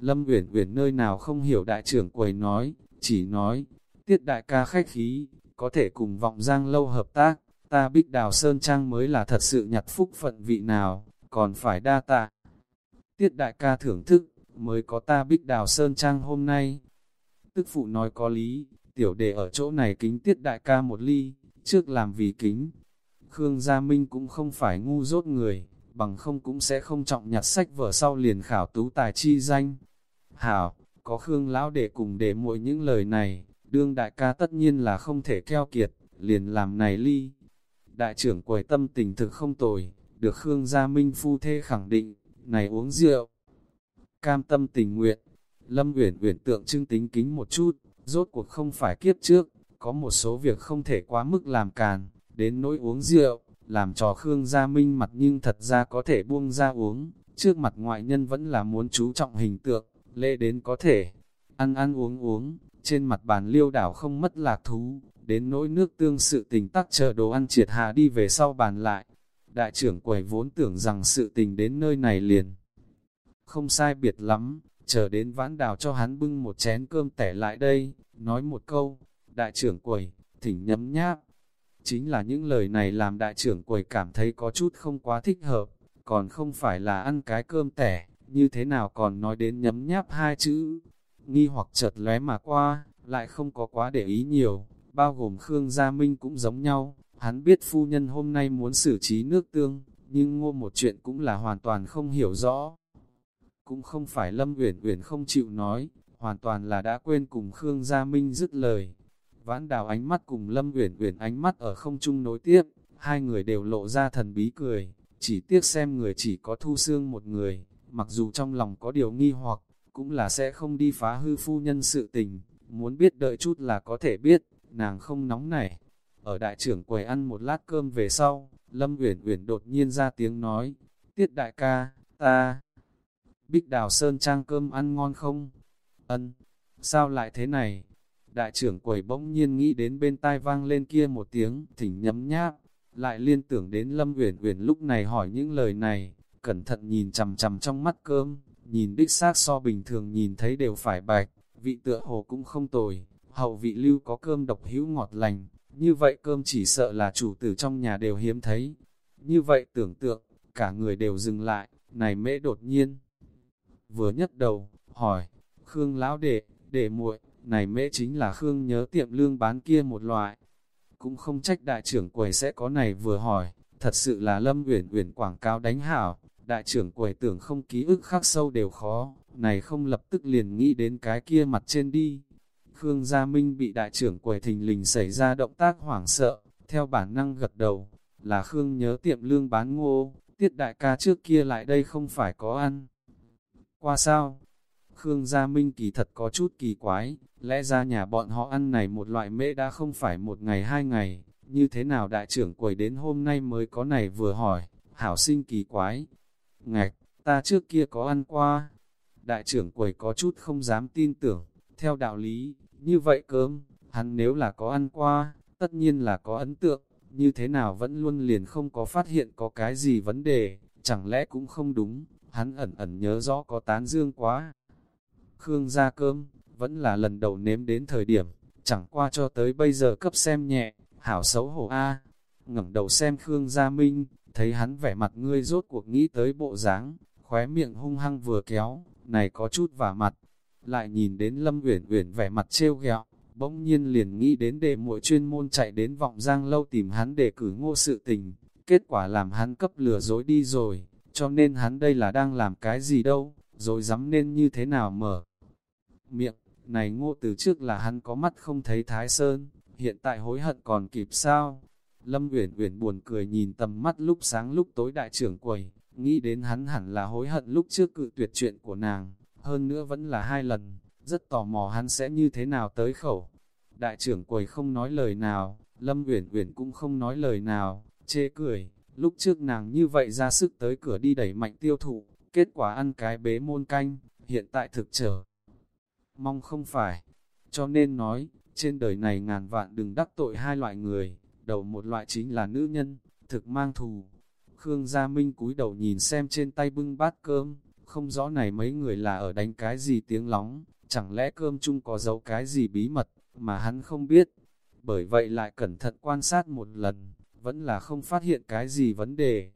Lâm Uyển Uyển nơi nào không hiểu đại trưởng quầy nói, chỉ nói, tiết đại ca khách khí, có thể cùng vọng giang lâu hợp tác, ta Bích Đào Sơn Trang mới là thật sự nhặt phúc phận vị nào, còn phải đa tạ. Tiết đại ca thưởng thức, mới có ta Bích Đào Sơn Trang hôm nay. Tức phụ nói có lý, tiểu đệ ở chỗ này kính tiết đại ca một ly, trước làm vì kính. Khương Gia Minh cũng không phải ngu dốt người, bằng không cũng sẽ không trọng nhặt sách vở sau liền khảo tú tài chi danh. Hảo, có Khương Lão để cùng để muội những lời này, đương đại ca tất nhiên là không thể keo kiệt, liền làm này ly. Đại trưởng quầy tâm tình thực không tồi, được Khương Gia Minh phu thê khẳng định, này uống rượu. Cam tâm tình nguyện, Lâm Uyển Uyển tượng trưng tính kính một chút, rốt cuộc không phải kiếp trước, có một số việc không thể quá mức làm càn, đến nỗi uống rượu, làm trò Khương Gia Minh mặt nhưng thật ra có thể buông ra uống, trước mặt ngoại nhân vẫn là muốn chú trọng hình tượng, lễ đến có thể, ăn ăn uống uống, trên mặt bàn liêu đảo không mất lạc thú, đến nỗi nước tương sự tình tắc chờ đồ ăn triệt hà đi về sau bàn lại. Đại trưởng quầy vốn tưởng rằng sự tình đến nơi này liền. Không sai biệt lắm, chờ đến vãn đào cho hắn bưng một chén cơm tẻ lại đây, nói một câu, đại trưởng quầy, thỉnh nhấm nháp. Chính là những lời này làm đại trưởng quầy cảm thấy có chút không quá thích hợp, còn không phải là ăn cái cơm tẻ, như thế nào còn nói đến nhấm nháp hai chữ. Nghi hoặc chợt lóe mà qua, lại không có quá để ý nhiều, bao gồm Khương Gia Minh cũng giống nhau, hắn biết phu nhân hôm nay muốn xử trí nước tương, nhưng ngô một chuyện cũng là hoàn toàn không hiểu rõ. Cũng không phải Lâm Uyển Uyển không chịu nói, hoàn toàn là đã quên cùng Khương Gia Minh dứt lời. Vãn đào ánh mắt cùng Lâm Uyển Uyển ánh mắt ở không trung nối tiếp, hai người đều lộ ra thần bí cười, chỉ tiếc xem người chỉ có thu xương một người, mặc dù trong lòng có điều nghi hoặc, cũng là sẽ không đi phá hư phu nhân sự tình, muốn biết đợi chút là có thể biết, nàng không nóng nảy. Ở đại trưởng quầy ăn một lát cơm về sau, Lâm Uyển Uyển đột nhiên ra tiếng nói, "Tiết đại ca, ta Bích Đào Sơn trang cơm ăn ngon không?" "Ân." "Sao lại thế này?" Đại trưởng quầy bỗng nhiên nghĩ đến bên tai vang lên kia một tiếng, thỉnh nhấm nháp, lại liên tưởng đến Lâm Uyển Uyển lúc này hỏi những lời này, cẩn thận nhìn chằm chằm trong mắt cơm, nhìn đích xác so bình thường nhìn thấy đều phải bạch, vị tựa hồ cũng không tồi, hậu vị lưu có cơm độc hữu ngọt lành, như vậy cơm chỉ sợ là chủ tử trong nhà đều hiếm thấy. Như vậy tưởng tượng, cả người đều dừng lại, này mễ đột nhiên. Vừa nhấc đầu, hỏi, Khương lão đệ, đệ muội, này mễ chính là Khương nhớ tiệm lương bán kia một loại. Cũng không trách đại trưởng quầy sẽ có này vừa hỏi, thật sự là Lâm Uyển Uyển quảng cáo đánh hảo, đại trưởng quầy tưởng không ký ức khắc sâu đều khó, này không lập tức liền nghĩ đến cái kia mặt trên đi. Khương Gia Minh bị đại trưởng quầy thình lình xảy ra động tác hoảng sợ, theo bản năng gật đầu, là Khương nhớ tiệm lương bán ngô, tiết đại ca trước kia lại đây không phải có ăn. Qua sao? Khương Gia Minh kỳ thật có chút kỳ quái, lẽ ra nhà bọn họ ăn này một loại mễ đã không phải một ngày hai ngày, như thế nào đại trưởng quầy đến hôm nay mới có này vừa hỏi, hảo sinh kỳ quái. Ngạch, ta trước kia có ăn qua. Đại trưởng quầy có chút không dám tin tưởng, theo đạo lý, như vậy cơm, hắn nếu là có ăn qua, tất nhiên là có ấn tượng, như thế nào vẫn luôn liền không có phát hiện có cái gì vấn đề, chẳng lẽ cũng không đúng, hắn ẩn ẩn nhớ rõ có tán dương quá. Khương ra cơm, vẫn là lần đầu nếm đến thời điểm, chẳng qua cho tới bây giờ cấp xem nhẹ, hảo xấu hổ A. ngẩng đầu xem Khương Gia Minh, thấy hắn vẻ mặt ngươi rốt cuộc nghĩ tới bộ dáng, khóe miệng hung hăng vừa kéo, này có chút vả mặt, lại nhìn đến Lâm Uyển Uyển vẻ mặt trêu ghẹo, bỗng nhiên liền nghĩ đến đề muội chuyên môn chạy đến vọng giang lâu tìm hắn để cử ngô sự tình, kết quả làm hắn cấp lừa dối đi rồi, cho nên hắn đây là đang làm cái gì đâu, rồi dám nên như thế nào mở miệng, này ngô từ trước là hắn có mắt không thấy Thái Sơn, hiện tại hối hận còn kịp sao? Lâm Uyển Uyển buồn cười nhìn tầm mắt lúc sáng lúc tối đại trưởng quầy, nghĩ đến hắn hẳn là hối hận lúc trước cự tuyệt chuyện của nàng, hơn nữa vẫn là hai lần, rất tò mò hắn sẽ như thế nào tới khẩu. Đại trưởng quầy không nói lời nào, Lâm Uyển Uyển cũng không nói lời nào, chê cười, lúc trước nàng như vậy ra sức tới cửa đi đẩy mạnh tiêu thụ, kết quả ăn cái bế môn canh, hiện tại thực trở. Mong không phải, cho nên nói, trên đời này ngàn vạn đừng đắc tội hai loại người, đầu một loại chính là nữ nhân, thực mang thù. Khương Gia Minh cúi đầu nhìn xem trên tay bưng bát cơm, không rõ này mấy người là ở đánh cái gì tiếng lóng, chẳng lẽ cơm chung có giấu cái gì bí mật, mà hắn không biết. Bởi vậy lại cẩn thận quan sát một lần, vẫn là không phát hiện cái gì vấn đề.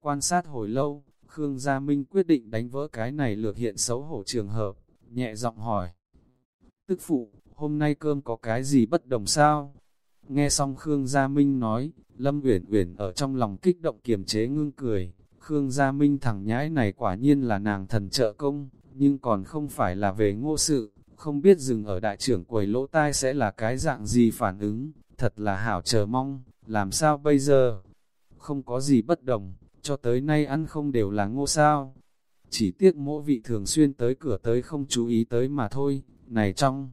Quan sát hồi lâu, Khương Gia Minh quyết định đánh vỡ cái này lược hiện xấu hổ trường hợp, nhẹ giọng hỏi. Tức phụ, hôm nay cơm có cái gì bất đồng sao? Nghe xong Khương Gia Minh nói, Lâm Uyển Uyển ở trong lòng kích động kiềm chế ngưng cười. Khương Gia Minh thẳng nhãi này quả nhiên là nàng thần trợ công, nhưng còn không phải là về ngô sự, không biết dừng ở đại trưởng quầy lỗ tai sẽ là cái dạng gì phản ứng, thật là hảo chờ mong, làm sao bây giờ? Không có gì bất đồng, cho tới nay ăn không đều là ngô sao. Chỉ tiếc mỗi vị thường xuyên tới cửa tới không chú ý tới mà thôi, này trong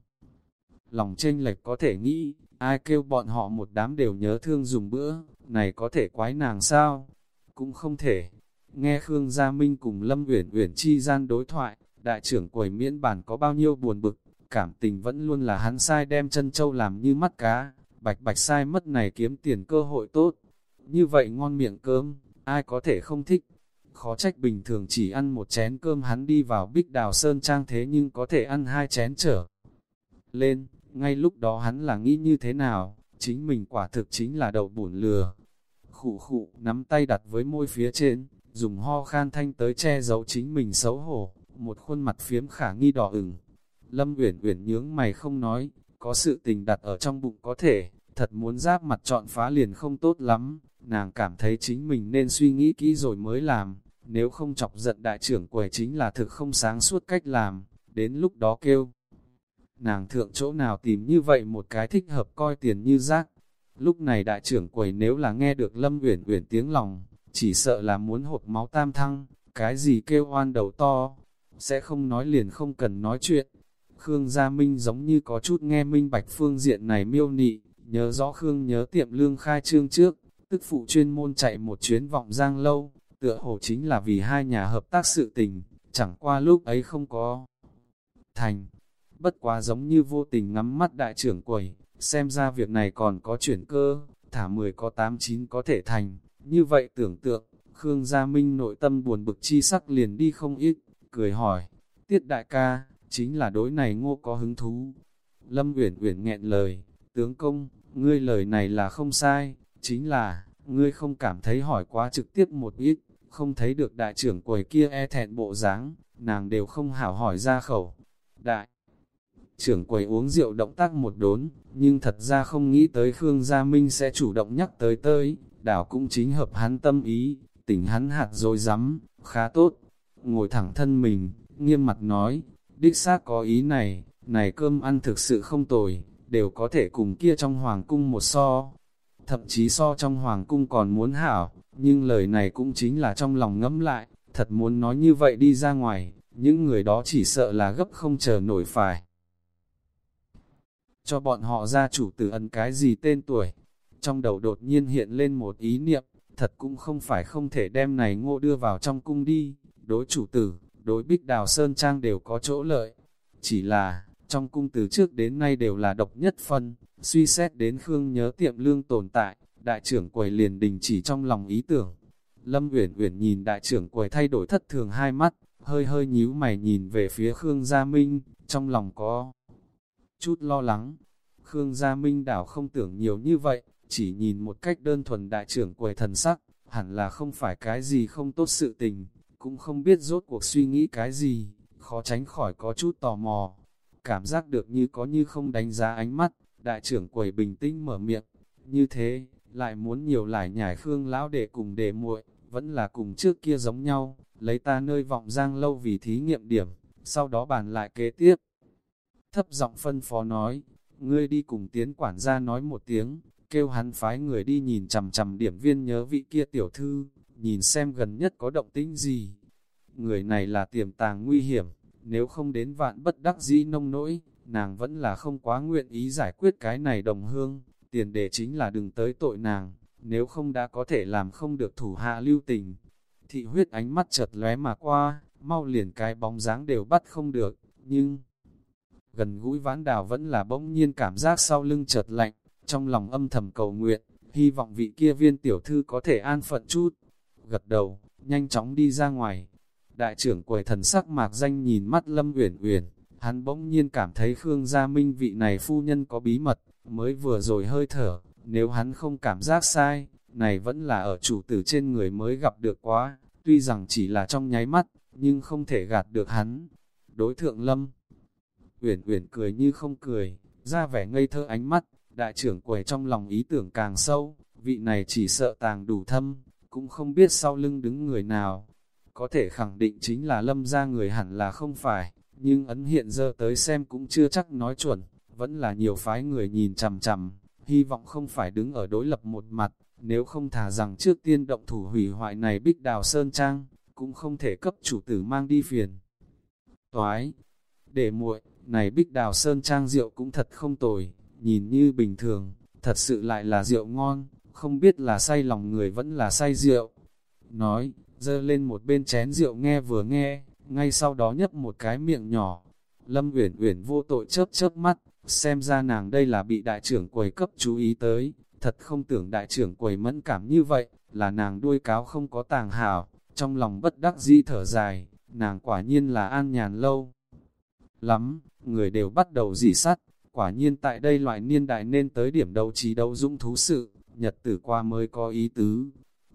lòng chênh lệch có thể nghĩ, ai kêu bọn họ một đám đều nhớ thương dùng bữa, này có thể quái nàng sao? Cũng không thể. Nghe Khương Gia Minh cùng Lâm Uyển Uyển chi gian đối thoại, đại trưởng quầy miễn bản có bao nhiêu buồn bực, cảm tình vẫn luôn là hắn sai đem chân châu làm như mắt cá, bạch bạch sai mất này kiếm tiền cơ hội tốt. Như vậy ngon miệng cơm, ai có thể không thích. Khó trách bình thường chỉ ăn một chén cơm hắn đi vào bích đào sơn trang thế nhưng có thể ăn hai chén trở. Lên, ngay lúc đó hắn là nghĩ như thế nào, chính mình quả thực chính là đầu bổn lừa. Khụ khụ, nắm tay đặt với môi phía trên, dùng ho khan thanh tới che giấu chính mình xấu hổ, một khuôn mặt phiếm khả nghi đỏ ửng. Lâm Uyển Uyển nhướng mày không nói, có sự tình đặt ở trong bụng có thể, thật muốn giáp mặt chọn phá liền không tốt lắm, nàng cảm thấy chính mình nên suy nghĩ kỹ rồi mới làm, nếu không chọc giận đại trưởng quầy chính là thực không sáng suốt cách làm, đến lúc đó kêu. Nàng thượng chỗ nào tìm như vậy một cái thích hợp coi tiền như rác. Lúc này đại trưởng quầy nếu là nghe được Lâm Uyển Uyển tiếng lòng, chỉ sợ là muốn hột máu tam thăng, cái gì kêu oan đầu to, sẽ không nói liền không cần nói chuyện. Khương Gia Minh giống như có chút nghe minh bạch phương diện này miêu nị, nhớ rõ Khương nhớ tiệm lương khai trương trước, tức phụ chuyên môn chạy một chuyến vọng giang lâu, tựa hồ chính là vì hai nhà hợp tác sự tình, chẳng qua lúc ấy không có thành. Bất quá giống như vô tình ngắm mắt đại trưởng quầy, xem ra việc này còn có chuyển cơ, thả 10 có 8 9 có thể thành, như vậy tưởng tượng, Khương Gia Minh nội tâm buồn bực chi sắc liền đi không ít, cười hỏi, tiết đại ca, chính là đối này ngô có hứng thú. Lâm Uyển Uyển nghẹn lời, tướng công, ngươi lời này là không sai, chính là, ngươi không cảm thấy hỏi quá trực tiếp một ít, không thấy được đại trưởng quầy kia e thẹn bộ dáng, nàng đều không hảo hỏi ra khẩu. Đại trưởng quầy uống rượu động tác một đốn, nhưng thật ra không nghĩ tới Khương Gia Minh sẽ chủ động nhắc tới tới, đảo cũng chính hợp hắn tâm ý, tỉnh hắn hạt rồi rắm khá tốt. Ngồi thẳng thân mình, nghiêm mặt nói, đích xác có ý này, này cơm ăn thực sự không tồi, đều có thể cùng kia trong hoàng cung một so. Thậm chí so trong hoàng cung còn muốn hảo, nhưng lời này cũng chính là trong lòng ngẫm lại, thật muốn nói như vậy đi ra ngoài, những người đó chỉ sợ là gấp không chờ nổi phải. Cho bọn họ ra chủ tử ân cái gì tên tuổi, trong đầu đột nhiên hiện lên một ý niệm, thật cũng không phải không thể đem này ngô đưa vào trong cung đi, đối chủ tử, đối bích đào sơn trang đều có chỗ lợi. Chỉ là, trong cung từ trước đến nay đều là độc nhất phân, suy xét đến Khương nhớ tiệm lương tồn tại, đại trưởng quầy liền đình chỉ trong lòng ý tưởng. Lâm Uyển Uyển nhìn đại trưởng quầy thay đổi thất thường hai mắt, hơi hơi nhíu mày nhìn về phía Khương Gia Minh, trong lòng có chút lo lắng. Khương Gia Minh đảo không tưởng nhiều như vậy, chỉ nhìn một cách đơn thuần đại trưởng quầy thần sắc, hẳn là không phải cái gì không tốt sự tình, cũng không biết rốt cuộc suy nghĩ cái gì, khó tránh khỏi có chút tò mò. Cảm giác được như có như không đánh giá ánh mắt, đại trưởng quầy bình tĩnh mở miệng, như thế, lại muốn nhiều lại nhảy Khương lão để cùng để muội, vẫn là cùng trước kia giống nhau, lấy ta nơi vọng giang lâu vì thí nghiệm điểm, sau đó bàn lại kế tiếp. Thấp giọng phân phó nói, ngươi đi cùng tiến quản gia nói một tiếng, kêu hắn phái người đi nhìn chằm chằm điểm viên nhớ vị kia tiểu thư, nhìn xem gần nhất có động tĩnh gì. Người này là tiềm tàng nguy hiểm, nếu không đến vạn bất đắc dĩ nông nỗi, nàng vẫn là không quá nguyện ý giải quyết cái này đồng hương, tiền đề chính là đừng tới tội nàng, nếu không đã có thể làm không được thủ hạ lưu tình. Thị huyết ánh mắt chợt lóe mà qua, mau liền cái bóng dáng đều bắt không được, nhưng gần gũi vãn đào vẫn là bỗng nhiên cảm giác sau lưng chợt lạnh, trong lòng âm thầm cầu nguyện, hy vọng vị kia viên tiểu thư có thể an phận chút. Gật đầu, nhanh chóng đi ra ngoài. Đại trưởng quầy thần sắc mạc danh nhìn mắt Lâm Uyển Uyển, hắn bỗng nhiên cảm thấy Khương Gia Minh vị này phu nhân có bí mật, mới vừa rồi hơi thở, nếu hắn không cảm giác sai, này vẫn là ở chủ tử trên người mới gặp được quá, tuy rằng chỉ là trong nháy mắt, nhưng không thể gạt được hắn. Đối thượng Lâm Uyển Uyển cười như không cười, ra vẻ ngây thơ ánh mắt, đại trưởng quầy trong lòng ý tưởng càng sâu, vị này chỉ sợ tàng đủ thâm, cũng không biết sau lưng đứng người nào. Có thể khẳng định chính là lâm ra người hẳn là không phải, nhưng ấn hiện giờ tới xem cũng chưa chắc nói chuẩn, vẫn là nhiều phái người nhìn chằm chằm, hy vọng không phải đứng ở đối lập một mặt, nếu không thả rằng trước tiên động thủ hủy hoại này bích đào sơn trang, cũng không thể cấp chủ tử mang đi phiền. Toái, để muội, này bích đào sơn trang rượu cũng thật không tồi, nhìn như bình thường, thật sự lại là rượu ngon, không biết là say lòng người vẫn là say rượu. Nói, dơ lên một bên chén rượu nghe vừa nghe, ngay sau đó nhấp một cái miệng nhỏ. Lâm Uyển Uyển vô tội chớp chớp mắt, xem ra nàng đây là bị đại trưởng quầy cấp chú ý tới, thật không tưởng đại trưởng quầy mẫn cảm như vậy, là nàng đuôi cáo không có tàng hảo, trong lòng bất đắc dĩ thở dài, nàng quả nhiên là an nhàn lâu. Lắm, người đều bắt đầu dị sắt, Quả nhiên tại đây loại niên đại nên tới điểm đầu trí đấu dũng thú sự, nhật tử qua mới có ý tứ.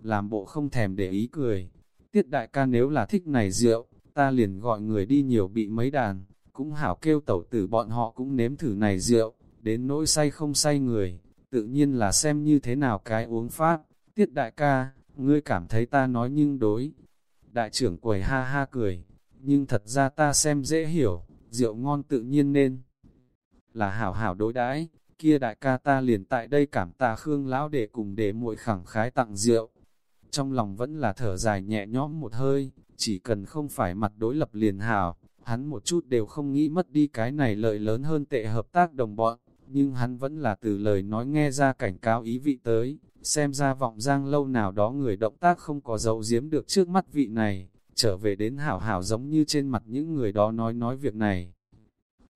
Làm bộ không thèm để ý cười. Tiết đại ca nếu là thích này rượu, ta liền gọi người đi nhiều bị mấy đàn, cũng hảo kêu tẩu tử bọn họ cũng nếm thử này rượu, đến nỗi say không say người, tự nhiên là xem như thế nào cái uống phát Tiết đại ca, ngươi cảm thấy ta nói nhưng đối. Đại trưởng quầy ha ha cười, nhưng thật ra ta xem dễ hiểu, rượu ngon tự nhiên nên là hảo hảo đối đãi kia đại ca ta liền tại đây cảm tạ Khương lão để cùng để muội khẳng khái tặng rượu. Trong lòng vẫn là thở dài nhẹ nhõm một hơi, chỉ cần không phải mặt đối lập liền hảo, hắn một chút đều không nghĩ mất đi cái này lợi lớn hơn tệ hợp tác đồng bọn, nhưng hắn vẫn là từ lời nói nghe ra cảnh cáo ý vị tới, xem ra vọng giang lâu nào đó người động tác không có dấu giếm được trước mắt vị này, trở về đến hảo hảo giống như trên mặt những người đó nói nói việc này.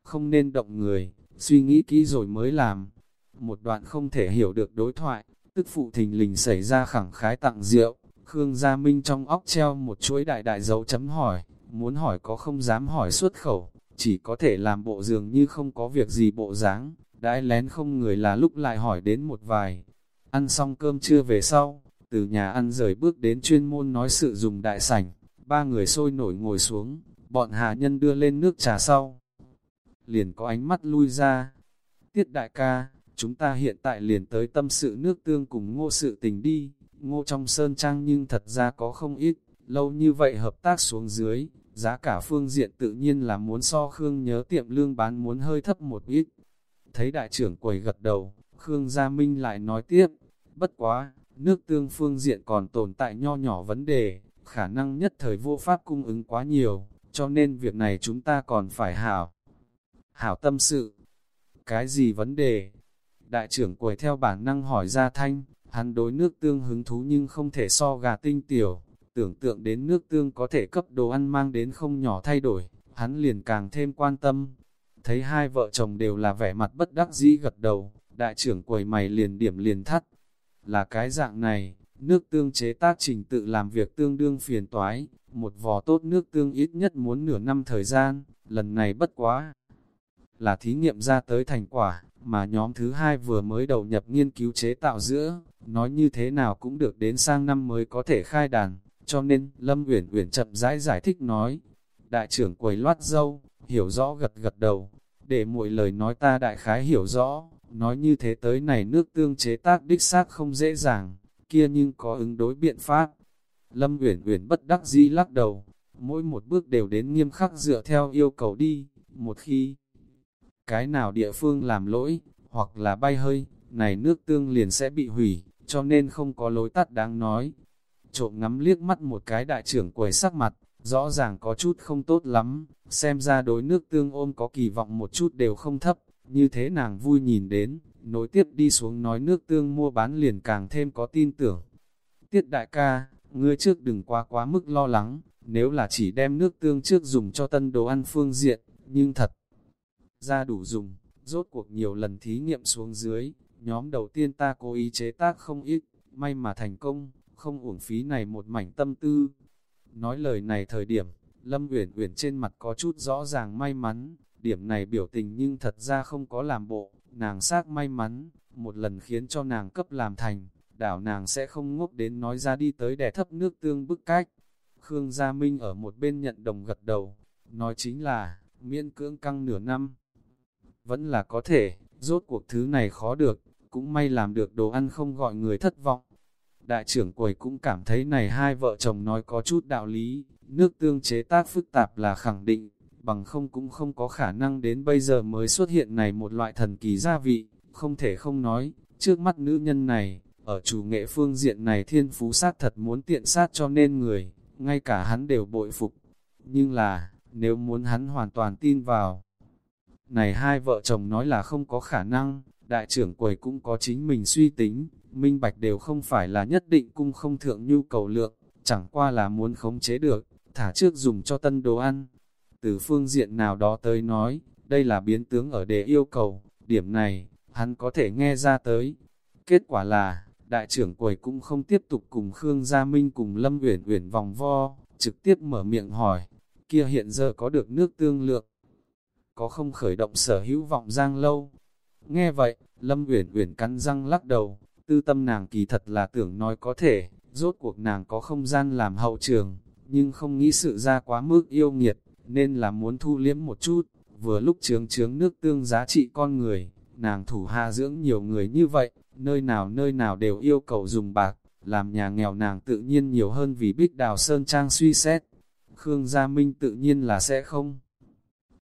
Không nên động người, suy nghĩ kỹ rồi mới làm. Một đoạn không thể hiểu được đối thoại, tức phụ thình lình xảy ra khẳng khái tặng rượu, Khương Gia Minh trong óc treo một chuỗi đại đại dấu chấm hỏi, muốn hỏi có không dám hỏi xuất khẩu, chỉ có thể làm bộ dường như không có việc gì bộ dáng, đãi lén không người là lúc lại hỏi đến một vài. Ăn xong cơm trưa về sau, từ nhà ăn rời bước đến chuyên môn nói sự dùng đại sảnh, ba người sôi nổi ngồi xuống, bọn hạ nhân đưa lên nước trà sau. Liền có ánh mắt lui ra. Tiết đại ca, chúng ta hiện tại liền tới tâm sự nước tương cùng ngô sự tình đi, ngô trong sơn trang nhưng thật ra có không ít, lâu như vậy hợp tác xuống dưới, giá cả phương diện tự nhiên là muốn so Khương nhớ tiệm lương bán muốn hơi thấp một ít. Thấy đại trưởng quầy gật đầu, Khương Gia Minh lại nói tiếp, bất quá, nước tương phương diện còn tồn tại nho nhỏ vấn đề, khả năng nhất thời vô pháp cung ứng quá nhiều, cho nên việc này chúng ta còn phải hảo. Hảo tâm sự. Cái gì vấn đề? Đại trưởng quầy theo bản năng hỏi ra thanh, hắn đối nước tương hứng thú nhưng không thể so gà tinh tiểu, tưởng tượng đến nước tương có thể cấp đồ ăn mang đến không nhỏ thay đổi, hắn liền càng thêm quan tâm. Thấy hai vợ chồng đều là vẻ mặt bất đắc dĩ gật đầu, đại trưởng quầy mày liền điểm liền thắt. Là cái dạng này, nước tương chế tác trình tự làm việc tương đương phiền toái, một vò tốt nước tương ít nhất muốn nửa năm thời gian, lần này bất quá. Là thí nghiệm ra tới thành quả, mà nhóm thứ hai vừa mới đầu nhập nghiên cứu chế tạo giữa, nói như thế nào cũng được đến sang năm mới có thể khai đàn, cho nên Lâm Uyển Uyển chậm rãi giải, giải thích nói. Đại trưởng quầy loát dâu, hiểu rõ gật gật đầu, để muội lời nói ta đại khái hiểu rõ, nói như thế tới này nước tương chế tác đích xác không dễ dàng, kia nhưng có ứng đối biện pháp. Lâm Uyển Uyển bất đắc dĩ lắc đầu, mỗi một bước đều đến nghiêm khắc dựa theo yêu cầu đi, một khi cái nào địa phương làm lỗi, hoặc là bay hơi, này nước tương liền sẽ bị hủy, cho nên không có lối tắt đáng nói. Trộm ngắm liếc mắt một cái đại trưởng quầy sắc mặt, rõ ràng có chút không tốt lắm, xem ra đối nước tương ôm có kỳ vọng một chút đều không thấp, như thế nàng vui nhìn đến, nối tiếp đi xuống nói nước tương mua bán liền càng thêm có tin tưởng. Tiết đại ca, ngươi trước đừng quá quá mức lo lắng, nếu là chỉ đem nước tương trước dùng cho tân đồ ăn phương diện, nhưng thật ra đủ dùng, rốt cuộc nhiều lần thí nghiệm xuống dưới, nhóm đầu tiên ta cố ý chế tác không ít, may mà thành công, không uổng phí này một mảnh tâm tư. Nói lời này thời điểm, Lâm Uyển Uyển trên mặt có chút rõ ràng may mắn, điểm này biểu tình nhưng thật ra không có làm bộ, nàng xác may mắn, một lần khiến cho nàng cấp làm thành, đảo nàng sẽ không ngốc đến nói ra đi tới đè thấp nước tương bức cách. Khương Gia Minh ở một bên nhận đồng gật đầu, nói chính là, miễn cưỡng căng nửa năm. Vẫn là có thể, rốt cuộc thứ này khó được, cũng may làm được đồ ăn không gọi người thất vọng. Đại trưởng quầy cũng cảm thấy này hai vợ chồng nói có chút đạo lý, nước tương chế tác phức tạp là khẳng định, bằng không cũng không có khả năng đến bây giờ mới xuất hiện này một loại thần kỳ gia vị, không thể không nói, trước mắt nữ nhân này, ở chủ nghệ phương diện này thiên phú sát thật muốn tiện sát cho nên người, ngay cả hắn đều bội phục. Nhưng là, nếu muốn hắn hoàn toàn tin vào, này hai vợ chồng nói là không có khả năng, đại trưởng quầy cũng có chính mình suy tính, minh bạch đều không phải là nhất định cung không thượng nhu cầu lượng, chẳng qua là muốn khống chế được, thả trước dùng cho tân đồ ăn. Từ phương diện nào đó tới nói, đây là biến tướng ở đề yêu cầu, điểm này, hắn có thể nghe ra tới. Kết quả là, đại trưởng quầy cũng không tiếp tục cùng Khương Gia Minh cùng Lâm Uyển Uyển vòng vo, trực tiếp mở miệng hỏi, kia hiện giờ có được nước tương lượng, có không khởi động sở hữu vọng giang lâu. Nghe vậy, Lâm Uyển Uyển cắn răng lắc đầu, tư tâm nàng kỳ thật là tưởng nói có thể, rốt cuộc nàng có không gian làm hậu trường, nhưng không nghĩ sự ra quá mức yêu nghiệt, nên là muốn thu liếm một chút, vừa lúc trướng trướng nước tương giá trị con người, nàng thủ hạ dưỡng nhiều người như vậy, nơi nào nơi nào đều yêu cầu dùng bạc, làm nhà nghèo nàng tự nhiên nhiều hơn vì bích đào sơn trang suy xét. Khương Gia Minh tự nhiên là sẽ không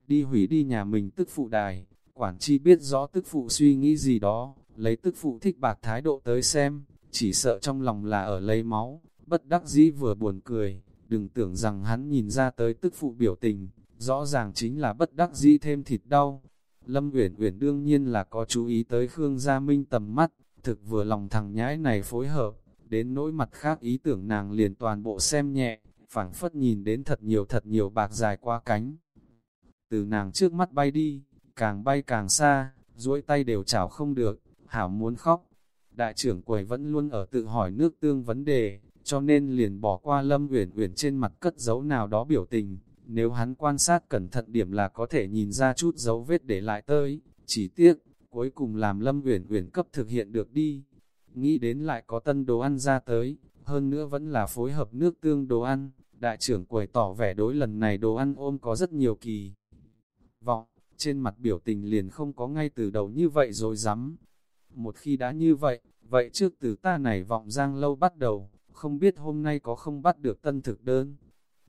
đi hủy đi nhà mình tức phụ đài, quản chi biết rõ tức phụ suy nghĩ gì đó, lấy tức phụ thích bạc thái độ tới xem, chỉ sợ trong lòng là ở lấy máu, bất đắc dĩ vừa buồn cười, đừng tưởng rằng hắn nhìn ra tới tức phụ biểu tình, rõ ràng chính là bất đắc dĩ thêm thịt đau. Lâm Uyển Uyển đương nhiên là có chú ý tới Khương Gia Minh tầm mắt, thực vừa lòng thằng nhãi này phối hợp, đến nỗi mặt khác ý tưởng nàng liền toàn bộ xem nhẹ, phảng phất nhìn đến thật nhiều thật nhiều bạc dài qua cánh. Từ nàng trước mắt bay đi, càng bay càng xa, duỗi tay đều chảo không được, hảo muốn khóc. Đại trưởng quầy vẫn luôn ở tự hỏi nước tương vấn đề, cho nên liền bỏ qua Lâm Uyển Uyển trên mặt cất dấu nào đó biểu tình. Nếu hắn quan sát cẩn thận điểm là có thể nhìn ra chút dấu vết để lại tới, chỉ tiếc, cuối cùng làm Lâm Uyển Uyển cấp thực hiện được đi. Nghĩ đến lại có tân đồ ăn ra tới, hơn nữa vẫn là phối hợp nước tương đồ ăn, đại trưởng quầy tỏ vẻ đối lần này đồ ăn ôm có rất nhiều kỳ. Vọng, trên mặt biểu tình liền không có ngay từ đầu như vậy rồi dám. Một khi đã như vậy, vậy trước từ ta này vọng giang lâu bắt đầu, không biết hôm nay có không bắt được tân thực đơn.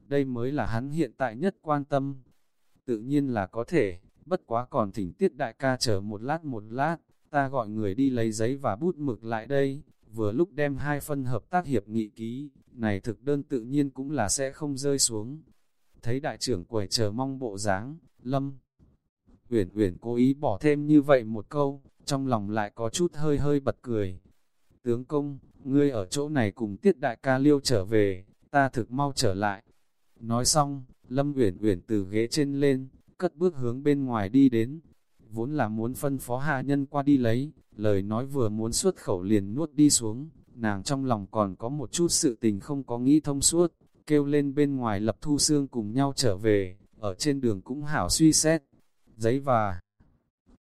Đây mới là hắn hiện tại nhất quan tâm. Tự nhiên là có thể, bất quá còn thỉnh tiết đại ca chờ một lát một lát, ta gọi người đi lấy giấy và bút mực lại đây, vừa lúc đem hai phân hợp tác hiệp nghị ký, này thực đơn tự nhiên cũng là sẽ không rơi xuống. Thấy đại trưởng quầy chờ mong bộ dáng, lâm. Uyển Uyển cố ý bỏ thêm như vậy một câu, trong lòng lại có chút hơi hơi bật cười. Tướng công, ngươi ở chỗ này cùng tiết đại ca liêu trở về, ta thực mau trở lại. Nói xong, Lâm Uyển Uyển từ ghế trên lên, cất bước hướng bên ngoài đi đến. Vốn là muốn phân phó hạ nhân qua đi lấy, lời nói vừa muốn xuất khẩu liền nuốt đi xuống, nàng trong lòng còn có một chút sự tình không có nghĩ thông suốt, kêu lên bên ngoài lập thu xương cùng nhau trở về, ở trên đường cũng hảo suy xét. Giấy và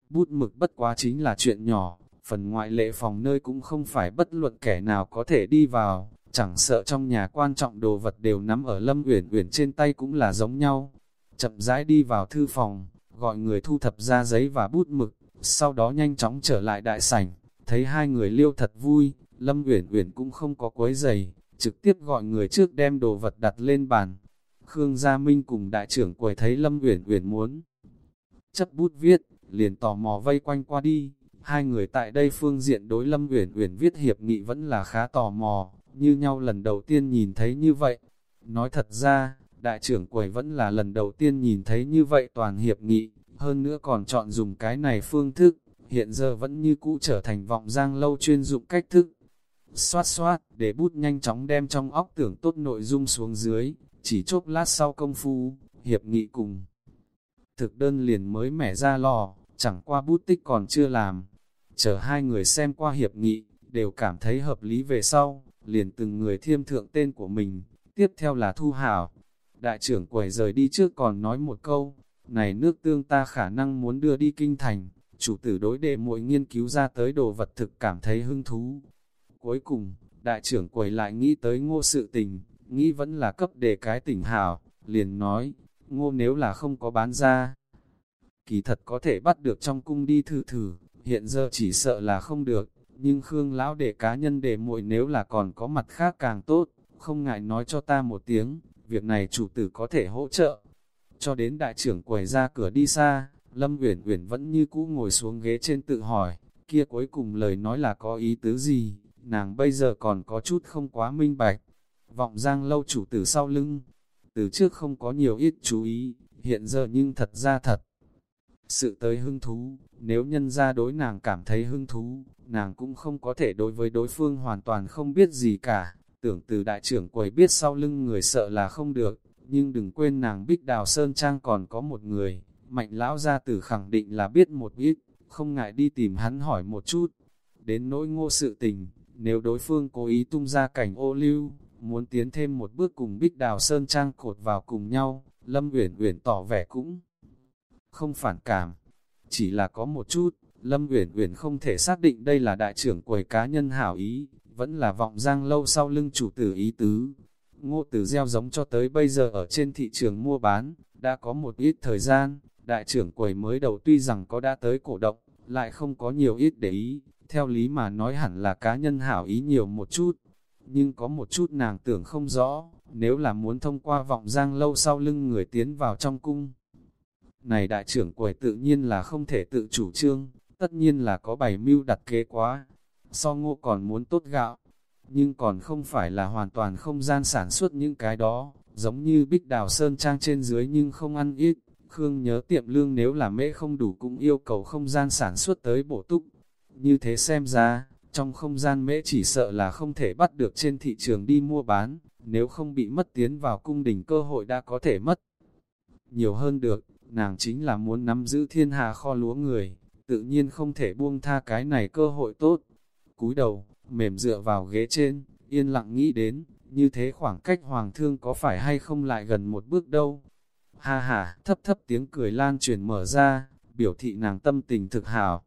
bút mực bất quá chính là chuyện nhỏ, phần ngoại lệ phòng nơi cũng không phải bất luận kẻ nào có thể đi vào, chẳng sợ trong nhà quan trọng đồ vật đều nắm ở Lâm Uyển Uyển trên tay cũng là giống nhau. Chậm rãi đi vào thư phòng, gọi người thu thập ra giấy và bút mực, sau đó nhanh chóng trở lại đại sảnh, thấy hai người liêu thật vui, Lâm Uyển Uyển cũng không có quấy giày, trực tiếp gọi người trước đem đồ vật đặt lên bàn. Khương Gia Minh cùng đại trưởng quầy thấy Lâm Uyển Uyển muốn chấp bút viết, liền tò mò vây quanh qua đi, Hai người tại đây phương diện đối Lâm Uyển Uyển viết hiệp nghị vẫn là khá tò mò, như nhau lần đầu tiên nhìn thấy như vậy. Nói thật ra, đại trưởng quầy vẫn là lần đầu tiên nhìn thấy như vậy toàn hiệp nghị, hơn nữa còn chọn dùng cái này phương thức, hiện giờ vẫn như cũ trở thành vọng giang lâu chuyên dụng cách thức. Xoát xoát, để bút nhanh chóng đem trong óc tưởng tốt nội dung xuống dưới, chỉ chốc lát sau công phu, hiệp nghị cùng. Thực đơn liền mới mẻ ra lò, chẳng qua bút tích còn chưa làm, Chờ hai người xem qua hiệp nghị, đều cảm thấy hợp lý về sau, liền từng người thiêm thượng tên của mình, tiếp theo là thu hảo. Đại trưởng quầy rời đi trước còn nói một câu, này nước tương ta khả năng muốn đưa đi kinh thành, chủ tử đối đệ muội nghiên cứu ra tới đồ vật thực cảm thấy hứng thú. Cuối cùng, đại trưởng quầy lại nghĩ tới ngô sự tình, nghĩ vẫn là cấp đề cái tỉnh hảo, liền nói, ngô nếu là không có bán ra, kỳ thật có thể bắt được trong cung đi thử thử, hiện giờ chỉ sợ là không được, nhưng Khương lão để cá nhân để muội nếu là còn có mặt khác càng tốt, không ngại nói cho ta một tiếng, việc này chủ tử có thể hỗ trợ. Cho đến đại trưởng quầy ra cửa đi xa, Lâm Uyển Uyển vẫn như cũ ngồi xuống ghế trên tự hỏi, kia cuối cùng lời nói là có ý tứ gì, nàng bây giờ còn có chút không quá minh bạch. Vọng giang lâu chủ tử sau lưng, từ trước không có nhiều ít chú ý, hiện giờ nhưng thật ra thật. Sự tới hưng thú, nếu nhân ra đối nàng cảm thấy hưng thú, nàng cũng không có thể đối với đối phương hoàn toàn không biết gì cả. Tưởng từ đại trưởng quầy biết sau lưng người sợ là không được, nhưng đừng quên nàng Bích Đào Sơn Trang còn có một người, mạnh lão gia tử khẳng định là biết một ít, không ngại đi tìm hắn hỏi một chút. Đến nỗi ngô sự tình, nếu đối phương cố ý tung ra cảnh ô lưu, muốn tiến thêm một bước cùng Bích Đào Sơn Trang cột vào cùng nhau, Lâm Uyển Uyển tỏ vẻ cũng không phản cảm, chỉ là có một chút, Lâm Uyển Uyển không thể xác định đây là đại trưởng quầy cá nhân hảo ý, vẫn là vọng giang lâu sau lưng chủ tử ý tứ. Ngô tử gieo giống cho tới bây giờ ở trên thị trường mua bán, đã có một ít thời gian, đại trưởng quầy mới đầu tuy rằng có đã tới cổ động, lại không có nhiều ít để ý, theo lý mà nói hẳn là cá nhân hảo ý nhiều một chút, nhưng có một chút nàng tưởng không rõ, nếu là muốn thông qua vọng giang lâu sau lưng người tiến vào trong cung. Này đại trưởng quầy tự nhiên là không thể tự chủ trương, tất nhiên là có bảy mưu đặt kế quá, so ngô còn muốn tốt gạo, nhưng còn không phải là hoàn toàn không gian sản xuất những cái đó, giống như bích đào sơn trang trên dưới nhưng không ăn ít. Khương nhớ tiệm lương nếu là mễ không đủ cũng yêu cầu không gian sản xuất tới bổ túc. Như thế xem ra, trong không gian mễ chỉ sợ là không thể bắt được trên thị trường đi mua bán, nếu không bị mất tiến vào cung đình cơ hội đã có thể mất. Nhiều hơn được, nàng chính là muốn nắm giữ thiên hà kho lúa người, tự nhiên không thể buông tha cái này cơ hội tốt. Cúi đầu, mềm dựa vào ghế trên, yên lặng nghĩ đến, như thế khoảng cách hoàng thương có phải hay không lại gần một bước đâu. Ha ha, thấp thấp tiếng cười lan truyền mở ra, biểu thị nàng tâm tình thực hảo.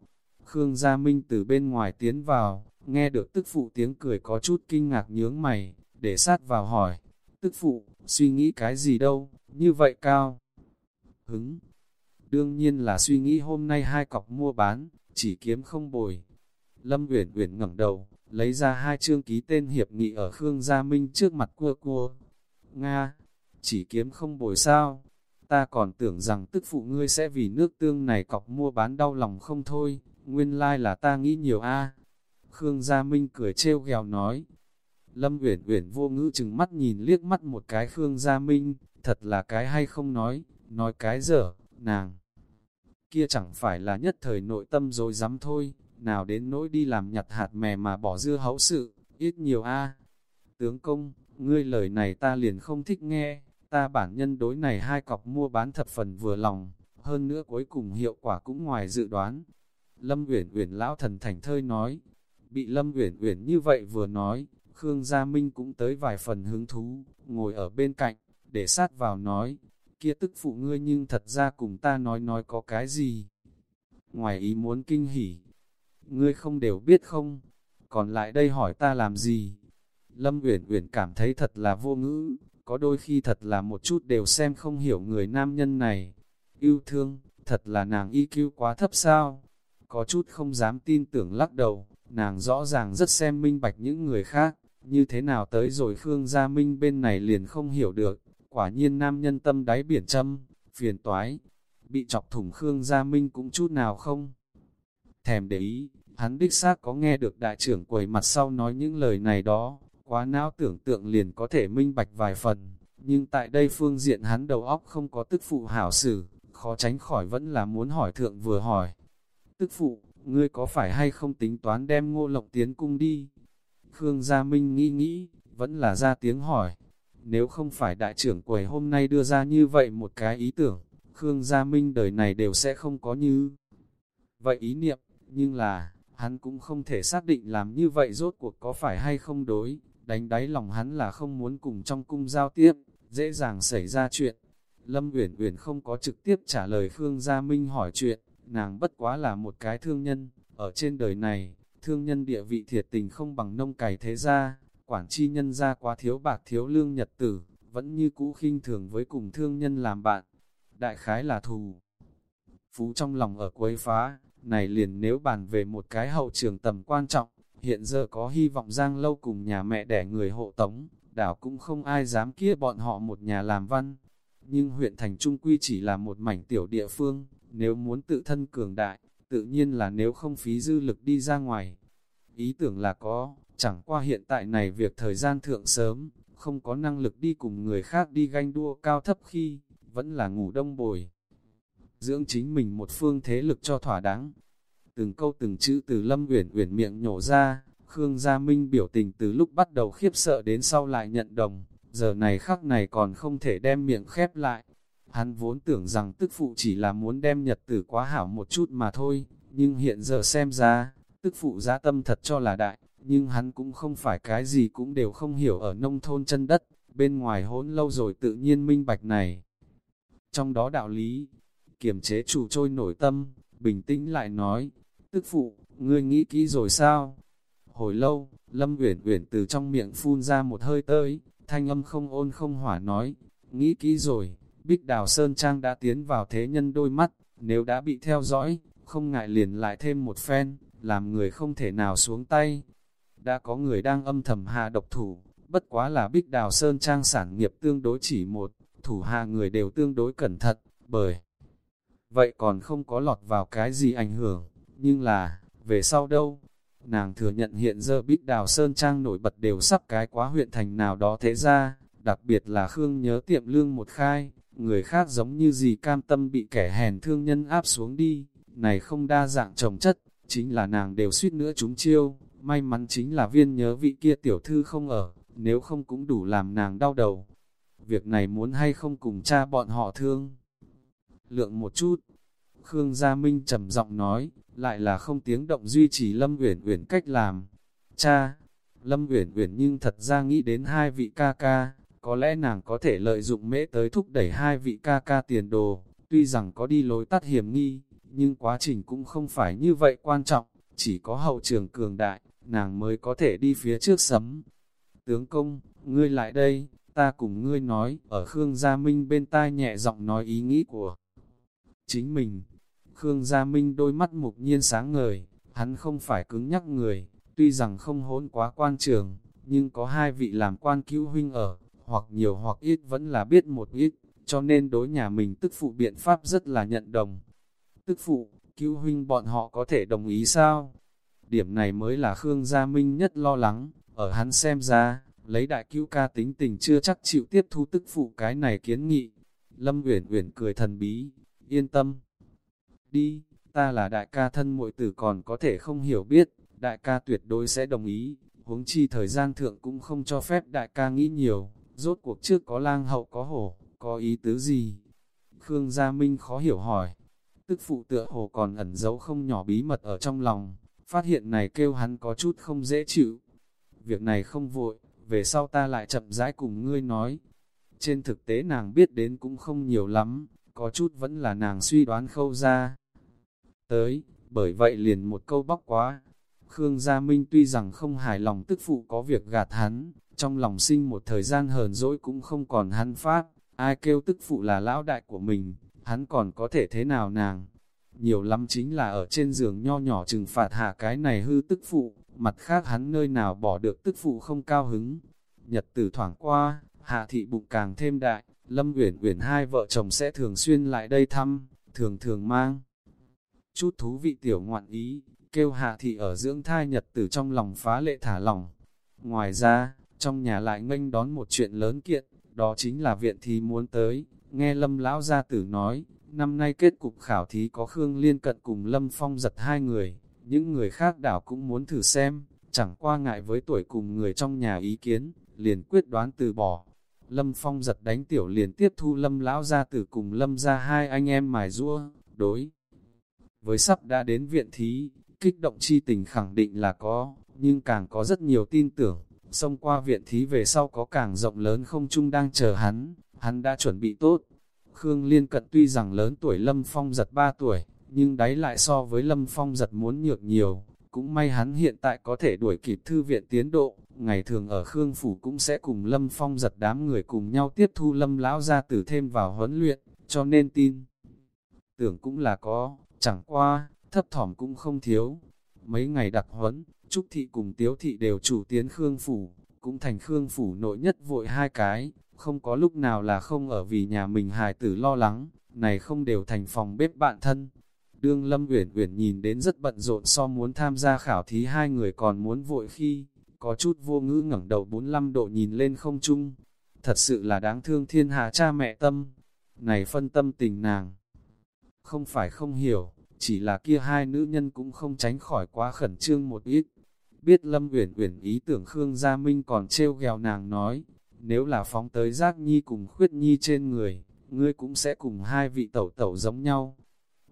Khương Gia Minh từ bên ngoài tiến vào, nghe được tức phụ tiếng cười có chút kinh ngạc nhướng mày, để sát vào hỏi, tức phụ, suy nghĩ cái gì đâu, như vậy cao. Hứng, đương nhiên là suy nghĩ hôm nay hai cọc mua bán, chỉ kiếm không bồi. Lâm Uyển Uyển ngẩng đầu, lấy ra hai chương ký tên hiệp nghị ở Khương Gia Minh trước mặt cua cua. Nga, chỉ kiếm không bồi sao? Ta còn tưởng rằng tức phụ ngươi sẽ vì nước tương này cọc mua bán đau lòng không thôi, nguyên lai like là ta nghĩ nhiều a. Khương Gia Minh cười trêu ghẹo nói. Lâm Uyển Uyển vô ngữ chừng mắt nhìn liếc mắt một cái Khương Gia Minh, thật là cái hay không nói, nói cái dở, nàng. Kia chẳng phải là nhất thời nội tâm rồi dám thôi, nào đến nỗi đi làm nhặt hạt mè mà bỏ dưa hấu sự, ít nhiều a. Tướng công, ngươi lời này ta liền không thích nghe, ta bản nhân đối này hai cọc mua bán thập phần vừa lòng, hơn nữa cuối cùng hiệu quả cũng ngoài dự đoán. Lâm Uyển Uyển lão thần thành thơi nói, bị Lâm Uyển Uyển như vậy vừa nói, Khương Gia Minh cũng tới vài phần hứng thú, ngồi ở bên cạnh, để sát vào nói, kia tức phụ ngươi nhưng thật ra cùng ta nói nói có cái gì. Ngoài ý muốn kinh hỉ, ngươi không đều biết không, còn lại đây hỏi ta làm gì. Lâm Uyển Uyển cảm thấy thật là vô ngữ, có đôi khi thật là một chút đều xem không hiểu người nam nhân này. Yêu thương, thật là nàng y cứu quá thấp sao? Có chút không dám tin tưởng lắc đầu, nàng rõ ràng rất xem minh bạch những người khác, như thế nào tới rồi Khương Gia Minh bên này liền không hiểu được, quả nhiên nam nhân tâm đáy biển châm, phiền toái, bị chọc thủng Khương Gia Minh cũng chút nào không. Thèm để ý, hắn đích xác có nghe được đại trưởng quầy mặt sau nói những lời này đó, quá não tưởng tượng liền có thể minh bạch vài phần, nhưng tại đây phương diện hắn đầu óc không có tức phụ hảo xử, khó tránh khỏi vẫn là muốn hỏi thượng vừa hỏi. Tức phụ, ngươi có phải hay không tính toán đem ngô lộc tiến cung đi? Khương Gia Minh nghĩ nghĩ, vẫn là ra tiếng hỏi. Nếu không phải đại trưởng quầy hôm nay đưa ra như vậy một cái ý tưởng, Khương Gia Minh đời này đều sẽ không có như vậy ý niệm, nhưng là, hắn cũng không thể xác định làm như vậy rốt cuộc có phải hay không đối, đánh đáy lòng hắn là không muốn cùng trong cung giao tiếp, dễ dàng xảy ra chuyện. Lâm Uyển Uyển không có trực tiếp trả lời Khương Gia Minh hỏi chuyện, nàng bất quá là một cái thương nhân, ở trên đời này, thương nhân địa vị thiệt tình không bằng nông cày thế gia, quản chi nhân gia quá thiếu bạc thiếu lương nhật tử, vẫn như cũ khinh thường với cùng thương nhân làm bạn. Đại khái là thù. Phú trong lòng ở quấy phá, này liền nếu bàn về một cái hậu trường tầm quan trọng, hiện giờ có hy vọng giang lâu cùng nhà mẹ đẻ người hộ tống, đảo cũng không ai dám kia bọn họ một nhà làm văn. Nhưng huyện thành trung quy chỉ là một mảnh tiểu địa phương, nếu muốn tự thân cường đại, tự nhiên là nếu không phí dư lực đi ra ngoài. Ý tưởng là có, chẳng qua hiện tại này việc thời gian thượng sớm, không có năng lực đi cùng người khác đi ganh đua cao thấp khi, vẫn là ngủ đông bồi. Dưỡng chính mình một phương thế lực cho thỏa đáng. Từng câu từng chữ từ Lâm Uyển Uyển miệng nhổ ra, Khương Gia Minh biểu tình từ lúc bắt đầu khiếp sợ đến sau lại nhận đồng, giờ này khắc này còn không thể đem miệng khép lại, Hắn vốn tưởng rằng tức phụ chỉ là muốn đem nhật tử quá hảo một chút mà thôi, nhưng hiện giờ xem ra, tức phụ giá tâm thật cho là đại, nhưng hắn cũng không phải cái gì cũng đều không hiểu ở nông thôn chân đất, bên ngoài hỗn lâu rồi tự nhiên minh bạch này. Trong đó đạo lý, kiềm chế chủ trôi nổi tâm, bình tĩnh lại nói, tức phụ, ngươi nghĩ kỹ rồi sao? Hồi lâu, Lâm Uyển Uyển từ trong miệng phun ra một hơi tới, thanh âm không ôn không hỏa nói, nghĩ kỹ rồi, Bích Đào Sơn Trang đã tiến vào thế nhân đôi mắt, nếu đã bị theo dõi, không ngại liền lại thêm một phen, làm người không thể nào xuống tay. Đã có người đang âm thầm hạ độc thủ, bất quá là Bích Đào Sơn Trang sản nghiệp tương đối chỉ một, thủ hạ người đều tương đối cẩn thận, bởi vậy còn không có lọt vào cái gì ảnh hưởng, nhưng là, về sau đâu? Nàng thừa nhận hiện giờ Bích Đào Sơn Trang nổi bật đều sắp cái quá huyện thành nào đó thế ra, đặc biệt là Khương nhớ tiệm lương một khai, người khác giống như gì cam tâm bị kẻ hèn thương nhân áp xuống đi, này không đa dạng trồng chất, chính là nàng đều suýt nữa chúng chiêu, may mắn chính là viên nhớ vị kia tiểu thư không ở, nếu không cũng đủ làm nàng đau đầu. Việc này muốn hay không cùng cha bọn họ thương. Lượng một chút, Khương Gia Minh trầm giọng nói, lại là không tiếng động duy trì Lâm Uyển Uyển cách làm. Cha, Lâm Uyển Uyển nhưng thật ra nghĩ đến hai vị ca ca, có lẽ nàng có thể lợi dụng mễ tới thúc đẩy hai vị ca ca tiền đồ, tuy rằng có đi lối tắt hiểm nghi, nhưng quá trình cũng không phải như vậy quan trọng, chỉ có hậu trường cường đại, nàng mới có thể đi phía trước sấm. Tướng công, ngươi lại đây, ta cùng ngươi nói, ở Khương Gia Minh bên tai nhẹ giọng nói ý nghĩ của chính mình. Khương Gia Minh đôi mắt mục nhiên sáng ngời, hắn không phải cứng nhắc người, tuy rằng không hỗn quá quan trường, nhưng có hai vị làm quan cứu huynh ở, hoặc nhiều hoặc ít vẫn là biết một ít, cho nên đối nhà mình tức phụ biện pháp rất là nhận đồng. Tức phụ, cứu huynh bọn họ có thể đồng ý sao? Điểm này mới là Khương Gia Minh nhất lo lắng, ở hắn xem ra, lấy đại cứu ca tính tình chưa chắc chịu tiếp thu tức phụ cái này kiến nghị. Lâm Uyển Uyển cười thần bí, yên tâm. Đi, ta là đại ca thân muội tử còn có thể không hiểu biết, đại ca tuyệt đối sẽ đồng ý, huống chi thời gian thượng cũng không cho phép đại ca nghĩ nhiều, rốt cuộc trước có lang hậu có hổ, có ý tứ gì? Khương Gia Minh khó hiểu hỏi, tức phụ tựa hồ còn ẩn giấu không nhỏ bí mật ở trong lòng, phát hiện này kêu hắn có chút không dễ chịu. Việc này không vội, về sau ta lại chậm rãi cùng ngươi nói. Trên thực tế nàng biết đến cũng không nhiều lắm, có chút vẫn là nàng suy đoán khâu ra. Tới, bởi vậy liền một câu bóc quá. Khương Gia Minh tuy rằng không hài lòng tức phụ có việc gạt hắn, trong lòng sinh một thời gian hờn dỗi cũng không còn hắn phát, ai kêu tức phụ là lão đại của mình, hắn còn có thể thế nào nàng. Nhiều lắm chính là ở trên giường nho nhỏ trừng phạt hạ cái này hư tức phụ, mặt khác hắn nơi nào bỏ được tức phụ không cao hứng. Nhật tử thoảng qua, hạ thị bụng càng thêm đại, Lâm Uyển Uyển hai vợ chồng sẽ thường xuyên lại đây thăm, thường thường mang chút thú vị tiểu ngoạn ý, kêu hạ thị ở dưỡng thai nhật tử trong lòng phá lệ thả lòng. Ngoài ra, trong nhà lại nghênh đón một chuyện lớn kiện, đó chính là viện thí muốn tới, nghe Lâm lão gia tử nói, năm nay kết cục khảo thí có Khương Liên cận cùng Lâm Phong giật hai người, những người khác đảo cũng muốn thử xem, chẳng qua ngại với tuổi cùng người trong nhà ý kiến, liền quyết đoán từ bỏ. Lâm Phong giật đánh tiểu liền tiếp thu Lâm lão gia tử cùng Lâm ra hai anh em mài rua, đối. Với sắp đã đến viện thí, kích động chi tình khẳng định là có, nhưng càng có rất nhiều tin tưởng, xông qua viện thí về sau có càng rộng lớn không chung đang chờ hắn, hắn đã chuẩn bị tốt. Khương Liên Cận tuy rằng lớn tuổi Lâm Phong giật 3 tuổi, nhưng đáy lại so với Lâm Phong giật muốn nhược nhiều, cũng may hắn hiện tại có thể đuổi kịp thư viện tiến độ, ngày thường ở Khương Phủ cũng sẽ cùng Lâm Phong giật đám người cùng nhau tiếp thu Lâm Lão ra tử thêm vào huấn luyện, cho nên tin. Tưởng cũng là có, chẳng qua, thấp thỏm cũng không thiếu. Mấy ngày đặc huấn, Trúc Thị cùng Tiếu Thị đều chủ tiến Khương Phủ, cũng thành Khương Phủ nội nhất vội hai cái, không có lúc nào là không ở vì nhà mình hài tử lo lắng, này không đều thành phòng bếp bạn thân. Đương Lâm Uyển Uyển nhìn đến rất bận rộn so muốn tham gia khảo thí hai người còn muốn vội khi, có chút vô ngữ ngẩng đầu 45 độ nhìn lên không chung. Thật sự là đáng thương thiên hạ cha mẹ tâm. Này phân tâm tình nàng. Không phải không hiểu, chỉ là kia hai nữ nhân cũng không tránh khỏi quá khẩn trương một ít. Biết Lâm Uyển Uyển ý tưởng Khương Gia Minh còn trêu ghẹo nàng nói, nếu là phóng tới giác nhi cùng khuyết nhi trên người, ngươi cũng sẽ cùng hai vị tẩu tẩu giống nhau.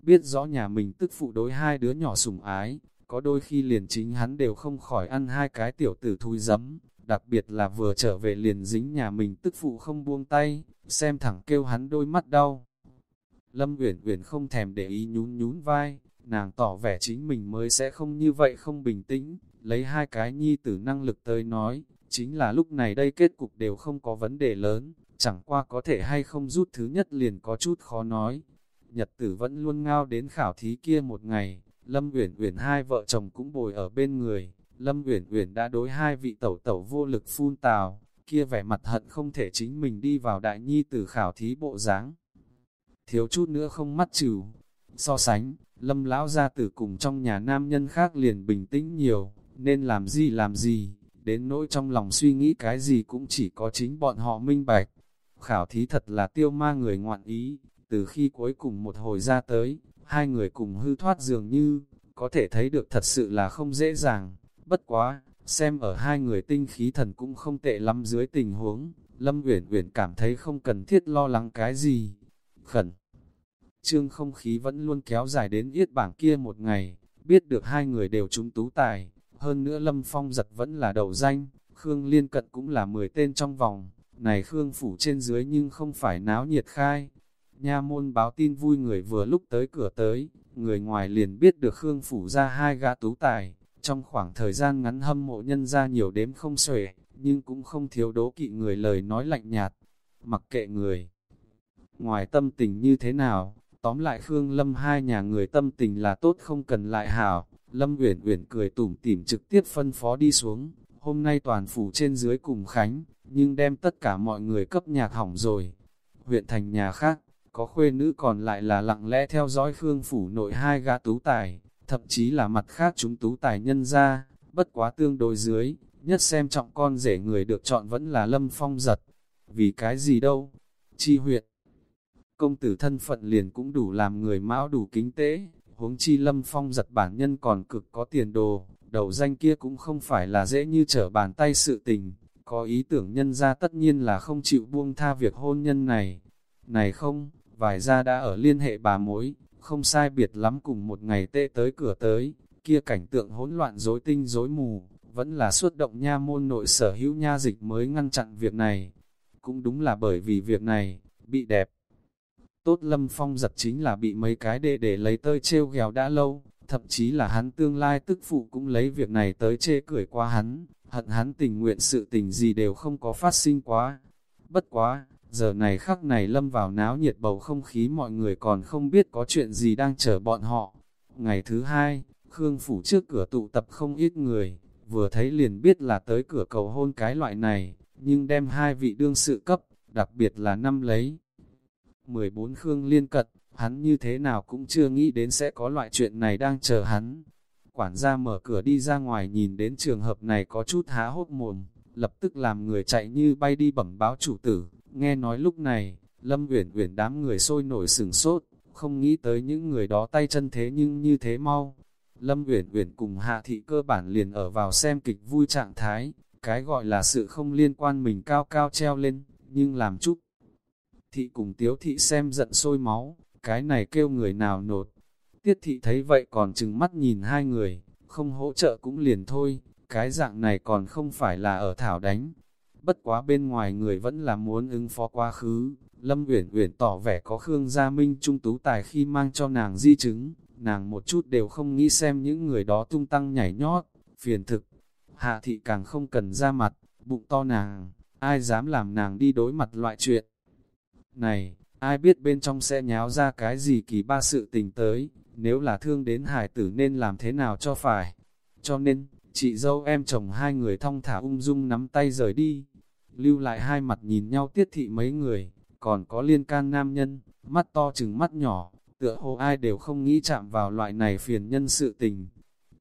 Biết rõ nhà mình tức phụ đối hai đứa nhỏ sủng ái, có đôi khi liền chính hắn đều không khỏi ăn hai cái tiểu tử thui giấm, đặc biệt là vừa trở về liền dính nhà mình tức phụ không buông tay, xem thẳng kêu hắn đôi mắt đau. Lâm Uyển Uyển không thèm để ý nhún nhún vai, nàng tỏ vẻ chính mình mới sẽ không như vậy không bình tĩnh, lấy hai cái nhi tử năng lực tới nói, chính là lúc này đây kết cục đều không có vấn đề lớn, chẳng qua có thể hay không rút thứ nhất liền có chút khó nói. Nhật tử vẫn luôn ngao đến khảo thí kia một ngày, Lâm Uyển Uyển hai vợ chồng cũng bồi ở bên người, Lâm Uyển Uyển đã đối hai vị tẩu tẩu vô lực phun tào, kia vẻ mặt hận không thể chính mình đi vào đại nhi tử khảo thí bộ dáng. Thiếu chút nữa không mắt trừ. So sánh, Lâm lão gia tử cùng trong nhà nam nhân khác liền bình tĩnh nhiều, nên làm gì làm gì, đến nỗi trong lòng suy nghĩ cái gì cũng chỉ có chính bọn họ minh bạch. Khảo thí thật là tiêu ma người ngoạn ý, từ khi cuối cùng một hồi ra tới, hai người cùng hư thoát dường như, có thể thấy được thật sự là không dễ dàng, bất quá, xem ở hai người tinh khí thần cũng không tệ lắm dưới tình huống, Lâm Uyển Uyển cảm thấy không cần thiết lo lắng cái gì. Khẩn trương không khí vẫn luôn kéo dài đến yết bảng kia một ngày, biết được hai người đều trúng tú tài, hơn nữa Lâm Phong giật vẫn là đầu danh, Khương Liên Cận cũng là 10 tên trong vòng, này Khương phủ trên dưới nhưng không phải náo nhiệt khai. Nha môn báo tin vui người vừa lúc tới cửa tới, người ngoài liền biết được Khương phủ ra hai gã tú tài, trong khoảng thời gian ngắn hâm mộ nhân ra nhiều đếm không xuể, nhưng cũng không thiếu đố kỵ người lời nói lạnh nhạt, mặc kệ người. Ngoài tâm tình như thế nào, tóm lại Khương Lâm hai nhà người tâm tình là tốt không cần lại hảo, Lâm Uyển Uyển cười tủm tỉm trực tiếp phân phó đi xuống, hôm nay toàn phủ trên dưới cùng Khánh, nhưng đem tất cả mọi người cấp nhạc hỏng rồi. Huyện thành nhà khác, có khuê nữ còn lại là lặng lẽ theo dõi Khương phủ nội hai gã tú tài, thậm chí là mặt khác chúng tú tài nhân ra, bất quá tương đối dưới, nhất xem trọng con rể người được chọn vẫn là Lâm Phong giật. Vì cái gì đâu? Chi huyện. Công tử thân phận liền cũng đủ làm người mão đủ kính tế, huống chi Lâm Phong giật bản nhân còn cực có tiền đồ, đầu danh kia cũng không phải là dễ như trở bàn tay sự tình, có ý tưởng nhân ra tất nhiên là không chịu buông tha việc hôn nhân này. Này không, vài gia đã ở liên hệ bà mối, không sai biệt lắm cùng một ngày tệ tới cửa tới, kia cảnh tượng hỗn loạn rối tinh rối mù, vẫn là xuất động nha môn nội sở hữu nha dịch mới ngăn chặn việc này. Cũng đúng là bởi vì việc này, bị đẹp. Tốt lâm phong giật chính là bị mấy cái đệ để lấy tơi treo ghèo đã lâu, thậm chí là hắn tương lai tức phụ cũng lấy việc này tới chê cười qua hắn, hận hắn tình nguyện sự tình gì đều không có phát sinh quá. Bất quá, Giờ này khắc này lâm vào náo nhiệt bầu không khí mọi người còn không biết có chuyện gì đang chờ bọn họ. Ngày thứ hai, Khương Phủ trước cửa tụ tập không ít người, vừa thấy liền biết là tới cửa cầu hôn cái loại này, nhưng đem hai vị đương sự cấp, đặc biệt là năm lấy. 14 Khương liên cật, hắn như thế nào cũng chưa nghĩ đến sẽ có loại chuyện này đang chờ hắn. Quản gia mở cửa đi ra ngoài nhìn đến trường hợp này có chút há hốt mồm, lập tức làm người chạy như bay đi bẩm báo chủ tử, Nghe nói lúc này, Lâm Uyển Uyển đám người sôi nổi sừng sốt, không nghĩ tới những người đó tay chân thế nhưng như thế mau. Lâm Uyển Uyển cùng Hạ thị cơ bản liền ở vào xem kịch vui trạng thái, cái gọi là sự không liên quan mình cao cao treo lên, nhưng làm chút. Thị cùng Tiếu thị xem giận sôi máu, cái này kêu người nào nột. Tiết thị thấy vậy còn chừng mắt nhìn hai người, không hỗ trợ cũng liền thôi, cái dạng này còn không phải là ở thảo đánh, bất quá bên ngoài người vẫn là muốn ứng phó quá khứ. Lâm Uyển Uyển tỏ vẻ có Khương Gia Minh trung tú tài khi mang cho nàng di chứng, nàng một chút đều không nghĩ xem những người đó tung tăng nhảy nhót, phiền thực. Hạ thị càng không cần ra mặt, bụng to nàng, ai dám làm nàng đi đối mặt loại chuyện. Này, ai biết bên trong sẽ nháo ra cái gì kỳ ba sự tình tới, nếu là thương đến hải tử nên làm thế nào cho phải. Cho nên, chị dâu em chồng hai người thong thả ung dung nắm tay rời đi, lưu lại hai mặt nhìn nhau tiết thị mấy người, còn có liên can nam nhân, mắt to chừng mắt nhỏ, tựa hồ ai đều không nghĩ chạm vào loại này phiền nhân sự tình.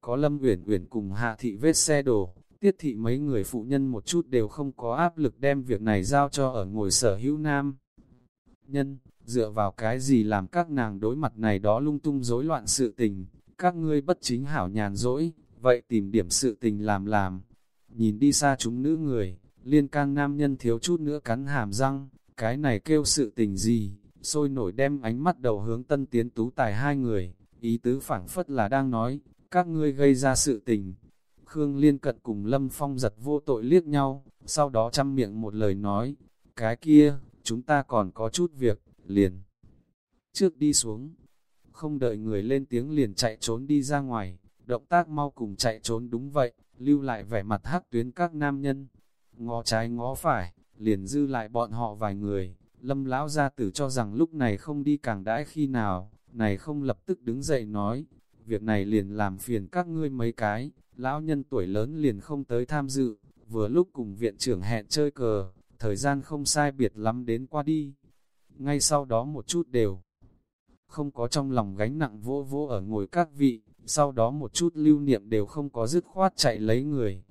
Có Lâm Uyển Uyển cùng Hạ thị vết xe đổ, tiết thị mấy người phụ nhân một chút đều không có áp lực đem việc này giao cho ở ngồi sở hữu nam. Nhân, dựa vào cái gì làm các nàng đối mặt này đó lung tung rối loạn sự tình, các ngươi bất chính hảo nhàn dỗi, vậy tìm điểm sự tình làm làm. Nhìn đi xa chúng nữ người, liên can nam nhân thiếu chút nữa cắn hàm răng, cái này kêu sự tình gì, sôi nổi đem ánh mắt đầu hướng tân tiến tú tài hai người, ý tứ phảng phất là đang nói, các ngươi gây ra sự tình. Khương Liên cận cùng Lâm Phong giật vô tội liếc nhau, sau đó chăm miệng một lời nói, cái kia, chúng ta còn có chút việc, liền. trước đi xuống. Không đợi người lên tiếng liền chạy trốn đi ra ngoài, động tác mau cùng chạy trốn đúng vậy, lưu lại vẻ mặt hắc tuyến các nam nhân. Ngó trái ngó phải, liền dư lại bọn họ vài người, lâm lão gia tử cho rằng lúc này không đi càng đãi khi nào, này không lập tức đứng dậy nói, việc này liền làm phiền các ngươi mấy cái, lão nhân tuổi lớn liền không tới tham dự, vừa lúc cùng viện trưởng hẹn chơi cờ, thời gian không sai biệt lắm đến qua đi. Ngay sau đó một chút đều không có trong lòng gánh nặng vô vô ở ngồi các vị, sau đó một chút lưu niệm đều không có dứt khoát chạy lấy người.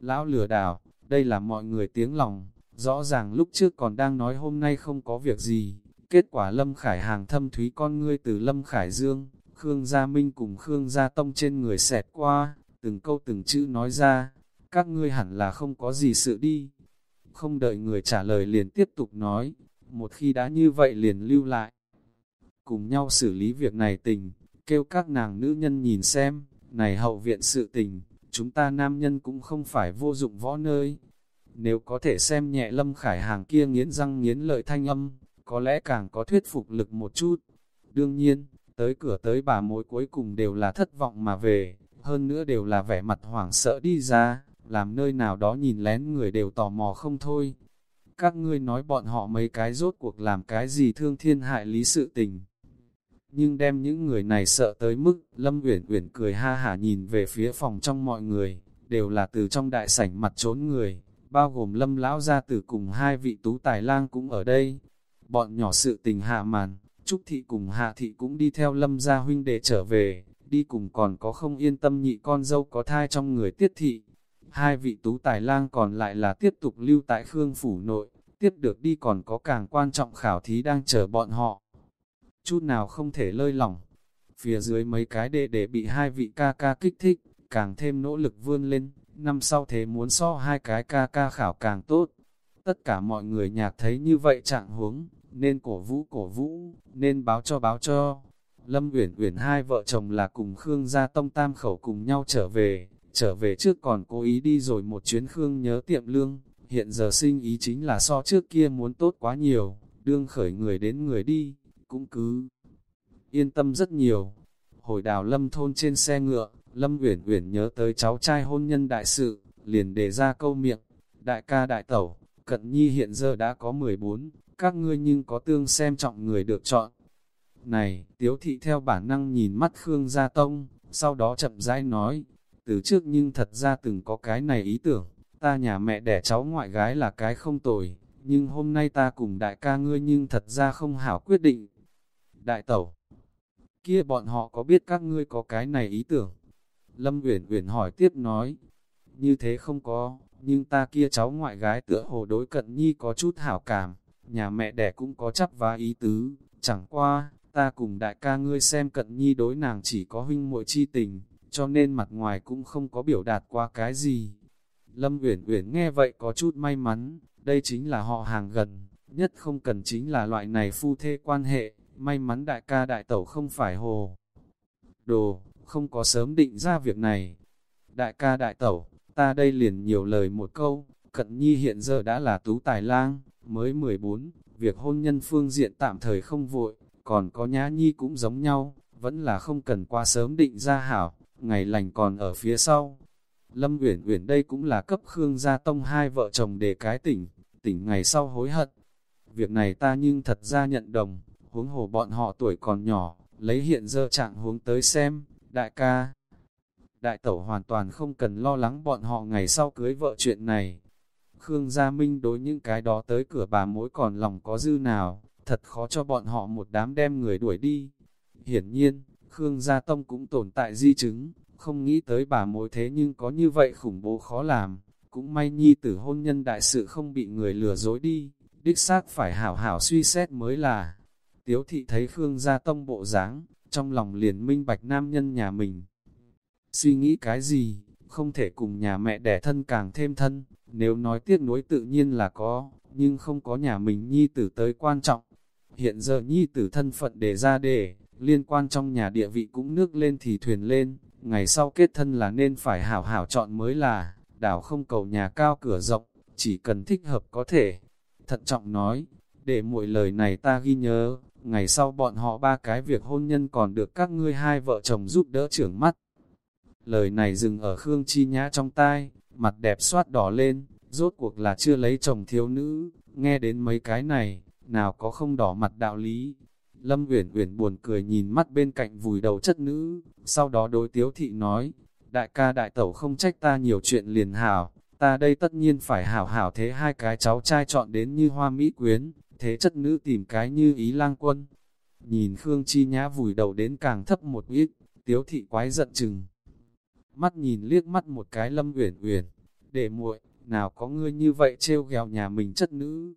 Lão lừa đảo, đây là mọi người tiếng lòng, rõ ràng lúc trước còn đang nói hôm nay không có việc gì, kết quả Lâm Khải hàng thâm thúy con ngươi từ Lâm Khải Dương, Khương Gia Minh cùng Khương Gia Tông trên người xẹt qua, từng câu từng chữ nói ra, các ngươi hẳn là không có gì sự đi. Không đợi người trả lời liền tiếp tục nói, một khi đã như vậy liền lưu lại. Cùng nhau xử lý việc này tình, kêu các nàng nữ nhân nhìn xem, này hậu viện sự tình, chúng ta nam nhân cũng không phải vô dụng võ nơi. Nếu có thể xem nhẹ lâm khải hàng kia nghiến răng nghiến lợi thanh âm, có lẽ càng có thuyết phục lực một chút. Đương nhiên, tới cửa tới bà mối cuối cùng đều là thất vọng mà về, hơn nữa đều là vẻ mặt hoảng sợ đi ra, làm nơi nào đó nhìn lén người đều tò mò không thôi. Các ngươi nói bọn họ mấy cái rốt cuộc làm cái gì thương thiên hại lý sự tình. Nhưng đem những người này sợ tới mức, Lâm Uyển Uyển cười ha hả nhìn về phía phòng trong mọi người, đều là từ trong đại sảnh mặt trốn người, bao gồm Lâm lão gia tử cùng hai vị tú tài lang cũng ở đây. Bọn nhỏ sự tình hạ màn, Trúc Thị cùng Hạ Thị cũng đi theo Lâm gia huynh để trở về, đi cùng còn có không yên tâm nhị con dâu có thai trong người tiết thị. Hai vị tú tài lang còn lại là tiếp tục lưu tại Khương Phủ nội, tiếp được đi còn có càng quan trọng khảo thí đang chờ bọn họ. Chút nào không thể lơi lỏng. Phía dưới mấy cái đệ để bị hai vị ca ca kích thích, càng thêm nỗ lực vươn lên, năm sau thế muốn so hai cái ca ca khảo càng tốt. Tất cả mọi người nhạc thấy như vậy trạng huống, nên cổ vũ cổ vũ, nên báo cho báo cho. Lâm Uyển Uyển hai vợ chồng là cùng Khương Gia Tông Tam khẩu cùng nhau trở về, trở về trước còn cố ý đi rồi một chuyến Khương nhớ tiệm lương, hiện giờ sinh ý chính là so trước kia muốn tốt quá nhiều, đương khởi người đến người đi, cũng cứ yên tâm rất nhiều. Hồi đào Lâm thôn trên xe ngựa, Lâm Uyển Uyển nhớ tới cháu trai hôn nhân đại sự, liền đề ra câu miệng, đại ca đại tẩu, cận nhi hiện giờ đã có 14, các ngươi nhưng có tương xem trọng người được chọn. Này, tiếu thị theo bản năng nhìn mắt Khương Gia Tông, sau đó chậm rãi nói, từ trước nhưng thật ra từng có cái này ý tưởng, ta nhà mẹ đẻ cháu ngoại gái là cái không tồi, nhưng hôm nay ta cùng đại ca ngươi nhưng thật ra không hảo quyết định. Đại tẩu, kia bọn họ có biết các ngươi có cái này ý tưởng? Lâm Uyển Uyển hỏi tiếp nói, như thế không có, nhưng ta kia cháu ngoại gái tựa hồ đối cận nhi có chút hảo cảm, nhà mẹ đẻ cũng có chấp vá ý tứ, chẳng qua, ta cùng đại ca ngươi xem cận nhi đối nàng chỉ có huynh muội chi tình, cho nên mặt ngoài cũng không có biểu đạt qua cái gì. Lâm Uyển Uyển nghe vậy có chút may mắn, đây chính là họ hàng gần, nhất không cần chính là loại này phu thê quan hệ, may mắn đại ca đại tẩu không phải hồ. Đồ, không có sớm định ra việc này. Đại ca đại tẩu, ta đây liền nhiều lời một câu, cận nhi hiện giờ đã là tú tài lang, mới 14, việc hôn nhân phương diện tạm thời không vội, còn có nhã nhi cũng giống nhau, vẫn là không cần qua sớm định ra hảo, ngày lành còn ở phía sau. Lâm Uyển Uyển đây cũng là cấp Khương Gia Tông hai vợ chồng để cái tỉnh, tỉnh ngày sau hối hận. Việc này ta nhưng thật ra nhận đồng, huống hồ bọn họ tuổi còn nhỏ, lấy hiện giờ trạng huống tới xem, đại ca. Đại tẩu hoàn toàn không cần lo lắng bọn họ ngày sau cưới vợ chuyện này. Khương Gia Minh đối những cái đó tới cửa bà mối còn lòng có dư nào, thật khó cho bọn họ một đám đem người đuổi đi. Hiển nhiên, Khương Gia Tông cũng tồn tại di chứng, không nghĩ tới bà mối thế nhưng có như vậy khủng bố khó làm. Cũng may nhi tử hôn nhân đại sự không bị người lừa dối đi, đích xác phải hảo hảo suy xét mới là. Tiếu thị thấy Khương Gia Tông bộ dáng trong lòng liền minh bạch nam nhân nhà mình. Suy nghĩ cái gì, không thể cùng nhà mẹ đẻ thân càng thêm thân, nếu nói tiếc nuối tự nhiên là có, nhưng không có nhà mình nhi tử tới quan trọng. Hiện giờ nhi tử thân phận để ra để, liên quan trong nhà địa vị cũng nước lên thì thuyền lên, ngày sau kết thân là nên phải hảo hảo chọn mới là, đảo không cầu nhà cao cửa rộng, chỉ cần thích hợp có thể. Thận trọng nói, để mỗi lời này ta ghi nhớ, ngày sau bọn họ ba cái việc hôn nhân còn được các ngươi hai vợ chồng giúp đỡ trưởng mắt. Lời này dừng ở Khương Chi Nhã trong tai, mặt đẹp soát đỏ lên, rốt cuộc là chưa lấy chồng thiếu nữ, nghe đến mấy cái này, nào có không đỏ mặt đạo lý. Lâm Uyển Uyển buồn cười nhìn mắt bên cạnh vùi đầu chất nữ, sau đó đối tiếu thị nói, đại ca đại tẩu không trách ta nhiều chuyện liền hảo, ta đây tất nhiên phải hảo hảo thế hai cái cháu trai chọn đến như hoa mỹ quyến, thế chất nữ tìm cái như ý lang quân. Nhìn Khương Chi Nhã vùi đầu đến càng thấp một ít, tiếu thị quái giận chừng. Mắt nhìn liếc mắt một cái Lâm Uyển Uyển, để muội, nào có ngươi như vậy trêu ghẹo nhà mình chất nữ.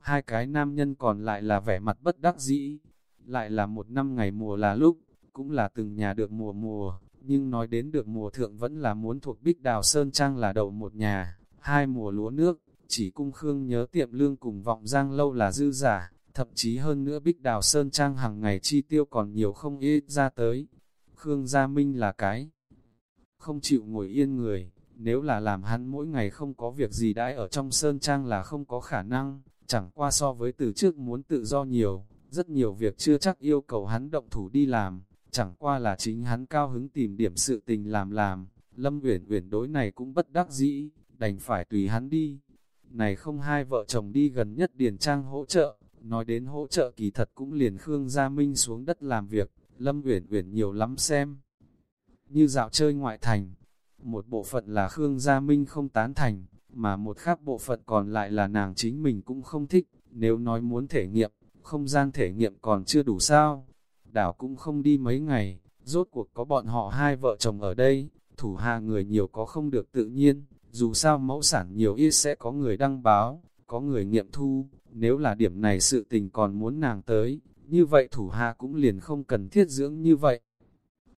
Hai cái nam nhân còn lại là vẻ mặt bất đắc dĩ, lại là một năm ngày mùa là lúc, cũng là từng nhà được mùa mùa, nhưng nói đến được mùa thượng vẫn là muốn thuộc Bích Đào Sơn Trang là đầu một nhà, hai mùa lúa nước, chỉ cung Khương nhớ tiệm lương cùng vọng giang lâu là dư giả, thậm chí hơn nữa Bích Đào Sơn Trang hàng ngày chi tiêu còn nhiều không ít ra tới. Khương Gia Minh là cái không chịu ngồi yên người, nếu là làm hắn mỗi ngày không có việc gì đãi ở trong Sơn Trang là không có khả năng, chẳng qua so với từ trước muốn tự do nhiều, rất nhiều việc chưa chắc yêu cầu hắn động thủ đi làm, chẳng qua là chính hắn cao hứng tìm điểm sự tình làm làm, Lâm Uyển Uyển đối này cũng bất đắc dĩ, đành phải tùy hắn đi. Này không hai vợ chồng đi gần nhất Điền Trang hỗ trợ, nói đến hỗ trợ kỳ thật cũng liền Khương Gia Minh xuống đất làm việc, Lâm Uyển Uyển nhiều lắm xem. Như dạo chơi ngoại thành, một bộ phận là Khương Gia Minh không tán thành, mà một khác bộ phận còn lại là nàng chính mình cũng không thích, nếu nói muốn thể nghiệm, không gian thể nghiệm còn chưa đủ sao. Đảo cũng không đi mấy ngày, rốt cuộc có bọn họ hai vợ chồng ở đây, thủ hạ người nhiều có không được tự nhiên, dù sao mẫu sản nhiều ít sẽ có người đăng báo, có người nghiệm thu, nếu là điểm này sự tình còn muốn nàng tới, như vậy thủ hạ cũng liền không cần thiết dưỡng như vậy.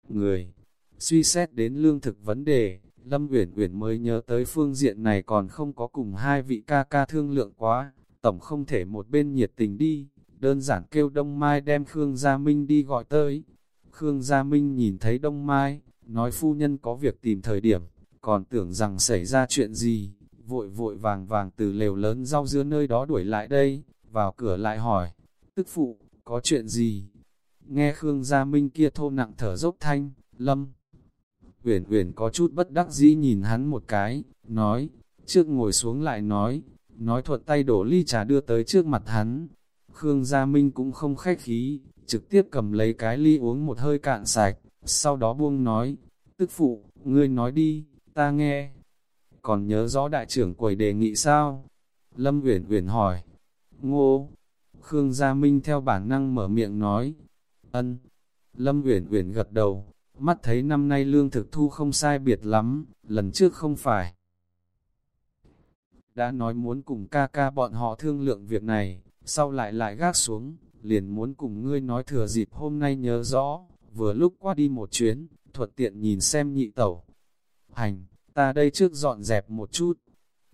Người, suy xét đến lương thực vấn đề, Lâm Uyển Uyển mới nhớ tới phương diện này còn không có cùng hai vị ca ca thương lượng quá, tổng không thể một bên nhiệt tình đi, đơn giản kêu Đông Mai đem Khương Gia Minh đi gọi tới. Khương Gia Minh nhìn thấy Đông Mai, nói phu nhân có việc tìm thời điểm, còn tưởng rằng xảy ra chuyện gì, vội vội vàng vàng từ lều lớn rau dưa nơi đó đuổi lại đây, vào cửa lại hỏi, tức phụ, có chuyện gì? Nghe Khương Gia Minh kia thô nặng thở dốc thanh, lâm. Uyển Uyển có chút bất đắc dĩ nhìn hắn một cái, nói, trước ngồi xuống lại nói, nói thuận tay đổ ly trà đưa tới trước mặt hắn. Khương Gia Minh cũng không khách khí, trực tiếp cầm lấy cái ly uống một hơi cạn sạch, sau đó buông nói, tức phụ, ngươi nói đi, ta nghe. Còn nhớ rõ đại trưởng quầy đề nghị sao? Lâm Uyển Uyển hỏi. Ngô. Khương Gia Minh theo bản năng mở miệng nói. Ân. Lâm Uyển Uyển gật đầu, mắt thấy năm nay lương thực thu không sai biệt lắm, lần trước không phải. Đã nói muốn cùng ca ca bọn họ thương lượng việc này, sau lại lại gác xuống, liền muốn cùng ngươi nói thừa dịp hôm nay nhớ rõ, vừa lúc qua đi một chuyến, thuận tiện nhìn xem nhị tẩu. Hành, ta đây trước dọn dẹp một chút.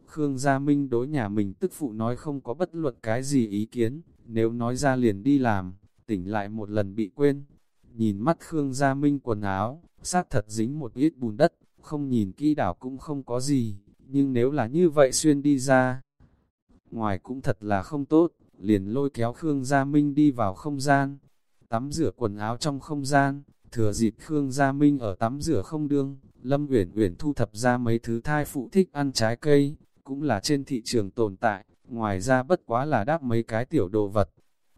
Khương Gia Minh đối nhà mình tức phụ nói không có bất luận cái gì ý kiến, nếu nói ra liền đi làm, tỉnh lại một lần bị quên, Nhìn mắt Khương Gia Minh quần áo, xác thật dính một ít bùn đất, không nhìn kỹ đảo cũng không có gì, nhưng nếu là như vậy xuyên đi ra, ngoài cũng thật là không tốt, liền lôi kéo Khương Gia Minh đi vào không gian, tắm rửa quần áo trong không gian, thừa dịp Khương Gia Minh ở tắm rửa không đương, Lâm Uyển Uyển thu thập ra mấy thứ thai phụ thích ăn trái cây, cũng là trên thị trường tồn tại, ngoài ra bất quá là đáp mấy cái tiểu đồ vật,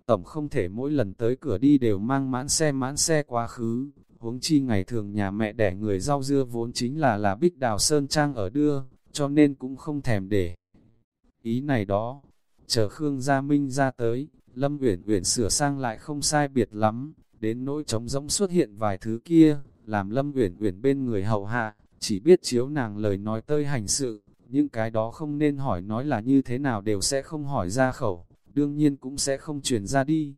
tổng không thể mỗi lần tới cửa đi đều mang mãn xe mãn xe quá khứ, huống chi ngày thường nhà mẹ đẻ người rau dưa vốn chính là là bích đào sơn trang ở đưa, cho nên cũng không thèm để. Ý này đó, chờ Khương Gia Minh ra tới, Lâm Uyển Uyển sửa sang lại không sai biệt lắm, đến nỗi trống rỗng xuất hiện vài thứ kia, làm Lâm Uyển Uyển bên người hậu hạ, chỉ biết chiếu nàng lời nói tơi hành sự, những cái đó không nên hỏi nói là như thế nào đều sẽ không hỏi ra khẩu đương nhiên cũng sẽ không truyền ra đi.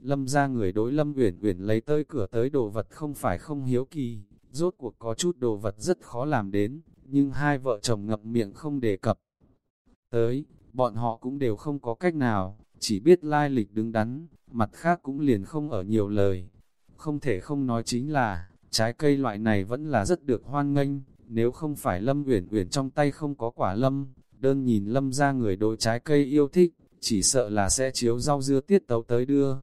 Lâm ra người đối Lâm Uyển Uyển lấy tới cửa tới đồ vật không phải không hiếu kỳ, rốt cuộc có chút đồ vật rất khó làm đến, nhưng hai vợ chồng ngậm miệng không đề cập. Tới, bọn họ cũng đều không có cách nào, chỉ biết lai lịch đứng đắn, mặt khác cũng liền không ở nhiều lời. Không thể không nói chính là, trái cây loại này vẫn là rất được hoan nghênh, nếu không phải Lâm Uyển Uyển trong tay không có quả lâm, đơn nhìn Lâm ra người đối trái cây yêu thích, chỉ sợ là sẽ chiếu rau dưa tiết tấu tới đưa.